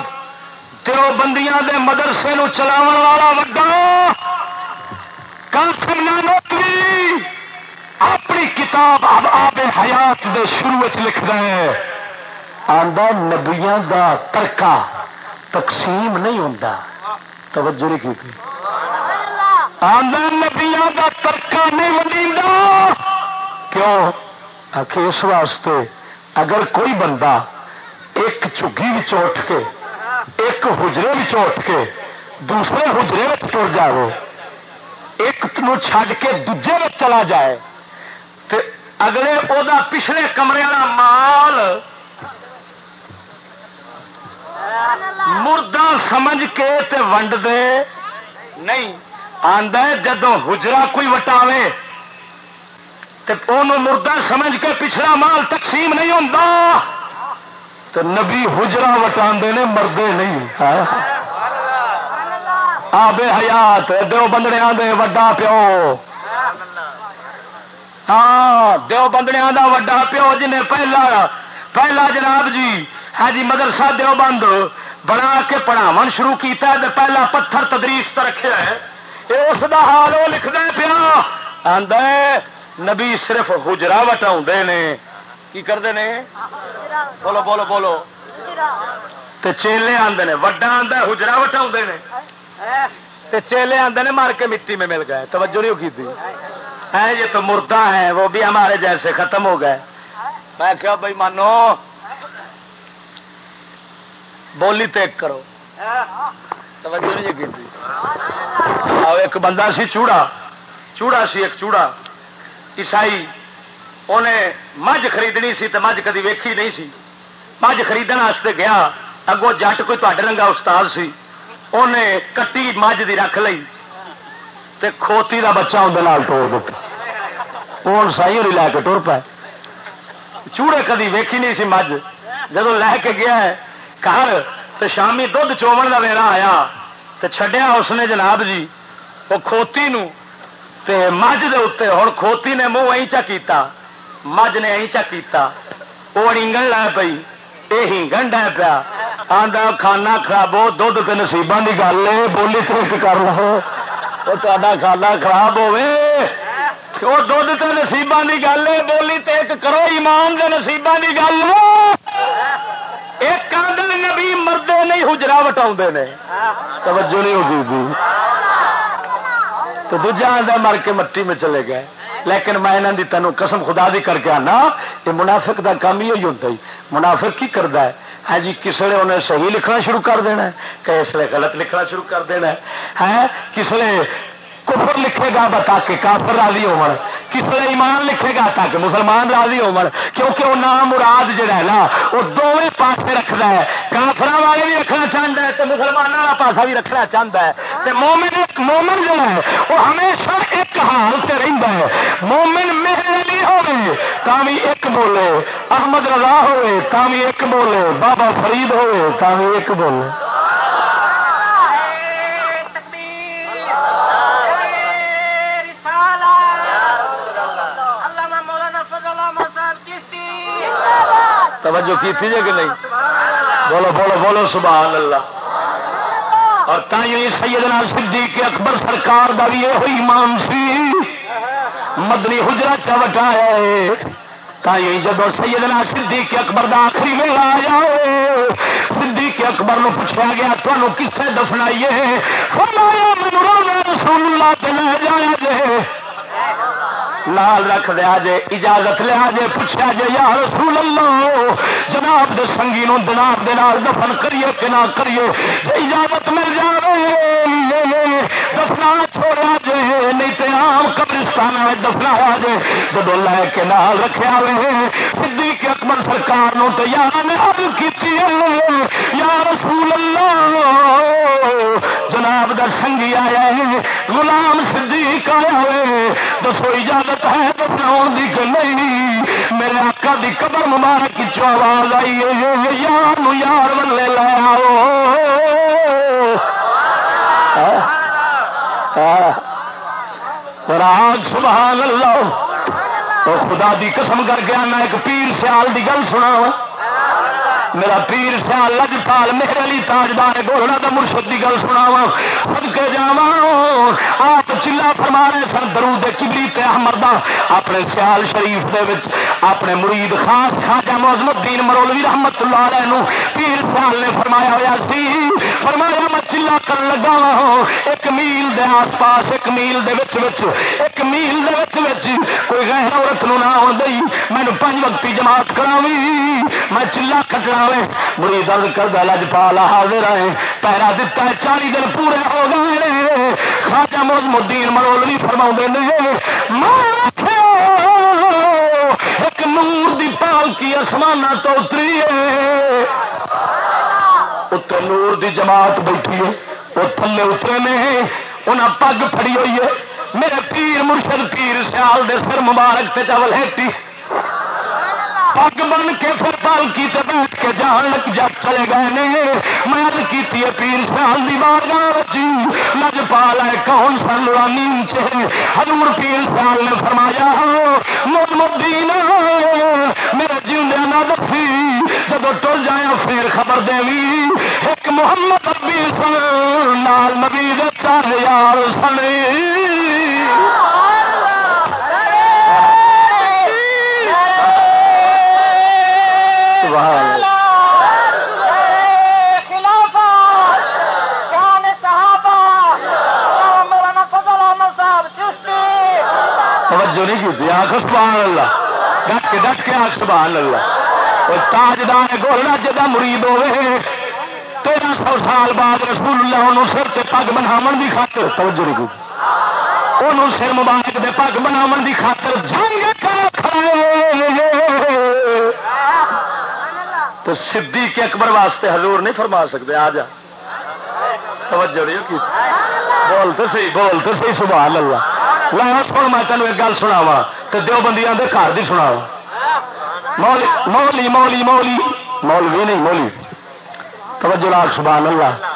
دیو بندیاں دے مدرسے نو چلاو والا وڈا کاسم نوکری، اپنی کتاب اب آب حیات دے شروع لکھ رہے آدھا نبیا دا ترکا تقسیم نہیں ہوں توجہ نہیں کی آدھا نبیا دا ترکا نہیں ونڈی کیوں؟ آخ اس واسطے اگر کوئی بندہ ایک چگی اٹھ کے ایک حجرے اٹھ کے دوسرے حجرے تر جائے ایک چھڈ کے دجے میں چلا جائے تو اگلے وہ پچھلے کمرے والا مال مردہ سمجھ کے تے ونڈ دے۔ نہیں۔ آدھا جدو حجرا کوئی وٹاوے مردہ سمجھ کے پچھلا مال تقسیم نہیں ہوتا تو نبی حجرا وٹا نے مردے نہیں۔ آبے حیات دو بندڑیا دے وڈا پیو۔ ہاں دو بندڑیا دا وڈا پیو جن پہلا پہلا جناب جی ہے ہاں جی مدرسہ دیو بند، بنا کے پڑھاو شروع کیتا ہے پہلا پتھر تدریس تو رکھا ہے۔ اس دا حال وہ لکھنا پیا۔ آدھا نبی صرف حجرا وٹا نے۔ کی کرتے ہیں بولو بولو بولو۔ چیلے آدھے نے وڈا آدھا حجرا وٹا نے۔ چیلے آدھے نے، مار کے مٹی میں مل گئے۔ توجہ نہیں کی تھی ہے، یہ تو مردہ ہے، وہ بھی ہمارے جیسے ختم ہو گئے۔ میں کیا بھائی مانو، بولی تیک کرو۔ توجہ نہیں کی تھی ایک بندہ سی چوڑا۔ چوڑا سی، ایک چوڑا۔ عیسائی، انہیں مجھ خریدنی سی تو مجھ کدی ویکھی نہیں سی۔ مجھ خریدنے گیا، اگوں جٹ کوئی تے رنگا استاد سی۔ انہیں کٹی مجھ دی رکھ لی تے کھوتی دا بچہ اندر توڑ دیتا ہوں سائی لے کے ٹر پائے۔ چوڑے کدی ویکھی نہیں سی مجھ۔ جب لے کے گیا ہے گھر تو شامی دھد چومن کا ویلا آیا تو چڈیا اس نے جناب جی وہ کھوتی نو تے مجھ دے اتنے ہوں کھوتی نے منہ اہ چا کیتا۔ مجھ نے اہ کیتا۔ وہ ہنگن لے پی یہ ہنگن ڈے پیا۔ آدھا کھانا خراب ہو دھد کے نصیبان کی گل ہے بولی تو کر لو۔ تا کھانا خراب ہوے وہ دھد تو نصیبان کی گل ہے بولی تو کرو۔ ایمان کے نصیبان کی گل ایک کاندل نبی مردے نہیں حجرا وٹا توجہ نہیں ہوگی۔ تو دوجا آدھا مر کے مٹی میں چلے گئے۔ لیکن میں یہاں کی تینوں قسم خدا دی کر کے آنا، یہ منافق دا کام ہی ہوتا ہی۔ منافق کی کرتا ہے؟ ہاں جی کس لیے انہیں صحیح لکھنا شروع کر دینا ہے؟ کہ اس لیے غلط لکھنا شروع کر دینا ہے؟ ہاں، کس لیے کفر لکھے گا بتا کے کافر راضی ہو کس لیے ایمان لکھے گا تاکہ مسلمان راضی ہو کیونکہ وہ نام مراد جڑا ہے نا، وہ دونوں پاس رکھتا ہے۔ کافر والے بھی رکھنا چاہتا ہے تو مسلمانوں کا پاسا بھی رکھنا چاہتا ہے۔ مومن مومن جو ہے، وہ ہمیشہ ایک حال سے رہتا ہے۔ مومن میرے علی ہوئے کامی ایک بولے۔ احمد رضا ہوئے کامی ایک بولے۔ بابا فرید ہوئے کامی ایک بولے۔ توجہ کی تھی کہ نہیں؟ بولو بولو بولو، سبحان اللہ۔ اور تھی سیدنا صدیق کے اکبر سرکار کا بھی یہ ایمان سی۔ مدنی حجرا چوٹا ہے۔ تھی جب سیدنا صدیق اکبر دا آخری ویلا آیا صدیق اکبر نو پوچھا گیا تمہوں کسے دفنائیے؟ فرمایا میں رسول اللہ پہ لے جایا جے۔ لال رکھ دیا جے اجازت لیا جے پوچھا جے یا رسول اللہ، جناب دے سنگی نو دناب دے نال دفن کریے کہ نہ کریے؟ جے اجازت مل جائے دفنا چھوڑا جے نہیں تے عام قبرستان میں دفنایا جے جب لے کے نال رکھا ہوئے صدیق اکبر سرکار نو تے یار نے عرض کیتی ہے یا رسول اللہ، جناب دا سنگی آیا ہے، غلام صدیق آیا ہے، دسو اجازت ہے دفناؤ دی کہ نہیں، میرے آقا دی قبر مبارک کی آواز آئی ہے یار نو یار بننے لایا راگ سبحان اللہ تو خدا دی قسم کر کے میں ایک پیر سیال دی گل سنا میرا پیر سیال لجپال مہر علی تاجدار گولڑا دا مرشد کی گل سنا سب کے جا آپ چلا فرما رہے سن، درود کبری تے احمد اپنے سیال شریف دے وچ، اپنے مرید خاص خاجہ موزم الدین مرولوی رحمت اللہ علیہ نو پیر سیال نے فرمایا ہوا سی۔ فرمایا، میں چلا کر لگا وا ایک میل دے آس پاس، ایک میل دے وچ وچ، ایک میل دے وچ وچ۔ کوئی غیر عورت نو نہ آئی مینو پنج وقتی جماعت کراوی۔ میں چلا کٹنا بڑی درد کر دل اج پالا حاضر ہے پیرا دتا ہے، چالی دن پورے ہو گئے خاجا موز مدین مرولوی فرما نے ایک نور دی پالکی آسمان تو اتری ہے۔ اتنے نور دی جماعت بیٹھی ہے۔ وہ تھلے اترے میں انہیں پگ پڑی ہوئی ہے۔ میرے پیر مرشد پیر سیال دے سر مبارک تے چاول ہیٹی۔ پگ بن کے پھر پالکی تے بیٹھ کے جان لگ جب چلے گئے نے، میں کی پیر سال دی بار جی لج پال ہے، کون سن لانی چھ ہزور پیر سال نے فرمایا مدین میرے جیوندیا نہ دسی جب ٹر جایا پھر خبر دے ایک محمد ابی سن، نال نبی چار یار سن۔ کی آخ سبحان اللہ۔ ڈٹ کے ڈٹ کے آخ سبحان اللہ۔ تاجدار گولڈا جگہ مرید ہوئے۔ تیرہ سو سال بعد رسول اللہ انہوں سر تے پگ بناو کی خاطر توجہ نہیں انہوں سر مبارک دے پگ بناو کی خاطر جنگ تو سدھی کے اکبر واسطے حضور نہیں فرما سکتے۔ آ جا۔ توجہ بول تو صحیح بول تو صحیح، سبحان اللہ۔ لا سن میں تینوں ایک گل سنا وا تو دو بندیاں دے گھر دی سنا مولی مولی مولی مولی، مولوی نہیں، مولی۔ توجہ لاکھ سبحان اللہ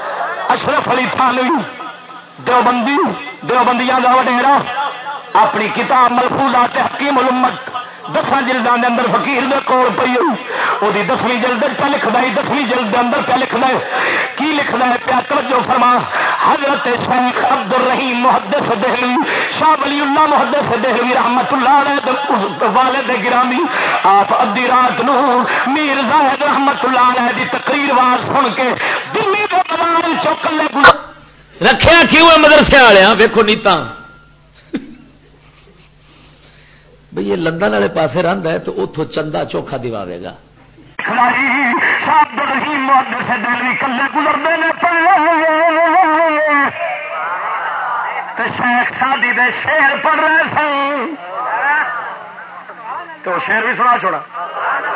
اشرف علی تھانوی دو بندی دو بندیاں کا وڈیرا، اپنی کتاب ملفوظات حکیم الامت دسان جلدوں کے اندر فقیر دے کول پی وہ دسویں جلد پہ لکھنا ہے، دسویں جلد کے اندر پہ لکھنا ہے۔ کی لکھنا ہے؟ پیا توجہ فرما۔ حضرت شیخ عبد الرحیم محدث دہلی شاہ ولی اللہ محدث دہلی رحمت اللہ علیہ والد گرامی، آپ ادی رات نو میر زاہد رحمت اللہ علیہ دی تقریر واز سن کے دلی کے بازار چوکلے رکھیا کیوں مدرسے والے؟ ویکو نیتا بھئی یہ لندن والے پاسے رہتا ہے تو اتوں چندہ چوکھا دوا گا۔ شیخ سادی دے شیر پڑھ رہے سن۔ تو شیر بھی سنا چھوڑا۔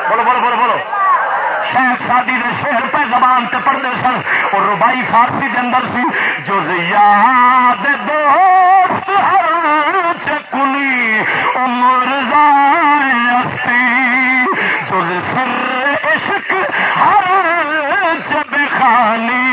بولو بولو بولو بولو۔ شیخ سادی دے شہر پہ زبان تے پڑھتے سن۔ اور ربائی فارسی دے اندر سی، جو یاد دوست ہر چکنی عمر زائستی جو سر عشق ہر جب خالی۔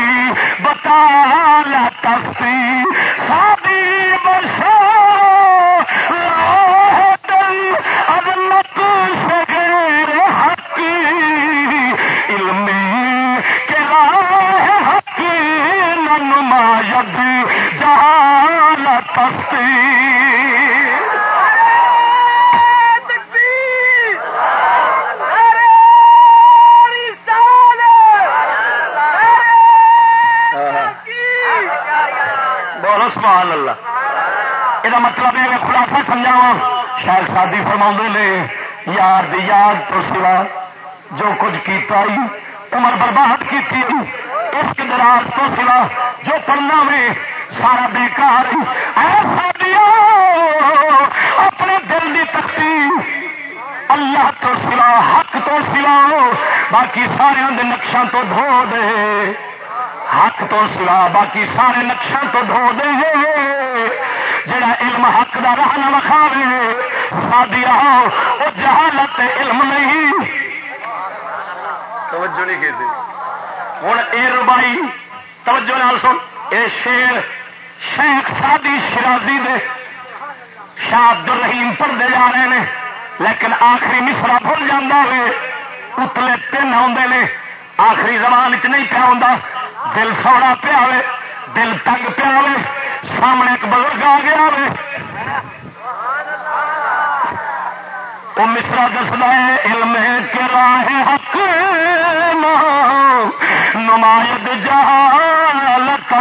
سوا جو کچھ کیتا ہی، عمر برباد کی اس دراز تو سوا جو پڑھنا میں سارا بےکار اپنے دل کی تختی اللہ تو سوا، حق تو سوا، باقی سارے نقشوں تو دھو دے۔ حق تو سوا، باقی سارے نقشوں تو دھو دے۔ جڑا علم حق کا راہ نہ وکھاوے سادیا وہ جہالت علم نہیں۔ توجہ نہیں کی ہوں اے ربائی توجہ نال سن۔ اے شیر، شیخ سادی شرازی دے۔ شاہ عبد الرحیم پڑھتے جا رہے ہیں لیکن آخری مصرا بھول جانا ہوئے اتلے تین آدھے نے۔ آخری زبان چ نہیں پیا ہوں دل سوڑا پیا ہوئے۔ دل تنگ پیا ہوئے۔ سامنے ایک بزرگ آ گیا ہوئے۔ وہ مصرا دستا ہے، علم کے راہ حق۔ نمایت جہالت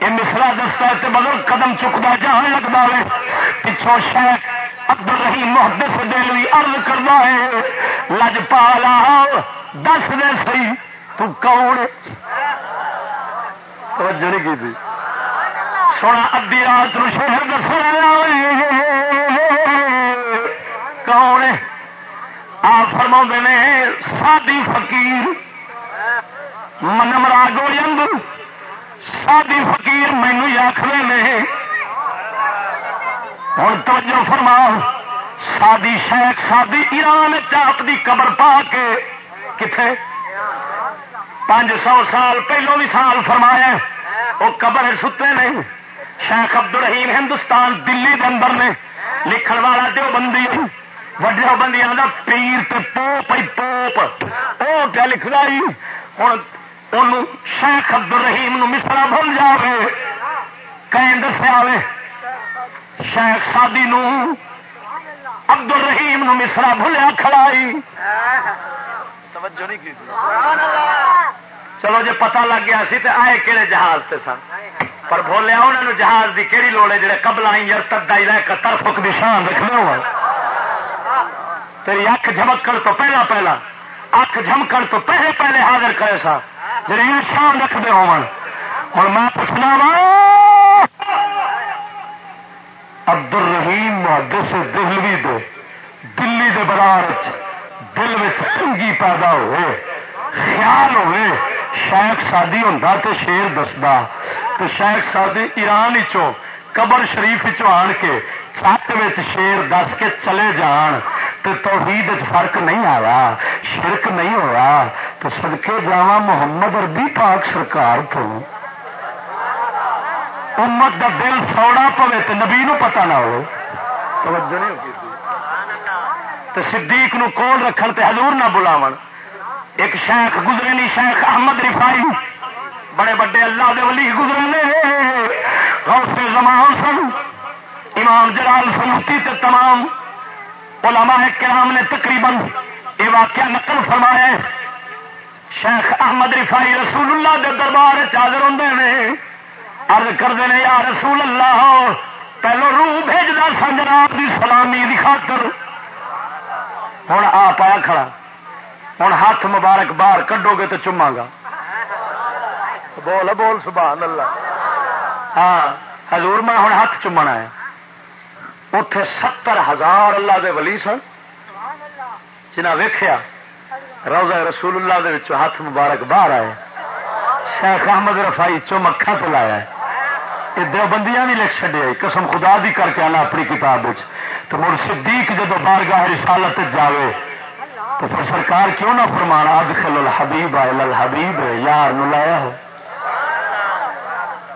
یہ مصرا دستا ہے بزرگ قدم چکتا جہاں لگتا ہے پچھوں شیخ عبد الرحیم محدث دلوی عرض کرنا ہے، لج پالا دس دے سی، تو کون؟ توجہ نہیں کی سونا ادی رات نو شہر دس کون آپ فرما نے، سادی فقیر، منمرا گوجند سادی فقیر مینو آخر نے۔ ہوں توجہ فرما سادی شیخ، سادی ایران چاپ دی قبر پا کے کتنے پانچ سو سال پہلو بھی سال فرمایا وہ قبر ستے نے۔ شیخ عبد الرحیم ہندوستان دلی کے اندر نے، لکھن والا دو بندی کا پیر پوپ پوپ وہ کیا لکھتا ہی ہوں شیخ عبد الرحیم مسرا بھول جائے کہیں دسیا شیخ سادی نو عبد الرحیم نو مصرا بھولیا کھڑائی چلو جی پتا لگ گیا سی تے آئے کہڑے جہاز تے سن پر بولیا انہوں نے جہاز دی کہڑی لوڑ ہے جڑے قبل آئی یار تدا ہی رہ کر فک دی شان رکھنے ہو تیری اک جھمکن تو پہلا پہلا اک جھمکن تو پہلے پہلے حاضر کرے سا۔ جڑے شان رکھتے ہو میں پوچھنا وا عبد الرحیم محدث دہلوی دے، دلی دے برار دل میں تنگی پیدا ہوئے، خیال ہوئے، شیخ سادی ہوں تو شیر دستا تو شیخ سادی ایران چو قبر شریف آن کے چھت شیر دس کے چلے جان تو توحید فرق نہیں آیا شرک نہیں ہوا تو سدکے جا محمد اربی پاک سرکار تو امت دا دل سوڑا پوے تو نبی نو پتا نہ ہو توجہ نہیں تو صدیق نو کول رکھن تے حضور نہ بلاو ایک شیخ گزرے نہیں شیخ احمد رفائی بڑے بڑے اللہ دے ولی گزرے غوث زمان سن امام جلال سمتی تے تمام علماء کرام نے تقریباً یہ واقعہ نقل فرمایا شیخ احمد رفائی رسول اللہ دے دربار چادر ہوں نے ارد کرتے ہیں یا رسول اللہ، پہلو روح بھیجنا سن جناب کی سلامی کی خاطر۔ ہوں آپ آیا کھڑا۔ ہوں ہاتھ مبارک باہر کڈو گے تو چما گا۔ بول بول، سبحان اللہ۔ ہاں حضور میں ہوں ہاتھ چومنا ہے۔ اتے ستر ہزار اللہ دے ولی سن۔ جنہیں ویخیا روزہ رسول اللہ دے ہاتھ مبارک باہر آئے۔ شیخ احمد رفائی چم اکھا تو لایا یہ دو بندیاں بھی لکھ چڈیا قسم خدا دی کر کے آنا اپنی کتاب تو مڑ صدیق جدو بارگاہ رسالت جاوے، تو پھر سرکار کیوں نہ فرمانا، ادخل الحبیب الحبیب، یار نو لایا ہو۔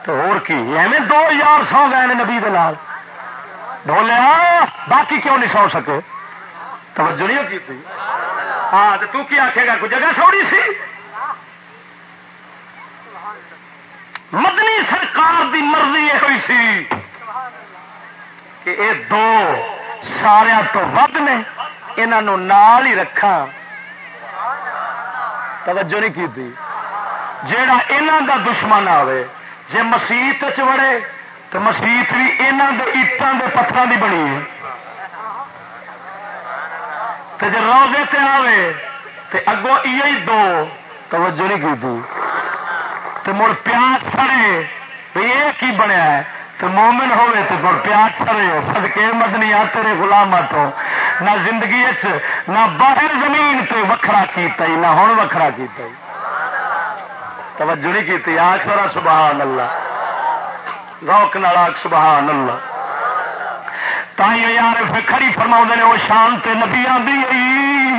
تو اور کی ایویں دو یار سو گئے نبی دلال۔ بولیا باقی کیوں نہیں سو سکے؟ توجہ نہیں کی تھی۔ ہاں تو کی آخے گا؟ کوئی جگہ سوڑی سی؟ مدنی سرکار دی مرضی یہ ہوئی سی کہ یہ دو سارا تو ود نے انہوں نال ہی رکھا توجہ نہیں کی تھی۔ جیڑا دا دشمن آئے جی مسیت چڑے تو مسیت بھی یہاں کے اٹان کے پتھر کی بنی ہے تو جی روزے تے آوے تو اگوں یہ دو توجہ نہیں کی تو مڑ پیاس سڑے یہ کی بنیا ہے تو مومن ہوئے تو مڑ پیاس سڑے سدکے مدنی آ تیرے گلام تو نہ زندگی نہ باہر زمین تے وکھرا کیتا ہی نہ ہوں وکھرا کیتا ہی توجہ نہیں کی آخ سورا سبحان اللہ روک نالاک سبحان اللہ۔ تھی یار کھڑی فرما نے وہ شانت نبی آئی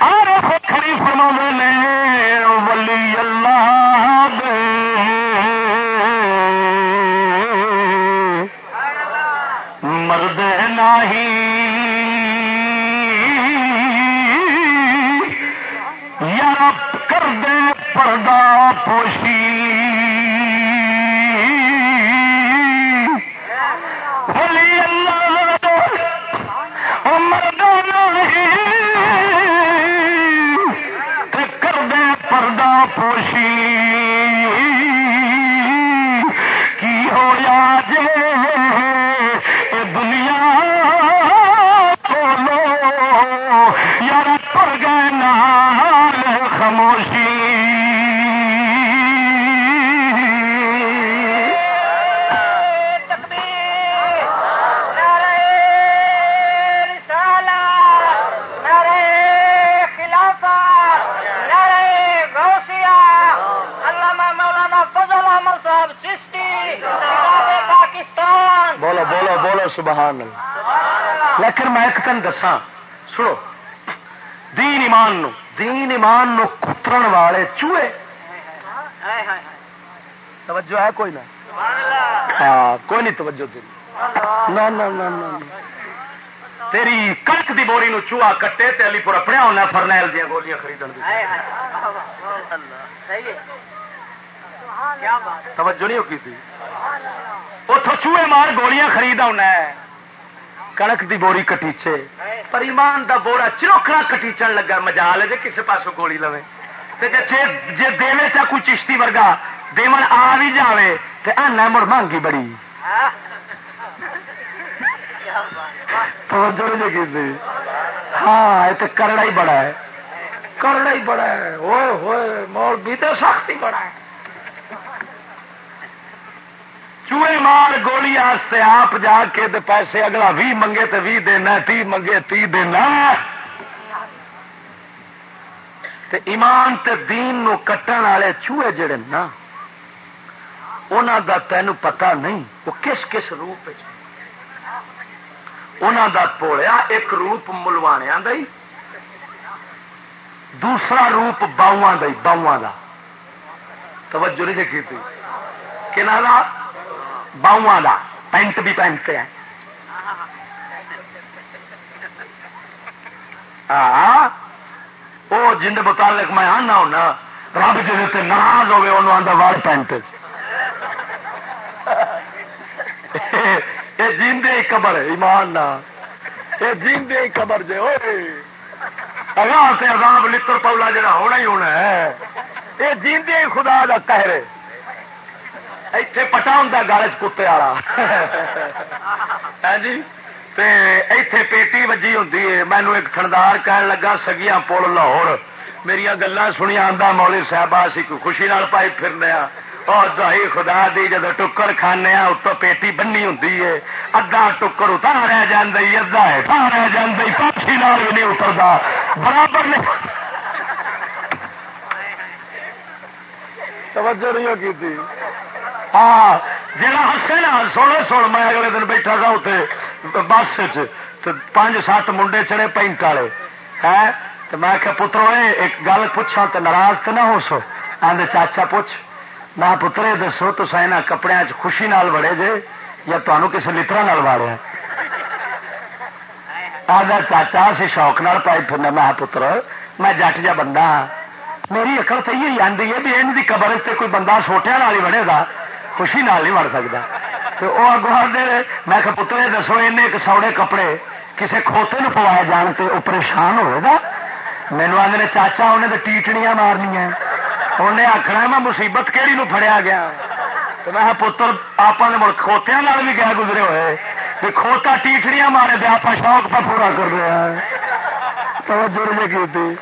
آر کھڑی فرما نے ولی اللہ دے۔ مرد نہیں یار، کر دے پردہ پوشی کردا پردہ پوشی۔ سبحان اللہ۔ لیکن میں ایک تن دسا سنو۔ دین ایمان نو، دین ایمان نو کترن والے چوہے۔ توجہ ہے کوئی نہ؟ ہاں کوئی نہیں توجہ تیری نہ تیری کنک دی بوری نو چوہا کٹے تے علی پور اپنے ہونا فرنیل دیا گولیاں خریدن دی۔ توجہ نہیں ہوگی تھی؟ اتو چوہے مار گولیاں خرید آنا کنک دی بوری کٹیچے۔ پر ایمان دا بورا چروکڑا کٹیچن لگا، مجال ہے کسی پاسوں گولی لوے۔ جی دے چا کوئی چشتی ورگا دیون آ بھی جائے تو آنا مڑ مانگی بڑی۔ توجہ ہاں یہ تو کرڑا ہی بڑا ہے۔ کرڑا ہی بڑا ہے۔ ہوئے ہوئے، مول بھی تو سخت ہی بڑا ہے۔ چوہے مار گولی آستے آپ جا کے دے پیسے اگلا بھی منگے تو بھی دینا، تی منگے تی دینا۔ تے ایمان تے دین نو کٹن والے چوہے جڑے نا انہوں دا تینو پتا نہیں وہ کس کس روپ انہوں دا پوڑیا ایک روپ ملوانیا دئی دوسرا روپ باؤں دئی باؤں دا۔ توجہ نہیں جی کی کہ باؤں کا پینٹ بھی پہنتے ہیں۔ وہ جن متعلق میں آنا ہونا، رب جی ناراض ہوگی انہوں آتا وال پینٹ۔ یہ جیندے قبر ایمان نہ۔ یہ جیندے قبر جے اگاں سے عذاب لتر پولا جڑا ہونا ہی ہونا ہے۔ یہ جیندے خدا کا کہرے اتے پٹا ہوں گال کتے والا۔ ہاں جی؟ ایتھے پیٹی وجی ہوندی ہے۔ مینو ایک تھندار کہن لگا، سگیاں پول لاہور۔ میری گلا سنیا آندا مولی صاحب اسی خوشی نال پائی پھرنے اور دہی خدا دی جب ٹکر کھانے اتو پیٹی بنی ہوں ادا ادھا ٹکر اتار رہ جاندی ادھا ہٹا رہ جاندی پاپسی نال بھی نہیں اتردا۔ برابر نے توجہ نہیں کی ہاں جا ہسے نا، سونے سن میں اگلے دن بیٹھا تھا اتنے بس پانچ سات منڈے چڑے پینٹ والے ہے تو میں کہ پترو ایک گل پوچھا تو ناراض تو نہ ہو سو آدھے چاچا، پوچھ۔ نہ پترے، دسو تو یہاں کپڑے خوشی نال بڑے جے، یا تمہوں کسی لطرا نال واڑیا آدھا چاچا سی شوق نال پائی پھرنا۔ میں پتر میں جٹ جا بندہ ہاں۔ میری اکل تو یہ آدھی ہے بھی ان کی قبر سے کوئی بندہ سوٹیا نال ہی بڑے گا خوشی نال نہیں بڑھ سکتا تو وہ اگو دے میں کہ پتر دسو ان سوڑے کپڑے کسی کھوتے نو پوائے جان تو وہ پریشان ہوئے گا مینو آدھے چاچا انہیں تو ٹیٹنیاں مارنیا انہیں آخنا میں مصیبت کہڑی نو فڑیا گیا ہاں۔ تو میں پتر آپ نے مڑ کھوتیا بھی گیا گزرے ہوئے۔ کہ کھوتا ٹیٹڑیاں مارے دے آپ شوق پہ پورا کر رہے ہیں توجہ نہیں کی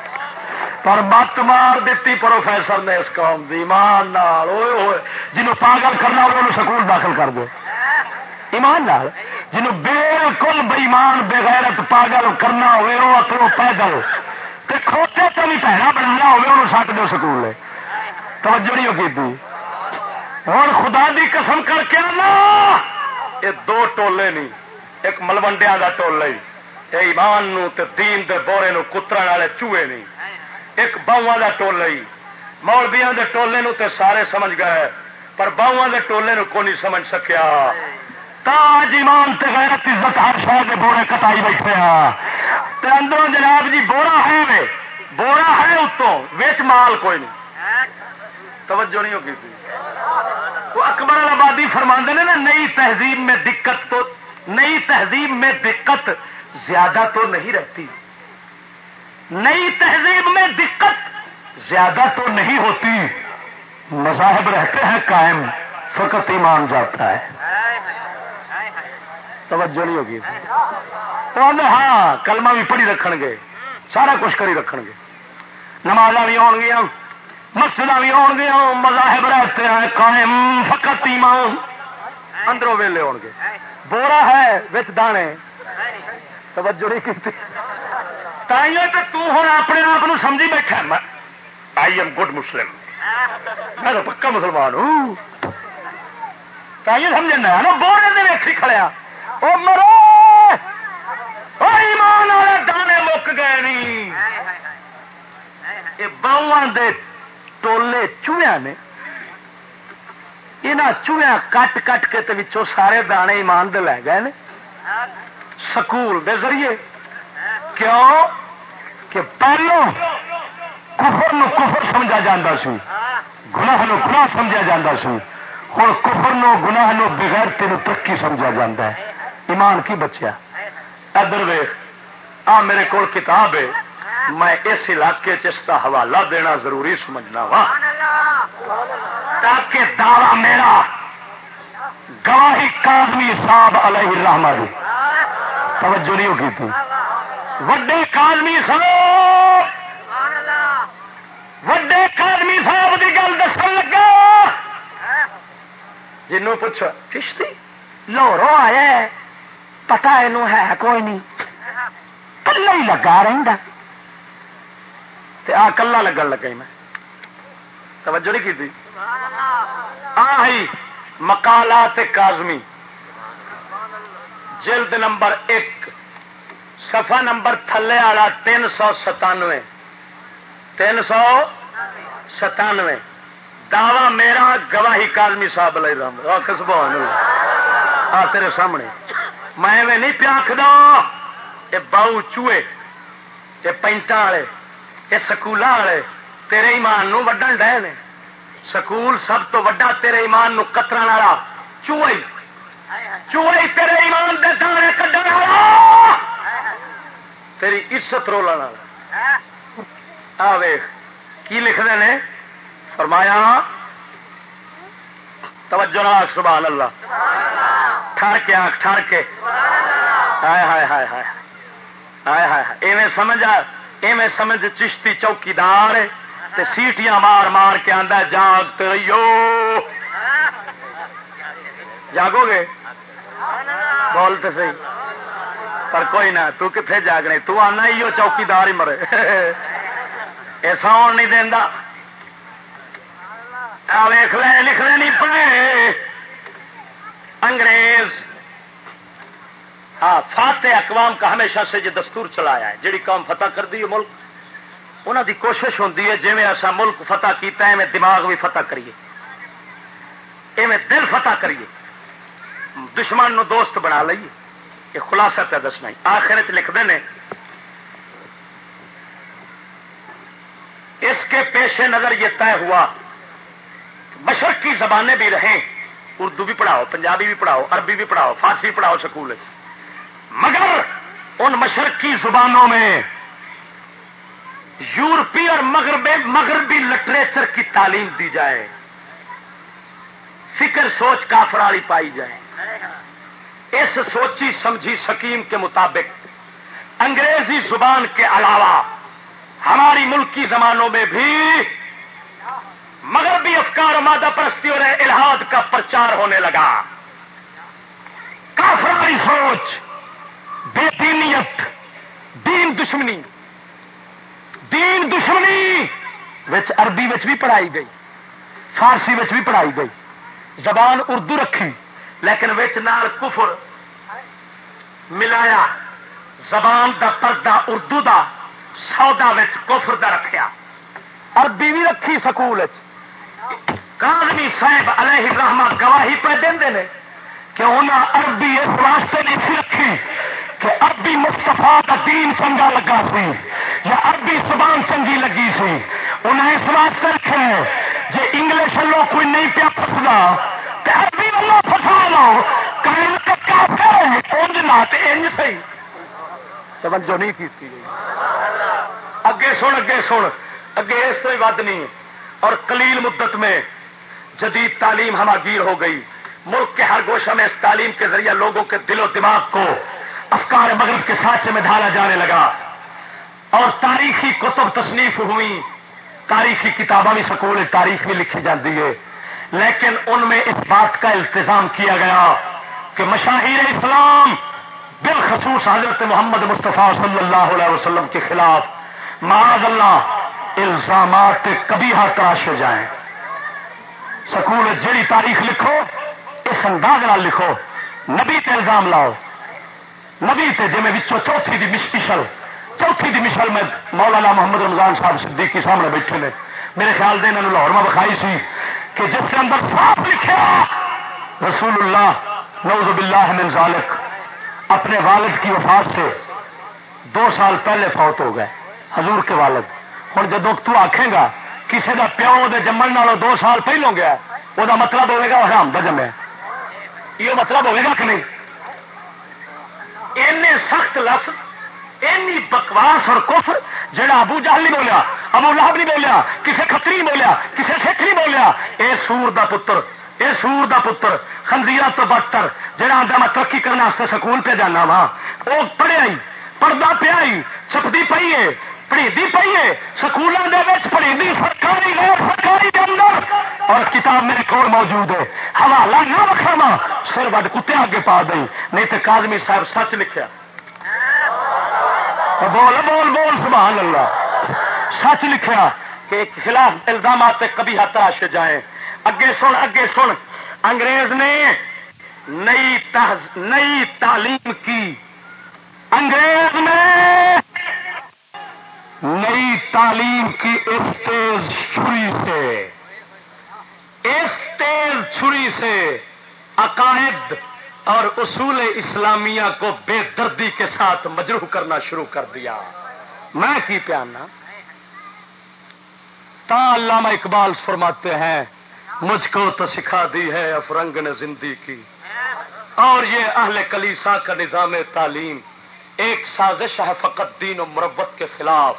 پر مت مار دیتی پروفیسر نے اس قوم دی، ایمان نال ہوئے ہوئے۔ جنہوں پاگل کرنا ہوگا انہوں سکول داخل کر دو ایمان نال۔ جنہوں بالکل بےمان بغیرت پاگل کرنا ہوئے، وہ اپنوں پیدل۔ تے کھوتے تو بھی پیڑا بنانا ہوئے، انہوں سٹ دو سکول لے توجہ نہیں کی تھی۔ ہوں خدا دی قسم کر کے نا، یہ دو ٹولے نہیں، ایک ملوڈیا کا ٹولا ہی۔ ایمان نو تے دین دے بورے نو کتر والے چوہے نہیں۔ ایک باواں کا ٹولا ہی۔ مولبیا دے ٹولے نو تے سارے سمجھ گئے، پر باواں دے ٹولے نو کو نہیں سمجھ سکیا؟ تاج ایمان تے غیرت عزت ہر شہر کے بورے کٹائی بیٹھے ہاں۔ تے اندروں جناب جی بورا ہے وے۔ بورا ہے اتوں وچ مال کوئی نہیں۔ توجہ نہیں ہوگی تھی۔ وہ اکبر آبادی فرماندے نے نا، نئی تہذیب میں دقت تو، نئی تہذیب میں دقت زیادہ تو نہیں رہتی۔ نئی تہذیب میں دقت زیادہ تو نہیں ہوتی۔ مذاہب رہتے ہیں قائم، فقط ایمان جاتا ہے۔ توجہ نہیں ہوگی۔ ہاں کلمہ بھی پڑھی رکھ گے۔ سارا کچھ کری رکھ گے۔ نماز بھی آن گیا مسجد بھی آن گیا مذاہب رہتے ہیں قائم، فقط ایمان۔ اندروں ویلے ہو گے۔ بورا ہے، وچ دانے۔ توجہ نہیں کی تو تم اپنے آپ سمجھی بیٹھا آئی ایم گڈ مسلم میں تو پکا مسلمان ہوں تائیوں سمجھنا ہے نا بورے دے ویکھی کھڑیا وہ مرو ایمان والے دانے مک گئے نہیں یہ باواں دے ٹولے چوہیا نے یہاں چوہیا کٹ کٹ کے تو سارے دانے ایمان دے لے گئے نے سکول دے ذریعے کیوں کہ پہلو کفر نو کفر سمجھا جاتا سی، گناہ نو گناہ سمجھا جاتا سی۔ ہوں کفر نو گناہ نو بغیر تین ترقی سمجھا جاتا ہے۔ ایمان کی بچیا۔ ادھر ویخ آ میرے کو کتاب ہے۔ میں اس علاقے اس کا حوالہ دینا ضروری سمجھنا وا۔ تاکہ دعوی میرا گواہی کادمی صاحب علیہ الرحمہ دی۔ توجہ نہیں ہوگی تھی۔ وڈے کادمی صاحب! وڈے کادمی صاحب کی گل دس لگا! جنوں پوچھو کشتی لاہوروں آیا پتا یہ ہے کوئی نہیں۔ کلا ہی لگا رہا آ کلا لگن لگا میں۔ توجہ نہیں کی آئی مکالات کازمی جلد نمبر ایک۔ سفا نمبر تھلے والا تین سو ستانوے۔ تین سو ستانوے۔ دعوی میرا گواہی کالمی صاحب لے رہا خسبان آ، تیرے سامنے۔ میں نہیں پیا پیاکھ یہ باؤ چوئے یہ پینٹا والے یہ سکول والے، تیرے ایمان نو وڈن ڈے نے۔ سکول سب تو وڈا تیرے ایمان نو کترا والا چوئی چوئی تیرے ایمان دے دانے کڈن والا۔ تیری عزت رولا آ ویخ کی لکھتے ہیں فرمایا، توجہ نہ سبحان اللہ۔ ٹھر کے آنکھ ٹھر کے ہائے ہائے ہائے۔ ہائے ہائے ہائے۔ ایویں سمجھ آ، ایویں سمجھ چشتی چوکیدار تے سیٹیاں مار مار کے آدھا جاگ رہیو جاگو گے؟ بولتے سی پر کوئی نہ، تو کتنے جاگنے؟ تو آنا ہی چوکیدار ہی مرے۔ ایسا آن نہیں دینا ویخ لے لکھنے نہیں پڑے انگریز۔ ہاں فاتح اقوام کا ہمیشہ سے یہ دستور چلایا ہے۔ جیڑی قوم فتح کر دی ملک انہوں دی کوشش ہوتی ہے جی ایسا ملک فتح کیتا ہے دماغ بھی فتح کریے۔ ایویں دل فتح کریے۔ دشمن نو دوست بنا لئیے۔ یہ خلاصہ پہ دسنا آخر لکھتے ہیں۔ اس کے پیش نظر یہ طے ہوا مشرقی زبانیں بھی رہیں۔ اردو بھی پڑھاؤ، پنجابی بھی پڑھاؤ، عربی بھی پڑھاؤ، فارسی پڑھاؤ سکول۔ مگر ان مشرقی زبانوں میں یورپی اور مغربی مغربی لٹریچر کی تعلیم دی جائے۔ فکر سوچ کافر والی پائی جائے۔ اس سوچی سمجھی سکیم کے مطابق انگریزی زبان کے علاوہ ہماری ملکی زمانوں میں بھی مغربی افکار و مادہ پرستی اور الہاد کا پرچار ہونے لگا۔ کافراری سوچ، بے دینیت، دین دشمنی۔ دین دشمنی وچ عربی وچ بھی پڑھائی گئی، فارسی وچ بھی پڑھائی گئی۔ زبان اردو رکھی۔ لیکن وچ نال کفر ملایا، زبان دا پردہ، اردو دا، سودا کفر دا رکھیا۔ عربی بھی رکھی سکول کاغمی صاحب علیہ الرحمہ گواہی پہ دے کہ انہیں عربی اس واسطے نہیں سی رکھی کہ عربی مستفا کا دین چنگا لگا سی یا عربی زبان چنگی لگی سی۔ انہیں اس واسطے رکھے جی انگلش والوں کوئی نہیں پیا فسنا تو والوں فسا لو انج نہ انج سی توجہ نہیں کی اگے سن اگے سن۔ اگے اس سے ود نہیں۔ اور کلیل مدت میں جدید تعلیم ہماگیر ہو گئی۔ ملک کے ہر گوشہ میں اس تعلیم کے ذریعے لوگوں کے دل و دماغ کو افکار مغرب کے سانچے میں ڈھالا جانے لگا۔ اور تاریخی کتب تصنیف ہوئی تاریخی کتابیں بھی سکول، تاریخ بھی لکھی جاتی ہے۔ لیکن ان میں اس بات کا التظام کیا گیا کہ مشاہیر اسلام بالخصوص حضرت محمد مصطفیٰ صلی اللہ علیہ وسلم کے خلاف معاذ اللہ الزامات کبھی ہاتھ تراش ہو جائیں۔ سکول جڑی تاریخ لکھو، اس انداز لکھو، نبی تے الزام لاؤ۔ نبی تے جی میں چوتھی دی مشل، چوتھی دی مشل میں مولانا محمد رمضان صاحب صدیق کے سامنے بیٹھے نے۔ میرے خیال دے انہوں لاہور میں بکھائی سی۔ کہ جس کے اندر صاف لکھا رسول اللہ نوز باللہ من ذالک، اپنے والد کی وفات سے دو سال پہلے فوت ہو گئے، حضور کے والد۔ ہوں جدو تو آخے گا، کسی کا پیو دے جمن نالوں دو سال پہلوں گیا، وہ مطلب ہوئے گا حرام کا جمے یہ مطلب ہوئے گا کہ نہیں؟ سخت لفظ اینی بکواس اور کفر جہاں ابو جہل نہیں بولیا، ابو لہب نہیں بولیا کسی کتری نہیں بولیا کسی سکھ نہیں بولیا، اے سور دا پتر، اے سور دا پتر خنزیرا تو بدتر جہاں آدھا میں ترقی کرنے سکول پہ جانا وا۔ وہ پڑھیا پڑھتا پیا چھپتی پی ہے پڑھی پی ہے سکولوں کے پڑھی سرکاری سرکاری کے اندر۔ اور کتاب میرے کو موجود ہے، حوالہ نہ رکھا سر وڈ کتے آگے پا دیں نہیں تو کادمی صاحب سچ لکھا بول بول بول، سبحان اللہ۔ سچ لکھا کہ خلاف الزامات کبھی ہاتھ تراش جائیں۔ اگے سن اگے سن۔ انگریز نے نئی نئی تعلیم کی۔ انگریز نے نئی تعلیم کی اس تیز چھری سے۔ اس تیز چھری سے عقائد اور اصول اسلامیہ کو بے دردی کے ساتھ مجروح کرنا شروع کر دیا۔ میں کی پیانا؟ تا علامہ اقبال فرماتے ہیں، مجھ کو تو سکھا دی ہے افرنگ نے زندگی کی۔ اور یہ اہل کلیسا کا نظام تعلیم، ایک سازش ہے فقط دین و مربت کے خلاف۔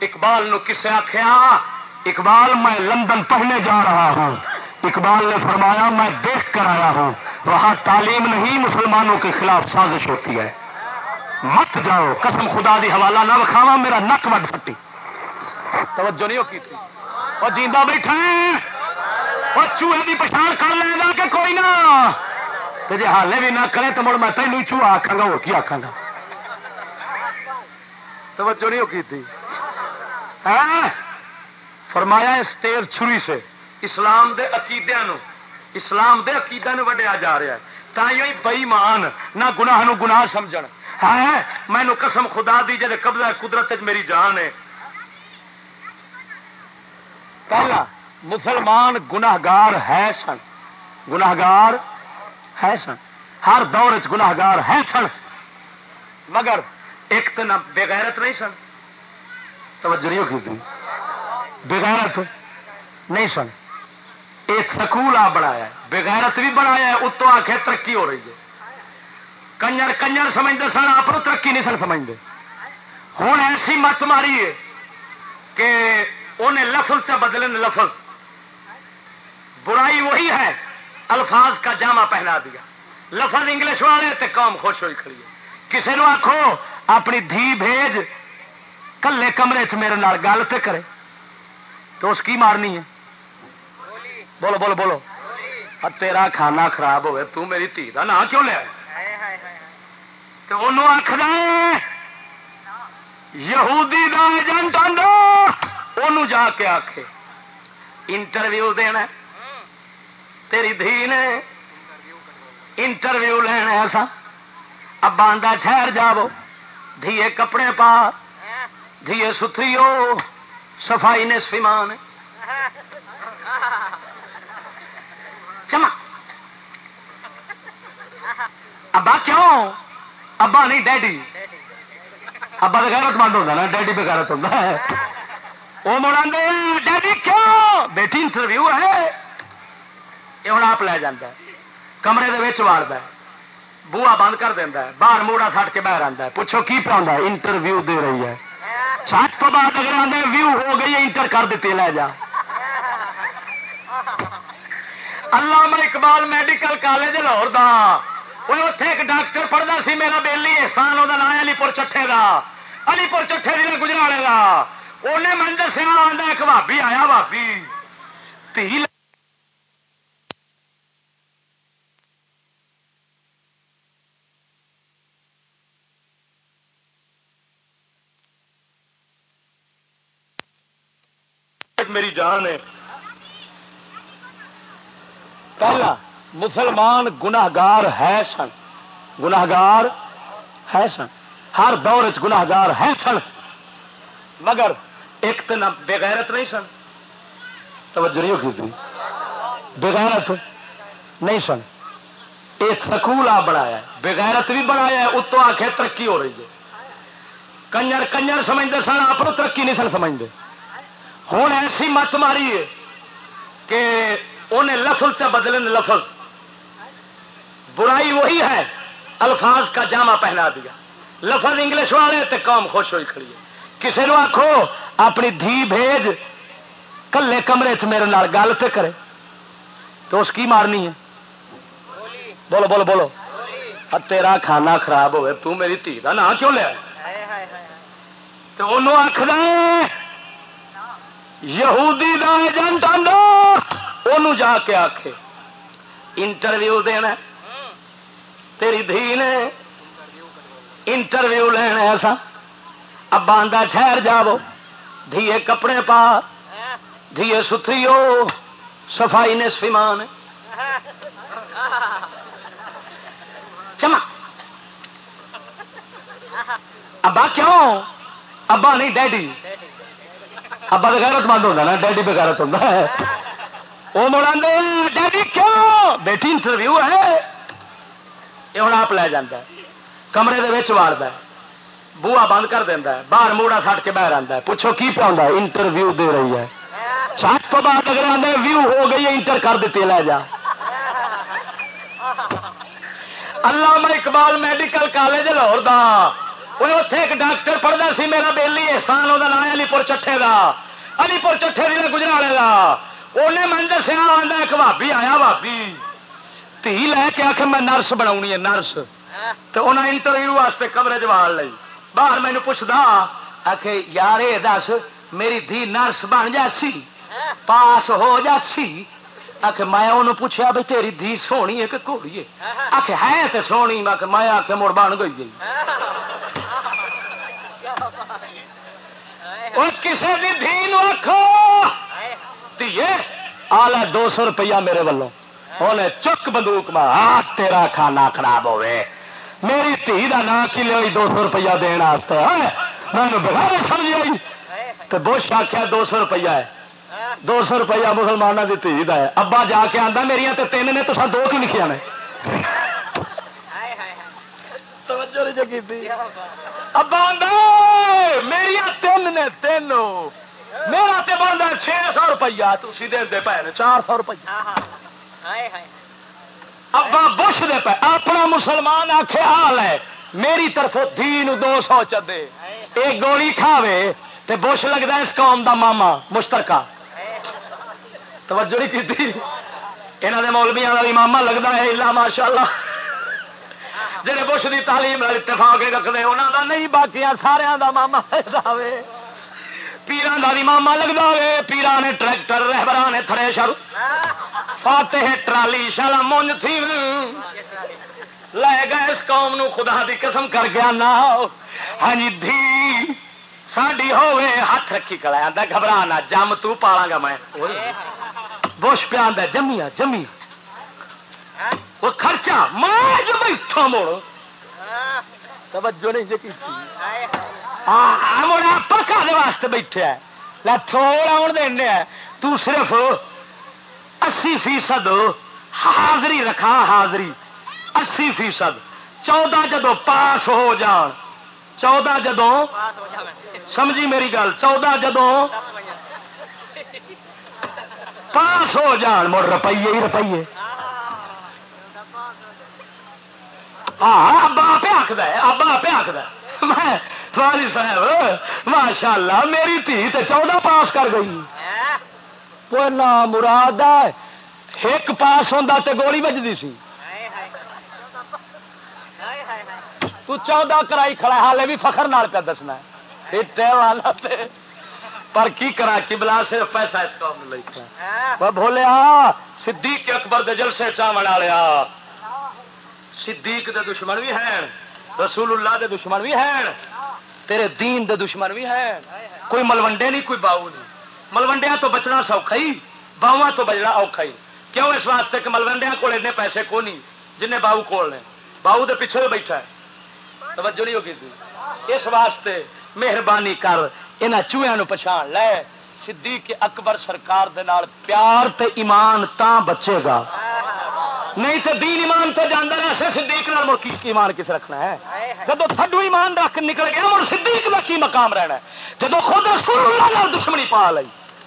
اقبال نو کسے آخیا اقبال، میں لندن پڑھنے جا رہا ہوں۔ اقبال نے فرمایا، میں دیکھ کر آیا ہوں۔ وہاں تعلیم نہیں، مسلمانوں کے خلاف سازش ہوتی ہے۔ مت جاؤ، قسم خدا دی حوالہ نہ رکھاوا میرا نک وڈ پھٹی۔ توجہ نہیں ہوتی تھی؟ اور جیندہ بیٹھا اور چوہے کی پچھان کر لے گا کہ کوئی نہ۔ جی حالے بھی نہ کرے تو مڑ میں تینوں چوہا آخا گا وہ کی آخا گا؟ توجہ نہیں کی تھی؟ ہاں؟ فرمایا اس تیز چھری سے۔ اسلام دے عقیدے نو، اسلام دے عقیدے نو وڈیا جا رہا ہے۔ تھی بئیمان، نہ گناہ نو گناہ سمجھ ہے مینو قسم خدا دی جی قبضہ قدرت میری جان ہے۔ پہلا، مسلمان گناہگار ہے سن۔ گناہگار ہے سن۔ ہر دور چ گناہگار ہے سن۔ مگر ایک تو نہ بغیرت نہیں سن۔ توجہ نہیں کی بغیرت نہیں سن۔ ایک سکول آ بنایا بغیرت بھی بنایا ہے اتو آ کے ترقی ہو رہی ہے۔ کنجر کنجر سمجھتے سن، آپ ترقی نہیں سن سمجھتے ہوں ایسی مت ماری ہے کہ انہیں لفظ سے بدلے لفظ۔ برائی وہی ہے، الفاظ کا جامع پہنا دیا۔ لفظ انگلش والے تے قوم خوش ہوئی کھڑی ہے۔ کسی نو آخو اپنی دھی بھیج، کلے کمرے چ میرے نال گل تے کرے۔ تو اس کی مارنی ہے؟ بولو بولو بولو۔ تیرا کھانا خراب ہوئے، تو میری دھی کا نام کیوں لیا؟ تو انہوں آخر یہودی دا ایجنٹ آدھا جا کے آخ انٹرویو دینا تیری دھی نے انٹرویو لینا ایسا ابا آدھا ٹھہر جاو دھیے کپڑے پا۔ دھیے ستھری ہو صفائی نے سفیمان چما ابا کیوں؟ ابا نہیں، ڈیڈی۔ ابا تو غیرت مند ہوتا نا، ڈیڈی بغیرت ہوتا ہے (laughs) وہ مڑا ڈیڈی کیوں؟ بیٹی انٹرویو ہے۔ یہ ہوں آپ لے جانا کمرے دے واڑد بوا بند کر دینا باہر موڑا سٹ کے باہر آتا ہے۔ پوچھو کی پاؤں انٹرویو دے رہی ہے۔ سات تو بعد اگر آدھے ویو ہو گئی انٹر کر دیتی لے جا۔ اللہ اقبال میڈیکل کالج لاہور دا۔ وہ اتے ایک ڈاکٹر پڑھتا سی میرا بےلی احسان وہ نام علی پور چٹھے کا علی پور چٹھے دن گجرالے کا انہیں من دسیا آتا ایک بھابی آیا بھابی تھی میری جان ہے۔ پہلا مسلمان گناگار ہے سن گناگار ہے سن ہر دور چ گناگار ہے سن مگر ایک تو نہ نہیں سن توجہ نہیں کی بغیرت نہیں سن ایک سکول آ بنایا بغیرت بھی بنایا اتو آ کے ترقی ہو رہی ہے کنجر کنجر سمجھتے سن آپ ترقی نہیں سن سمجھتے ہوں ایسی مت ماری ہے کہ انہیں لفظ سے بدلے لفظ۔ برائی وہی ہے، الفاظ کا جامع پہنا دیا۔ لفظ انگلش والے تے قوم خوش ہوئی کھڑی ہے۔ کسی نو آخو اپنی دھی بھیج، کلے کمرے چ میرے نال گل تے کرے۔ تو اس کی مارنی ہے؟ بولو بولو بولو۔ تیرا کھانا خراب ہوئے، تو میری دھی کا نام کیوں لیا؟ تو انہوں آخر یہودی دا ایجنٹ آدھا جا کے آخ انٹرویو دینا تیری دھی نے انٹرویو لینا ایسا۔ ابا آدھا ٹھہر جاو دھیے کپڑے پا، دھیے ستھری ہو صفائی نے سفیمان چما۔ ابا کیوں؟ ابا نہیں، ڈیڈی۔ ابا تو غیرت مند ہوتا نا، ڈیڈی بغیرت ہوتا ہے۔ وہ مڑا ڈیڈی کیوں بیٹی انٹرویو ہے یہ ہوں آپ لے جانا کمرے دے واڑد بوا بند کر دینا باہر موڑا سٹ کے باہر آتا ہے پوچھو کی پاؤں انٹرویو دے رہی ہے سات تو بعد اگر آدھے ویو ہو گئی انٹر کر دیتی لے جا اللہ اقبال میڈیکل کالج لاہور دا وہ اتے ایک ڈاکٹر پڑھتا سی میرا بےلی احسان وہ نام علی پور چٹھے کا علی پور چٹھے دن گجرالے کا انہیں من دسیا ایک بھابی آیا بھابی تھی لے کے آخ میں نرس بنا ہے نرس تو انہیں انٹرویو واسطے کمرے چال لی باہر مینو پوچھتا آخ یار یہ دس میری دھی نرس بن جاسی پاس ہو جاسی آخ میں انہوں پوچھا بھی تیری دھی سونی ہے کہ کوڑی ہے آخ ہے تو سونی میں آخ مڑ بن گئی کسی بھی دھی آخو آ دو سو روپیہ میرے ولوں۔ انہیں چک بندوق مار تیرا کھانا خراب ہوئے میری دھی کا نام کی لیا دو سو روپیہ دینا میں بغیر سمجھ آئی۔ تو بش آخیا دو سو روپیہ ہے۔ دو سو روپیہ مسلمانوں کی دھی کا ہے۔ ابا جا کے آتا میرا تو تین نے تو دو کی لکھیا نے۔ ابا میری تین نے تین میرا تو بنتا چھ سو روپیہ تھی دے پے چار سو روپیہ۔ ابا بش دے پے اپنا مسلمان آخے حال ہے میری طرف دین دو سو چدے۔ ایک گولی کھاوے تے بش لگتا اس قوم دا ماما مشترکہ۔ توجہ نہیں کی یہاں کے مولبیا کا بھی ماما لگتا ہے الا ماشاء اللہ جہے بش کی تعلیم اتفاق رکھتے انہوں کا نہیں باقی سارا دا ماما پیران کا ماما لگتا ہے پیران نے ٹریکٹر رہبران نے تھرے شر فاتح ٹرالی شالا مونج تھی لے گئے اس قوم نو خدا دی قسم کر گیا نہ ہاں جی دھی ساڈی ہوے ہاتھ رکھی کلا گھبرا نہ جم تو پالا گا میں بوش پہ آدھا جمیا جمی وہ خرچہ میں جو بیٹھا موڑ توجہ نہیں جی مڑا پکا واسطے بیٹھے تھوڑا آن دینا تو صرف اسی فیصد حاضری رکھا، حاضری۔ اسی فیصد۔ چودہ جدو پاس ہو جان۔ چودہ جدو سمجھی میری گل۔ چودہ جدو پاس ہو جان۔ مڑ روپیے ہی روپیے۔ ہاں ابا آپ آخد ابا آپ آخد میں فالی صاحب ماشاء اللہ میری تھی تو چودہ پاس کر گئی۔ وہ نہ مراد ایک پاس ہوتا تو گولی بجتی سی۔ تو چودہ کرائی کھڑا حالے بھی فخر نال پہ دسنا والا پر کی کرا کی بلا صرف پیسہ اس کام لے بولیا صدیق اکبر دے جلسے چاون والیا صدیق دے دشمن بھی ہیں۔ رسول اللہ دے دشمن بھی ہیں۔ تیرے دین دے دشمن بھی ہیں۔ کوئی ملوڈے نہیں، کوئی باؤ نہیں۔ ملوڈیا تو بچنا سوکھا ہی باوا تو بچنا اوکھا ہی۔ کیوں اس واسطے کہ ملوڈیا کو پیسے کو نہیں جن باؤ کول نے باؤ دے پیچھے بیٹھا ہے۔ توجہ نہیں ہوگی اس واسطے مہربانی کر یہاں چوہیا پچھان لے۔ صدیق اکبر سرکار دے نال پیار تے ایمان تا بچے گا۔ نہیں تو دین ایمان تو جانا ایسے صدیق نال مڑ ایمان کس رکھنا ہے؟ جب تھڈو ایمان رکھ نکل گیا، مڑ صدیق کا کی مقام رہنا ہے؟ جب خود رسول اللہ دشمنی پا لی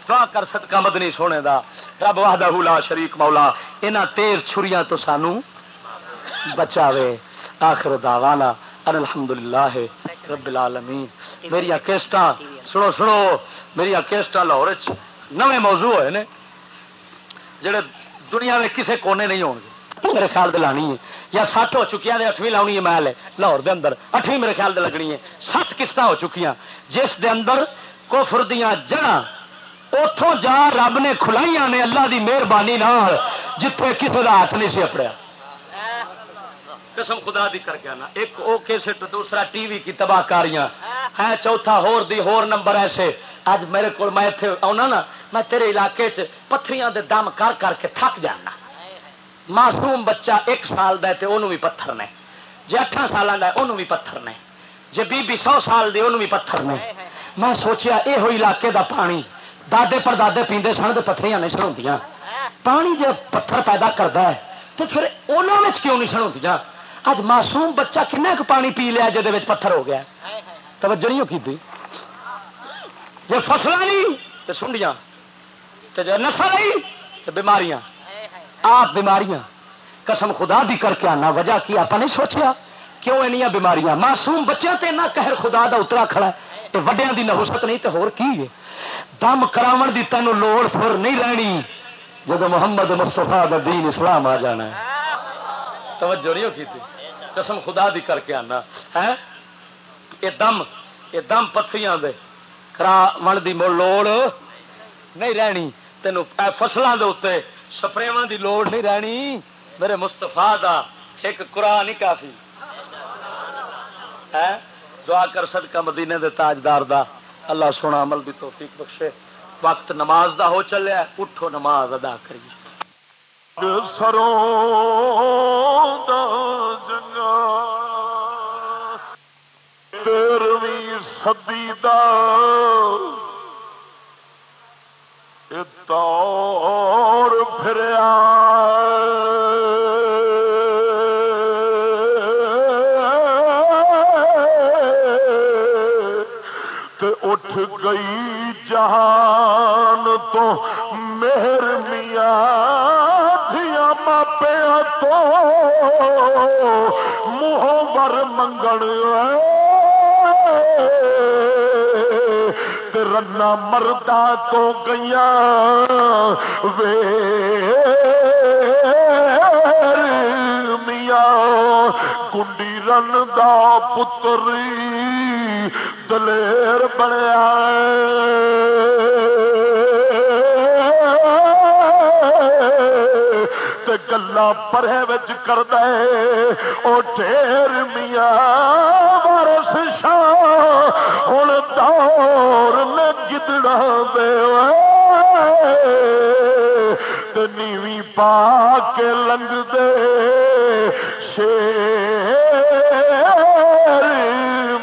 دعا کر صدقہ مدنی سونے دا۔ رب وحدہ لا شریک مولا، انہاں تیز چھریاں تو سانو بچاوے۔ آخر دعوانا ان الحمدللہ رب العالمین۔ میری کیسٹا، سنو سنو، میری کیسٹا لاہور نویں موضوع ہوئے نے، جڑے دنیا میں کسے کونے نہیں ہون گے میرے خیال دے لانی ہے۔ یا سات ہو چکی ہیں، اٹھویں لاؤنی ہے محل لاہور دے اندر اٹھویں میرے خیال دے لگنی ہے۔ سات قسط ہو چکی جس دے اندر کوفر دیا جڑا اتوں جا رب نے کھلائی نے اللہ دی مہربانی جتھے کسی کا ہاتھ نہیں سی اپڑیا۔ قسم خدا دی کر کے آنا۔ ایک او کیسٹ دوسرا ٹی وی کی تباہ کاریاں۔ ہے چوتھا ہور دی ہور نمبر ایسے۔ اج میرے کو میں اتنے آنا نا، میں تیرے علاقے چ پتھریاں دے دم کر کر کے تھک جانا۔ معصوم بچہ ایک سال دا تے انہوں بھی پتھر نے۔ جی اٹھا سال کا انہوں بھی پتھر نے۔ جی بی بی سو سال دے انہوں بھی پتھر نے۔ میں سوچیا یہ ہوئی علاقے دا پانی دادے پر دادے پیندے سن تو پتھریاں نہیں سنوندیاں پانی جب پتھر پیدا کرتا ہے تو پھر انہوں کیوں نہیں سنوندیاں اج معصوم بچہ کن پانی پی لیا جہد پتھر ہو گیا؟ توجہ نہیں کی جی فصل نہیں تو سنڈیاں جی نسل نہیں تو بیماریاں۔ آپ بیماریاں۔ قسم خدا دی کر کے آنا، وجہ کی آپ نہیں سوچیا؟ کیوں این بیماریاں؟ معصوم بچوں تے نہ کہر خدا دا اترا کھڑا ہے۔ یہ وڈیا دی نہوست نہیں تو ہور کی ہے؟ دم کراون دی تینوں لوڑ پھر نہیں رہنی جب محمد مستفا دا دین اسلام آ جانا ہے۔ توجہ نہیں کی قسم خدا دی کر کے آنا۔ ہے یہ دم یہ دم پتھریاں دے کرا من دی لوڑ نہیں رہنی۔ تینوں فصلوں کے اتنے سپرے دی لوڑ نہیں رہنی۔ میرے مستفا دا ایک قرآن نہیں کافی۔ ہاں؟ دعا کر صدقہ مدینے دے تاجدار دا۔ اللہ سونا عمل دی توفیق بخشے۔ وقت نماز دا ہو چلیا اٹھو نماز ادا کریے۔ سروں دا جنگا تیرویں صدی دا۔ تور پھریا تے اٹھ گئی جہان تو، مہر میاں دیا ماپیا تو منہ بر منگن رنا مردا تو گیا وے میاں، کنڈی رن دا پتری دلیر بنیا گلا پرے کر دے او ٹھیر میاں وارس شاہ ہوں دور میں جتنا دے نیوی پا کے لنگ دے شیر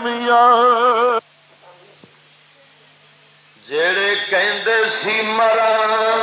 میاں جڑے کہندے سی مران